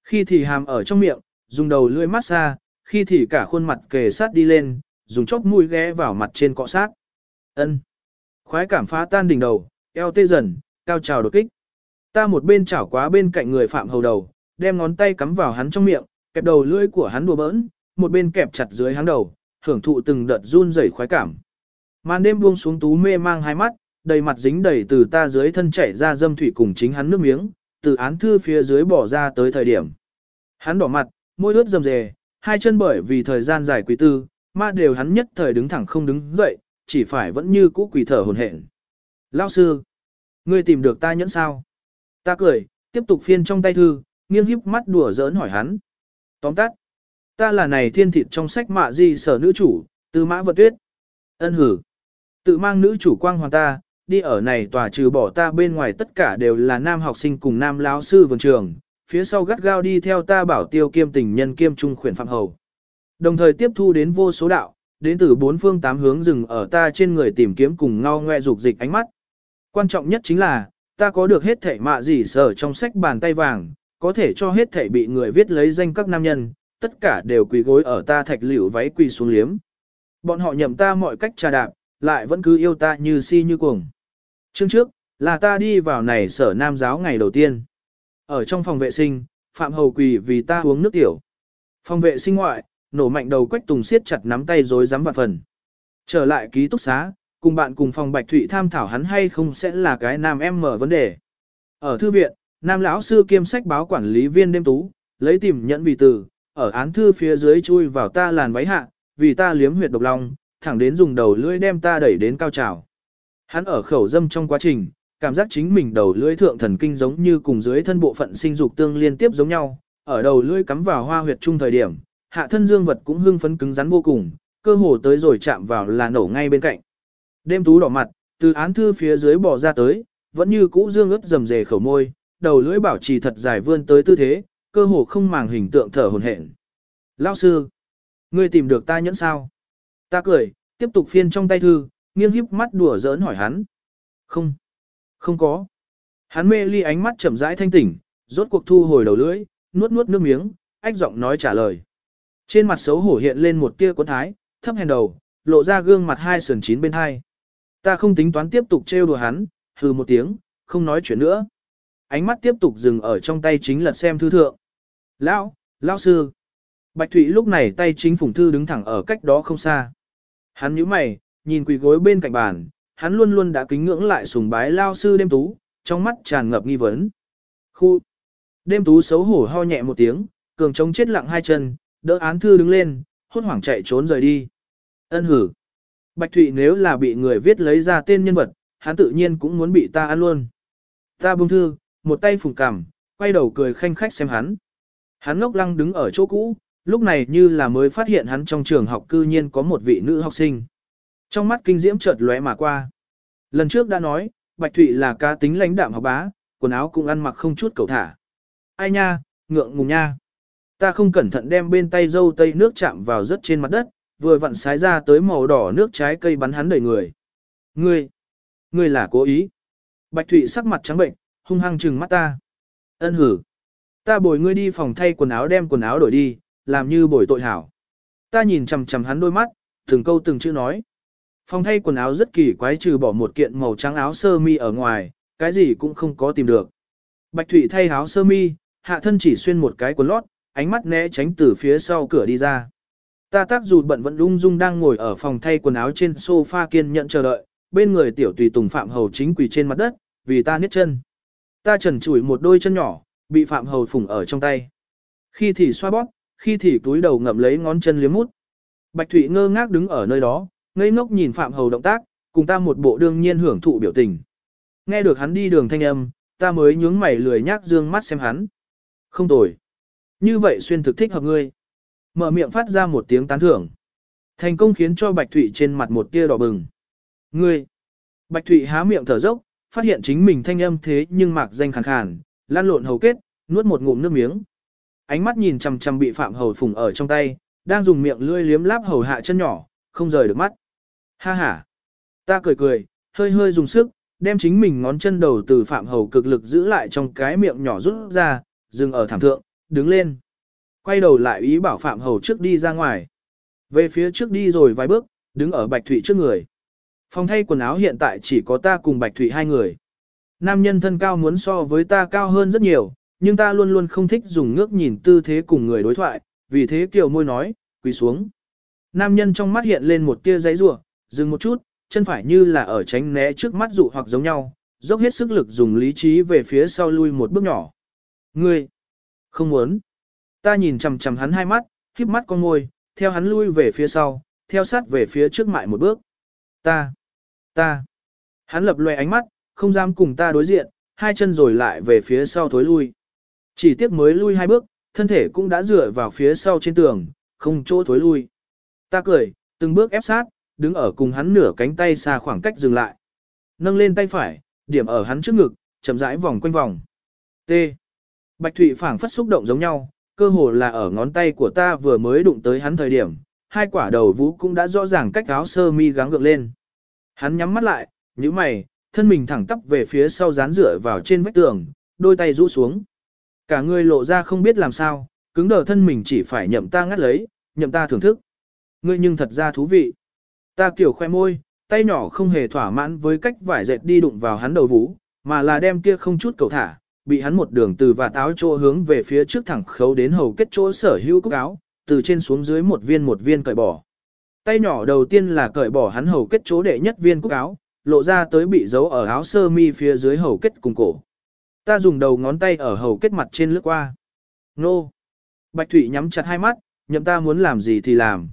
S1: Khi thì hàm ở trong miệng, dùng đầu lưỡi mát xa, khi thì cả khuôn mặt kề sát đi lên, dùng chóp mũi ghé vào mặt trên cọ sát. Ân. Khoái cảm phá tan đỉnh đầu, eo tê dần, cao trào đột kích. Ta một bên chảo quá bên cạnh người phạm hầu đầu, đem ngón tay cắm vào hắn trong miệng, kẹp đầu lưỡi của hắn đùa bỡn, một bên kẹp chặt dưới hắn đầu, hưởng thụ từng đợt run rẩy khoái cảm. Màn đêm buông xuống tú mê mang hai mắt, đầy mặt dính đầy từ ta dưới thân chảy ra dâm thủy cùng chính hắn nước miếng, từ án thư phía dưới bỏ ra tới thời điểm. Hắn đỏ mặt, môi ướt rầm rề, hai chân bởi vì thời gian dài quý tư, mà đều hắn nhất thời đứng thẳng không đứng dậy, chỉ phải vẫn như cũ quỳ thở hồn hển. Lao sư, ngươi tìm được ta nhẫn sao? Ta cười, tiếp tục phiên trong tay thư, nghiêng híp mắt đùa giỡn hỏi hắn. Tóm tắt, ta là này thiên thịt trong sách mạ di sở nữ chủ, từ mã vật tuyết. Ân hử, tự mang nữ chủ quang hoàng ta, đi ở này tòa trừ bỏ ta bên ngoài tất cả đều là nam học sinh cùng nam lão sư vườn trường, phía sau gắt gao đi theo ta bảo tiêu kiêm tình nhân kiêm trung khuyển phạm hầu. Đồng thời tiếp thu đến vô số đạo, đến từ bốn phương tám hướng rừng ở ta trên người tìm kiếm cùng ngao ngoe dục dịch ánh mắt. Quan trọng nhất chính là, ta có được hết thể mạ gì sở trong sách bàn tay vàng, có thể cho hết thể bị người viết lấy danh các nam nhân, tất cả đều quỳ gối ở ta thạch liễu váy quỳ xuống liếm. Bọn họ nhậm ta mọi cách trà đạp, lại vẫn cứ yêu ta như si như cuồng. Chương trước, là ta đi vào này sở nam giáo ngày đầu tiên. Ở trong phòng vệ sinh, Phạm Hầu quỳ vì ta uống nước tiểu. Phòng vệ sinh ngoại, nổ mạnh đầu quách tùng siết chặt nắm tay rối rắm vạn phần. Trở lại ký túc xá, cùng bạn cùng phòng Bạch Thụy tham thảo hắn hay không sẽ là cái nam em mở vấn đề. Ở thư viện, nam lão sư kiêm sách báo quản lý viên đêm tú, lấy tìm nhẫn vì từ, ở án thư phía dưới chui vào ta làn váy hạ, vì ta liếm huyệt độc long, thẳng đến dùng đầu lưỡi đem ta đẩy đến cao trào. Hắn ở khẩu dâm trong quá trình, cảm giác chính mình đầu lưỡi thượng thần kinh giống như cùng dưới thân bộ phận sinh dục tương liên tiếp giống nhau, ở đầu lưỡi cắm vào hoa huyệt trung thời điểm, hạ thân dương vật cũng hưng phấn cứng rắn vô cùng, cơ hồ tới rồi chạm vào là nổ ngay bên cạnh. Đêm tú đỏ mặt, từ án thư phía dưới bỏ ra tới, vẫn như cũ dương ướt rầm rề khẩu môi, đầu lưỡi bảo trì thật dài vươn tới tư thế, cơ hồ không màng hình tượng thở hồn hển. Lão sư, ngươi tìm được ta nhẫn sao? Ta cười, tiếp tục phiên trong tay thư, nghiêng híp mắt đùa giỡn hỏi hắn. Không, không có. Hắn mê ly ánh mắt chậm rãi thanh tỉnh, rốt cuộc thu hồi đầu lưỡi, nuốt nuốt nước miếng, ách giọng nói trả lời. Trên mặt xấu hổ hiện lên một tia cuốn thái, thấp hèn đầu, lộ ra gương mặt hai sườn chín bên hai. Ta không tính toán tiếp tục trêu đùa hắn, hừ một tiếng, không nói chuyện nữa. Ánh mắt tiếp tục dừng ở trong tay chính lật xem thư thượng. Lão, lão sư. Bạch Thụy lúc này tay chính phủng thư đứng thẳng ở cách đó không xa. Hắn nhíu mày, nhìn quỳ gối bên cạnh bàn, hắn luôn luôn đã kính ngưỡng lại sùng bái lao sư đêm tú, trong mắt tràn ngập nghi vấn. Khu. Đêm tú xấu hổ ho nhẹ một tiếng, cường trống chết lặng hai chân, đỡ án thư đứng lên, hốt hoảng chạy trốn rời đi. Ân hử. Bạch Thụy nếu là bị người viết lấy ra tên nhân vật, hắn tự nhiên cũng muốn bị ta ăn luôn. Ta bông thư, một tay phùng cằm, quay đầu cười khanh khách xem hắn. Hắn ngốc lăng đứng ở chỗ cũ, lúc này như là mới phát hiện hắn trong trường học cư nhiên có một vị nữ học sinh. Trong mắt kinh diễm chợt lóe mà qua. Lần trước đã nói, Bạch Thụy là cá tính lãnh đạm học bá, quần áo cũng ăn mặc không chút cầu thả. Ai nha, ngượng ngùng nha. Ta không cẩn thận đem bên tay dâu tây nước chạm vào rất trên mặt đất, vừa vặn sái ra tới màu đỏ nước trái cây bắn hắn đầy người. Ngươi, ngươi là cố ý. Bạch Thụy sắc mặt trắng bệnh, hung hăng trừng mắt ta. Ân hử. Ta bồi ngươi đi phòng thay quần áo đem quần áo đổi đi, làm như bồi tội hảo. Ta nhìn chằm chằm hắn đôi mắt, từng câu từng chữ nói. Phòng thay quần áo rất kỳ quái trừ bỏ một kiện màu trắng áo sơ mi ở ngoài, cái gì cũng không có tìm được. Bạch Thụy thay áo sơ mi, hạ thân chỉ xuyên một cái quần lót, ánh mắt né tránh từ phía sau cửa đi ra. Ta tác dù bận vẫn lung dung đang ngồi ở phòng thay quần áo trên sofa kiên nhẫn chờ đợi, bên người tiểu tùy tùng Phạm Hầu chính quỳ trên mặt đất, vì ta niết chân. Ta trần chủi một đôi chân nhỏ, bị Phạm Hầu phủng ở trong tay. Khi thì xoa bóp, khi thì túi đầu ngậm lấy ngón chân liếm mút. Bạch Thụy ngơ ngác đứng ở nơi đó, ngây ngốc nhìn Phạm Hầu động tác, cùng ta một bộ đương nhiên hưởng thụ biểu tình. Nghe được hắn đi đường thanh âm, ta mới nhướng mày lười nhác dương mắt xem hắn. Không tồi. Như vậy xuyên thực thích hợp ngươi. Mở miệng phát ra một tiếng tán thưởng. Thành công khiến cho Bạch Thụy trên mặt một tia đỏ bừng. Ngươi. Bạch Thụy há miệng thở dốc, phát hiện chính mình thanh âm thế nhưng mạc danh khàn khàn, lan lộn hầu kết, nuốt một ngụm nước miếng. Ánh mắt nhìn chằm chằm bị Phạm Hầu phùng ở trong tay, đang dùng miệng lươi liếm láp hầu hạ chân nhỏ, không rời được mắt. Ha ha. Ta cười cười, hơi hơi dùng sức, đem chính mình ngón chân đầu từ Phạm Hầu cực lực giữ lại trong cái miệng nhỏ rút ra, dừng ở thảm thượng, đứng lên. Quay đầu lại ý bảo Phạm Hầu trước đi ra ngoài. Về phía trước đi rồi vài bước, đứng ở Bạch Thụy trước người. Phòng thay quần áo hiện tại chỉ có ta cùng Bạch Thụy hai người. Nam nhân thân cao muốn so với ta cao hơn rất nhiều, nhưng ta luôn luôn không thích dùng ngước nhìn tư thế cùng người đối thoại, vì thế kiều môi nói, quỳ xuống. Nam nhân trong mắt hiện lên một tia giấy rủa, dừng một chút, chân phải như là ở tránh né trước mắt dụ hoặc giống nhau, dốc hết sức lực dùng lý trí về phía sau lui một bước nhỏ. Ngươi, không muốn. Ta nhìn chằm chằm hắn hai mắt, híp mắt con môi, theo hắn lui về phía sau, theo sát về phía trước mại một bước. Ta, ta. Hắn lập loè ánh mắt, không dám cùng ta đối diện, hai chân rồi lại về phía sau thối lui. Chỉ tiếc mới lui hai bước, thân thể cũng đã dựa vào phía sau trên tường, không chỗ thối lui. Ta cười, từng bước ép sát, đứng ở cùng hắn nửa cánh tay xa khoảng cách dừng lại. Nâng lên tay phải, điểm ở hắn trước ngực, chậm rãi vòng quanh vòng. T. Bạch Thụy phảng phất xúc động giống nhau, cơ hồ là ở ngón tay của ta vừa mới đụng tới hắn thời điểm, hai quả đầu vũ cũng đã rõ ràng cách áo sơ mi gắng gượng lên. Hắn nhắm mắt lại, nhíu mày, thân mình thẳng tắp về phía sau dán rửa vào trên vách tường, đôi tay rũ xuống. Cả người lộ ra không biết làm sao, cứng đờ thân mình chỉ phải nhậm ta ngắt lấy, nhậm ta thưởng thức. Ngươi nhưng thật ra thú vị. Ta kiểu khoe môi, tay nhỏ không hề thỏa mãn với cách vải dệt đi đụng vào hắn đầu vũ, mà là đem kia không chút cầu thả, bị hắn một đường từ và táo chỗ hướng về phía trước thẳng khấu đến hầu kết chỗ sở hữu cúc áo, từ trên xuống dưới một viên một viên cởi bỏ. Tay nhỏ đầu tiên là cởi bỏ hắn hầu kết chỗ đệ nhất viên cúc áo, lộ ra tới bị giấu ở áo sơ mi phía dưới hầu kết cùng cổ. Ta dùng đầu ngón tay ở hầu kết mặt trên lướt qua. Nô! Bạch Thụy nhắm chặt hai mắt, nhậm ta muốn làm gì thì làm.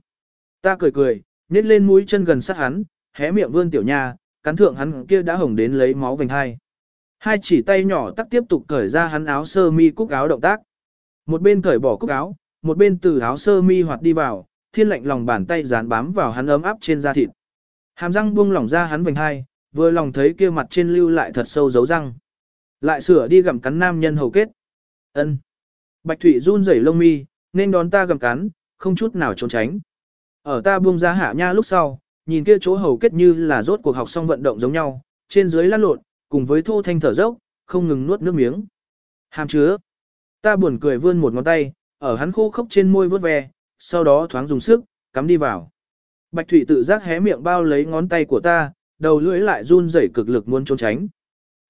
S1: Ta cười cười, nhét lên mũi chân gần sát hắn, hé miệng vươn tiểu nha, cắn thượng hắn kia đã hồng đến lấy máu vành hai. Hai chỉ tay nhỏ tắc tiếp tục cởi ra hắn áo sơ mi cúc áo động tác. Một bên cởi bỏ cúc áo, một bên từ áo sơ mi hoạt đi vào, thiên lạnh lòng bàn tay dán bám vào hắn ấm áp trên da thịt. Hàm răng buông lỏng ra hắn vành hai, vừa lòng thấy kia mặt trên lưu lại thật sâu dấu răng. Lại sửa đi gặm cắn nam nhân hầu kết. Ân. Bạch Thụy run rẩy lông mi, nên đón ta gặm cắn, không chút nào trốn tránh. Ở ta buông ra hạ nha lúc sau, nhìn kia chỗ hầu kết như là rốt cuộc học xong vận động giống nhau, trên dưới lăn lộn, cùng với thô thanh thở dốc, không ngừng nuốt nước miếng. Hàm chứa. Ta buồn cười vươn một ngón tay, ở hắn khô khốc trên môi vớt ve, sau đó thoáng dùng sức, cắm đi vào. Bạch Thụy tự giác hé miệng bao lấy ngón tay của ta, đầu lưỡi lại run rẩy cực lực muốn trốn tránh.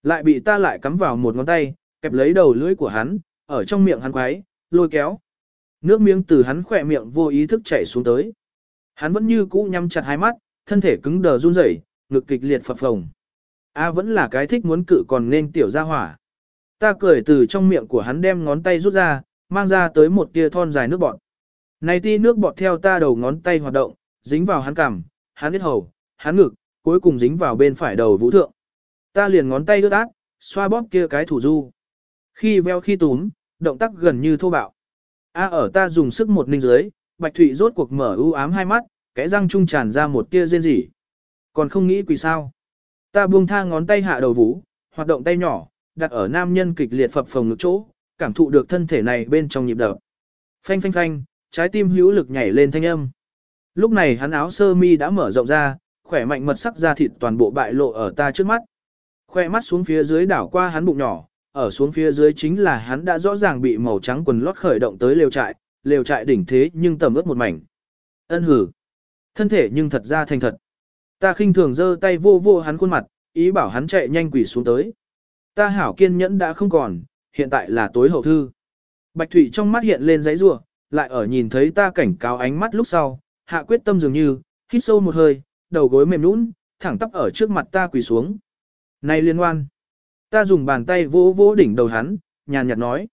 S1: Lại bị ta lại cắm vào một ngón tay, kẹp lấy đầu lưỡi của hắn, ở trong miệng hắn quái, lôi kéo. Nước miếng từ hắn khỏe miệng vô ý thức chảy xuống tới. Hắn vẫn như cũ nhắm chặt hai mắt, thân thể cứng đờ run rẩy, ngực kịch liệt phập phồng. A vẫn là cái thích muốn cự còn nên tiểu ra hỏa. Ta cười từ trong miệng của hắn đem ngón tay rút ra, mang ra tới một tia thon dài nước bọt. Này ti nước bọt theo ta đầu ngón tay hoạt động, dính vào hắn cằm, hắn biết hầu, hắn ngực, cuối cùng dính vào bên phải đầu vũ thượng. Ta liền ngón tay ướt át, xoa bóp kia cái thủ du. Khi veo khi túm, động tác gần như thô bạo. A ở ta dùng sức một ninh dưới, Bạch Thụy rốt cuộc mở ưu ám hai mắt, cái răng trung tràn ra một tia rên rỉ. Còn không nghĩ quỷ sao. Ta buông tha ngón tay hạ đầu vũ, hoạt động tay nhỏ, đặt ở nam nhân kịch liệt phập phồng ngực chỗ, cảm thụ được thân thể này bên trong nhịp đập. Phanh phanh phanh, trái tim hữu lực nhảy lên thanh âm. Lúc này hắn áo sơ mi đã mở rộng ra, khỏe mạnh mật sắc da thịt toàn bộ bại lộ ở ta trước mắt. Khoe mắt xuống phía dưới đảo qua hắn bụng nhỏ, ở xuống phía dưới chính là hắn đã rõ ràng bị màu trắng quần lót khởi động tới lều trại, lều trại đỉnh thế nhưng tầm ướt một mảnh. Ân hử. Thân thể nhưng thật ra thành thật. Ta khinh thường giơ tay vô vô hắn khuôn mặt, ý bảo hắn chạy nhanh quỷ xuống tới. Ta hảo kiên nhẫn đã không còn, hiện tại là tối hậu thư. Bạch Thủy trong mắt hiện lên giấy rủa, lại ở nhìn thấy ta cảnh cáo ánh mắt lúc sau, hạ quyết tâm dường như, hít sâu một hơi, đầu gối mềm nũng, thẳng tắp ở trước mặt ta quỳ xuống. Này liên oan. Ta dùng bàn tay vỗ vỗ đỉnh đầu hắn, nhàn nhạt nói.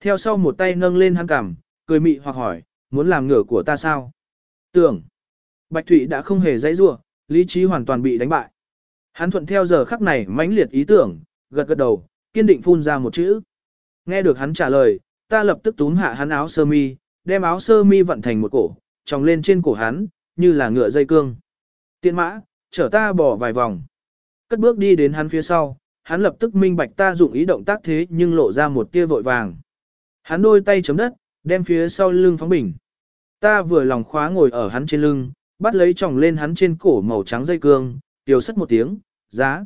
S1: Theo sau một tay nâng lên hắn cằm, cười mị hoặc hỏi, muốn làm ngửa của ta sao? Tưởng. Bạch Thụy đã không hề dãy rua, lý trí hoàn toàn bị đánh bại. Hắn thuận theo giờ khắc này mãnh liệt ý tưởng, gật gật đầu, kiên định phun ra một chữ. Nghe được hắn trả lời, ta lập tức túm hạ hắn áo sơ mi, đem áo sơ mi vận thành một cổ, tròng lên trên cổ hắn, như là ngựa dây cương. Tiện mã, chở ta bỏ vài vòng. Cất bước đi đến hắn phía sau, hắn lập tức minh bạch ta dụng ý động tác thế nhưng lộ ra một tia vội vàng. Hắn đôi tay chấm đất, đem phía sau lưng phóng bình. Ta vừa lòng khóa ngồi ở hắn trên lưng, bắt lấy tròng lên hắn trên cổ màu trắng dây cương, tiểu sất một tiếng, giá.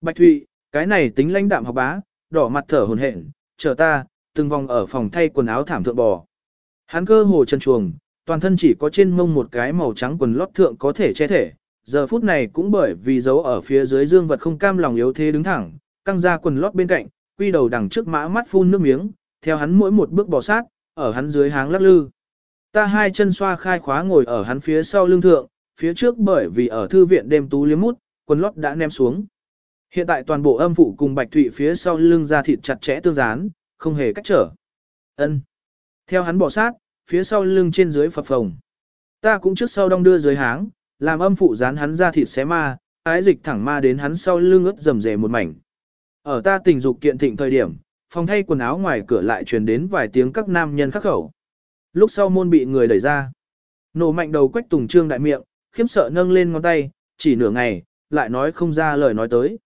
S1: Bạch Thụy, cái này tính lãnh đạm học bá, đỏ mặt thở hồn hển, chờ ta, từng vòng ở phòng thay quần áo thảm thượng bò. Hắn cơ hồ chân chuồng, toàn thân chỉ có trên mông một cái màu trắng quần lót thượng có thể che thể, giờ phút này cũng bởi vì dấu ở phía dưới dương vật không cam lòng yếu thế đứng thẳng, căng ra quần lót bên cạnh, quy đầu đằng trước mã mắt phun nước miếng, theo hắn mỗi một bước bò sát, ở hắn dưới háng lắc lư. Ta hai chân xoa khai khóa ngồi ở hắn phía sau lưng thượng, phía trước bởi vì ở thư viện đêm tú liếm mút, quần lót đã ném xuống. Hiện tại toàn bộ âm phụ cùng bạch thụy phía sau lưng ra thịt chặt chẽ tương dán, không hề cách trở. Ân. Theo hắn bỏ sát, phía sau lưng trên dưới phập phồng. Ta cũng trước sau đong đưa dưới háng, làm âm phụ dán hắn ra thịt xé ma, ái dịch thẳng ma đến hắn sau lưng ướt rầm rề một mảnh. Ở ta tình dục kiện thịnh thời điểm, phòng thay quần áo ngoài cửa lại truyền đến vài tiếng các nam nhân khắc khẩu. Lúc sau môn bị người đẩy ra. Nổ mạnh đầu quách tùng trương đại miệng, khiếm sợ nâng lên ngón tay, chỉ nửa ngày, lại nói không ra lời nói tới.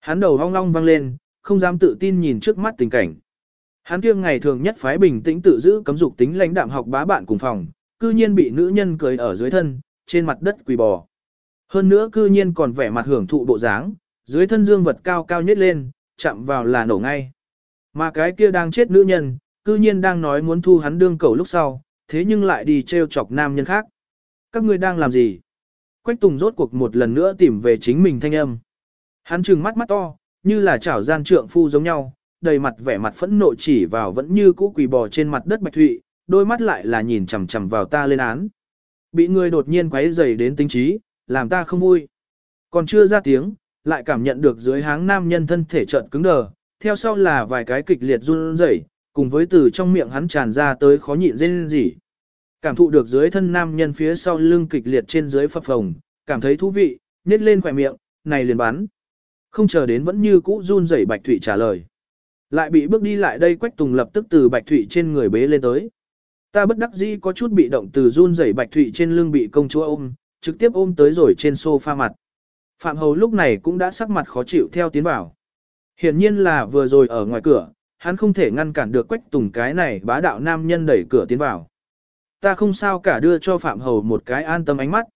S1: Hắn đầu hong long vang lên, không dám tự tin nhìn trước mắt tình cảnh. Hắn kiêng ngày thường nhất phái bình tĩnh tự giữ cấm dục tính lãnh đạm học bá bạn cùng phòng, cư nhiên bị nữ nhân cười ở dưới thân, trên mặt đất quỳ bò. Hơn nữa cư nhiên còn vẻ mặt hưởng thụ bộ dáng, dưới thân dương vật cao cao nhất lên, chạm vào là nổ ngay. Mà cái kia đang chết nữ nhân, cư nhiên đang nói muốn thu hắn đương cầu lúc sau, thế nhưng lại đi treo chọc nam nhân khác. Các ngươi đang làm gì? Quách Tùng rốt cuộc một lần nữa tìm về chính mình thanh âm. Hắn trừng mắt mắt to, như là chảo gian trượng phu giống nhau, đầy mặt vẻ mặt phẫn nộ chỉ vào vẫn như cũ quỳ bò trên mặt đất bạch thụy, đôi mắt lại là nhìn chằm chằm vào ta lên án. Bị người đột nhiên quấy rầy đến tinh trí, làm ta không vui. Còn chưa ra tiếng, lại cảm nhận được dưới háng nam nhân thân thể trợn cứng đờ, theo sau là vài cái kịch liệt run rẩy, cùng với từ trong miệng hắn tràn ra tới khó nhịn rên rỉ. Cảm thụ được dưới thân nam nhân phía sau lưng kịch liệt trên dưới phập phồng, cảm thấy thú vị, nhét lên khỏe miệng, này liền bắn. Không chờ đến vẫn như cũ run rẩy Bạch Thụy trả lời. Lại bị bước đi lại đây Quách Tùng lập tức từ Bạch Thụy trên người bế lên tới. Ta bất đắc dĩ có chút bị động từ run rẩy Bạch Thụy trên lưng bị công chúa ôm, trực tiếp ôm tới rồi trên sofa mặt. Phạm Hầu lúc này cũng đã sắc mặt khó chịu theo tiến vào. Hiển nhiên là vừa rồi ở ngoài cửa, hắn không thể ngăn cản được Quách Tùng cái này bá đạo nam nhân đẩy cửa tiến vào. Ta không sao cả đưa cho Phạm Hầu một cái an tâm ánh mắt.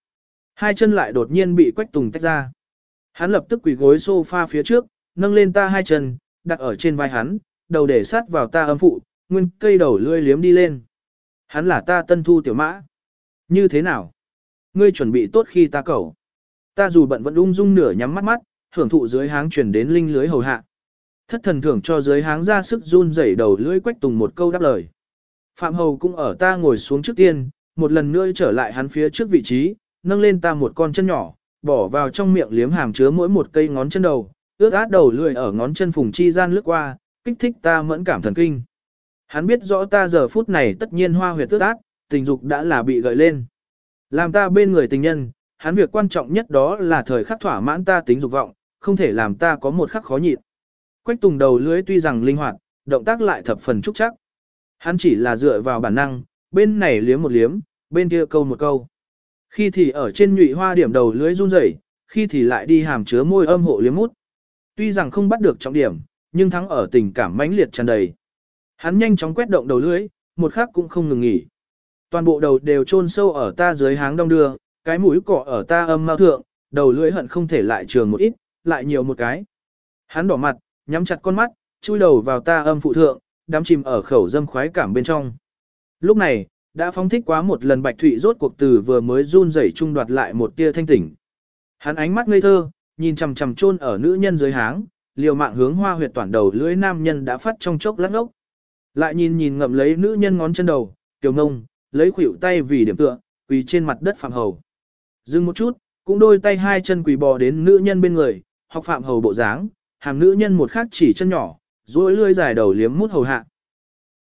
S1: Hai chân lại đột nhiên bị Quách Tùng tách ra. Hắn lập tức quỳ gối sofa phía trước, nâng lên ta hai chân, đặt ở trên vai hắn, đầu để sát vào ta âm phụ, nguyên cây đầu lươi liếm đi lên. Hắn là ta tân thu tiểu mã. Như thế nào? Ngươi chuẩn bị tốt khi ta cầu. Ta dù bận vẫn ung dung nửa nhắm mắt mắt, hưởng thụ dưới háng chuyển đến linh lưới hầu hạ. Thất thần thưởng cho dưới háng ra sức run rẩy đầu lưỡi quách tùng một câu đáp lời. Phạm Hầu cũng ở ta ngồi xuống trước tiên, một lần nữa trở lại hắn phía trước vị trí, nâng lên ta một con chân nhỏ, bỏ vào trong miệng liếm hàm chứa mỗi một cây ngón chân đầu, ướt át đầu lưỡi ở ngón chân phùng chi gian lướt qua, kích thích ta mẫn cảm thần kinh. Hắn biết rõ ta giờ phút này tất nhiên hoa huyệt tước ác, tình dục đã là bị gợi lên. Làm ta bên người tình nhân, hắn việc quan trọng nhất đó là thời khắc thỏa mãn ta tính dục vọng, không thể làm ta có một khắc khó nhịn. Quách tùng đầu lưới tuy rằng linh hoạt, động tác lại thập phần trúc chắc. Hắn chỉ là dựa vào bản năng, bên này liếm một liếm, bên kia câu một câu. Khi thì ở trên nhụy hoa điểm đầu lưới run rẩy, khi thì lại đi hàm chứa môi âm hộ liếm mút. Tuy rằng không bắt được trọng điểm, nhưng thắng ở tình cảm mãnh liệt tràn đầy. Hắn nhanh chóng quét động đầu lưới, một khắc cũng không ngừng nghỉ. Toàn bộ đầu đều chôn sâu ở ta dưới háng đông đưa, cái mũi cọ ở ta âm mao thượng, đầu lưỡi hận không thể lại trường một ít, lại nhiều một cái. Hắn đỏ mặt, nhắm chặt con mắt, chui đầu vào ta âm phụ thượng, đắm chìm ở khẩu dâm khoái cảm bên trong. Lúc này, đã phóng thích quá một lần bạch thụy rốt cuộc từ vừa mới run rẩy trung đoạt lại một tia thanh tỉnh. Hắn ánh mắt ngây thơ, nhìn chằm chằm chôn ở nữ nhân dưới háng, liều mạng hướng hoa huyệt toàn đầu lưỡi nam nhân đã phát trong chốc lát ngốc. Lại nhìn nhìn ngậm lấy nữ nhân ngón chân đầu, tiểu ngông, lấy khuỷu tay vì điểm tựa, quỳ trên mặt đất phạm hầu. Dừng một chút, cũng đôi tay hai chân quỳ bò đến nữ nhân bên người, học phạm hầu bộ dáng, hàm nữ nhân một khắc chỉ chân nhỏ, duỗi lươi dài đầu liếm mút hầu hạ.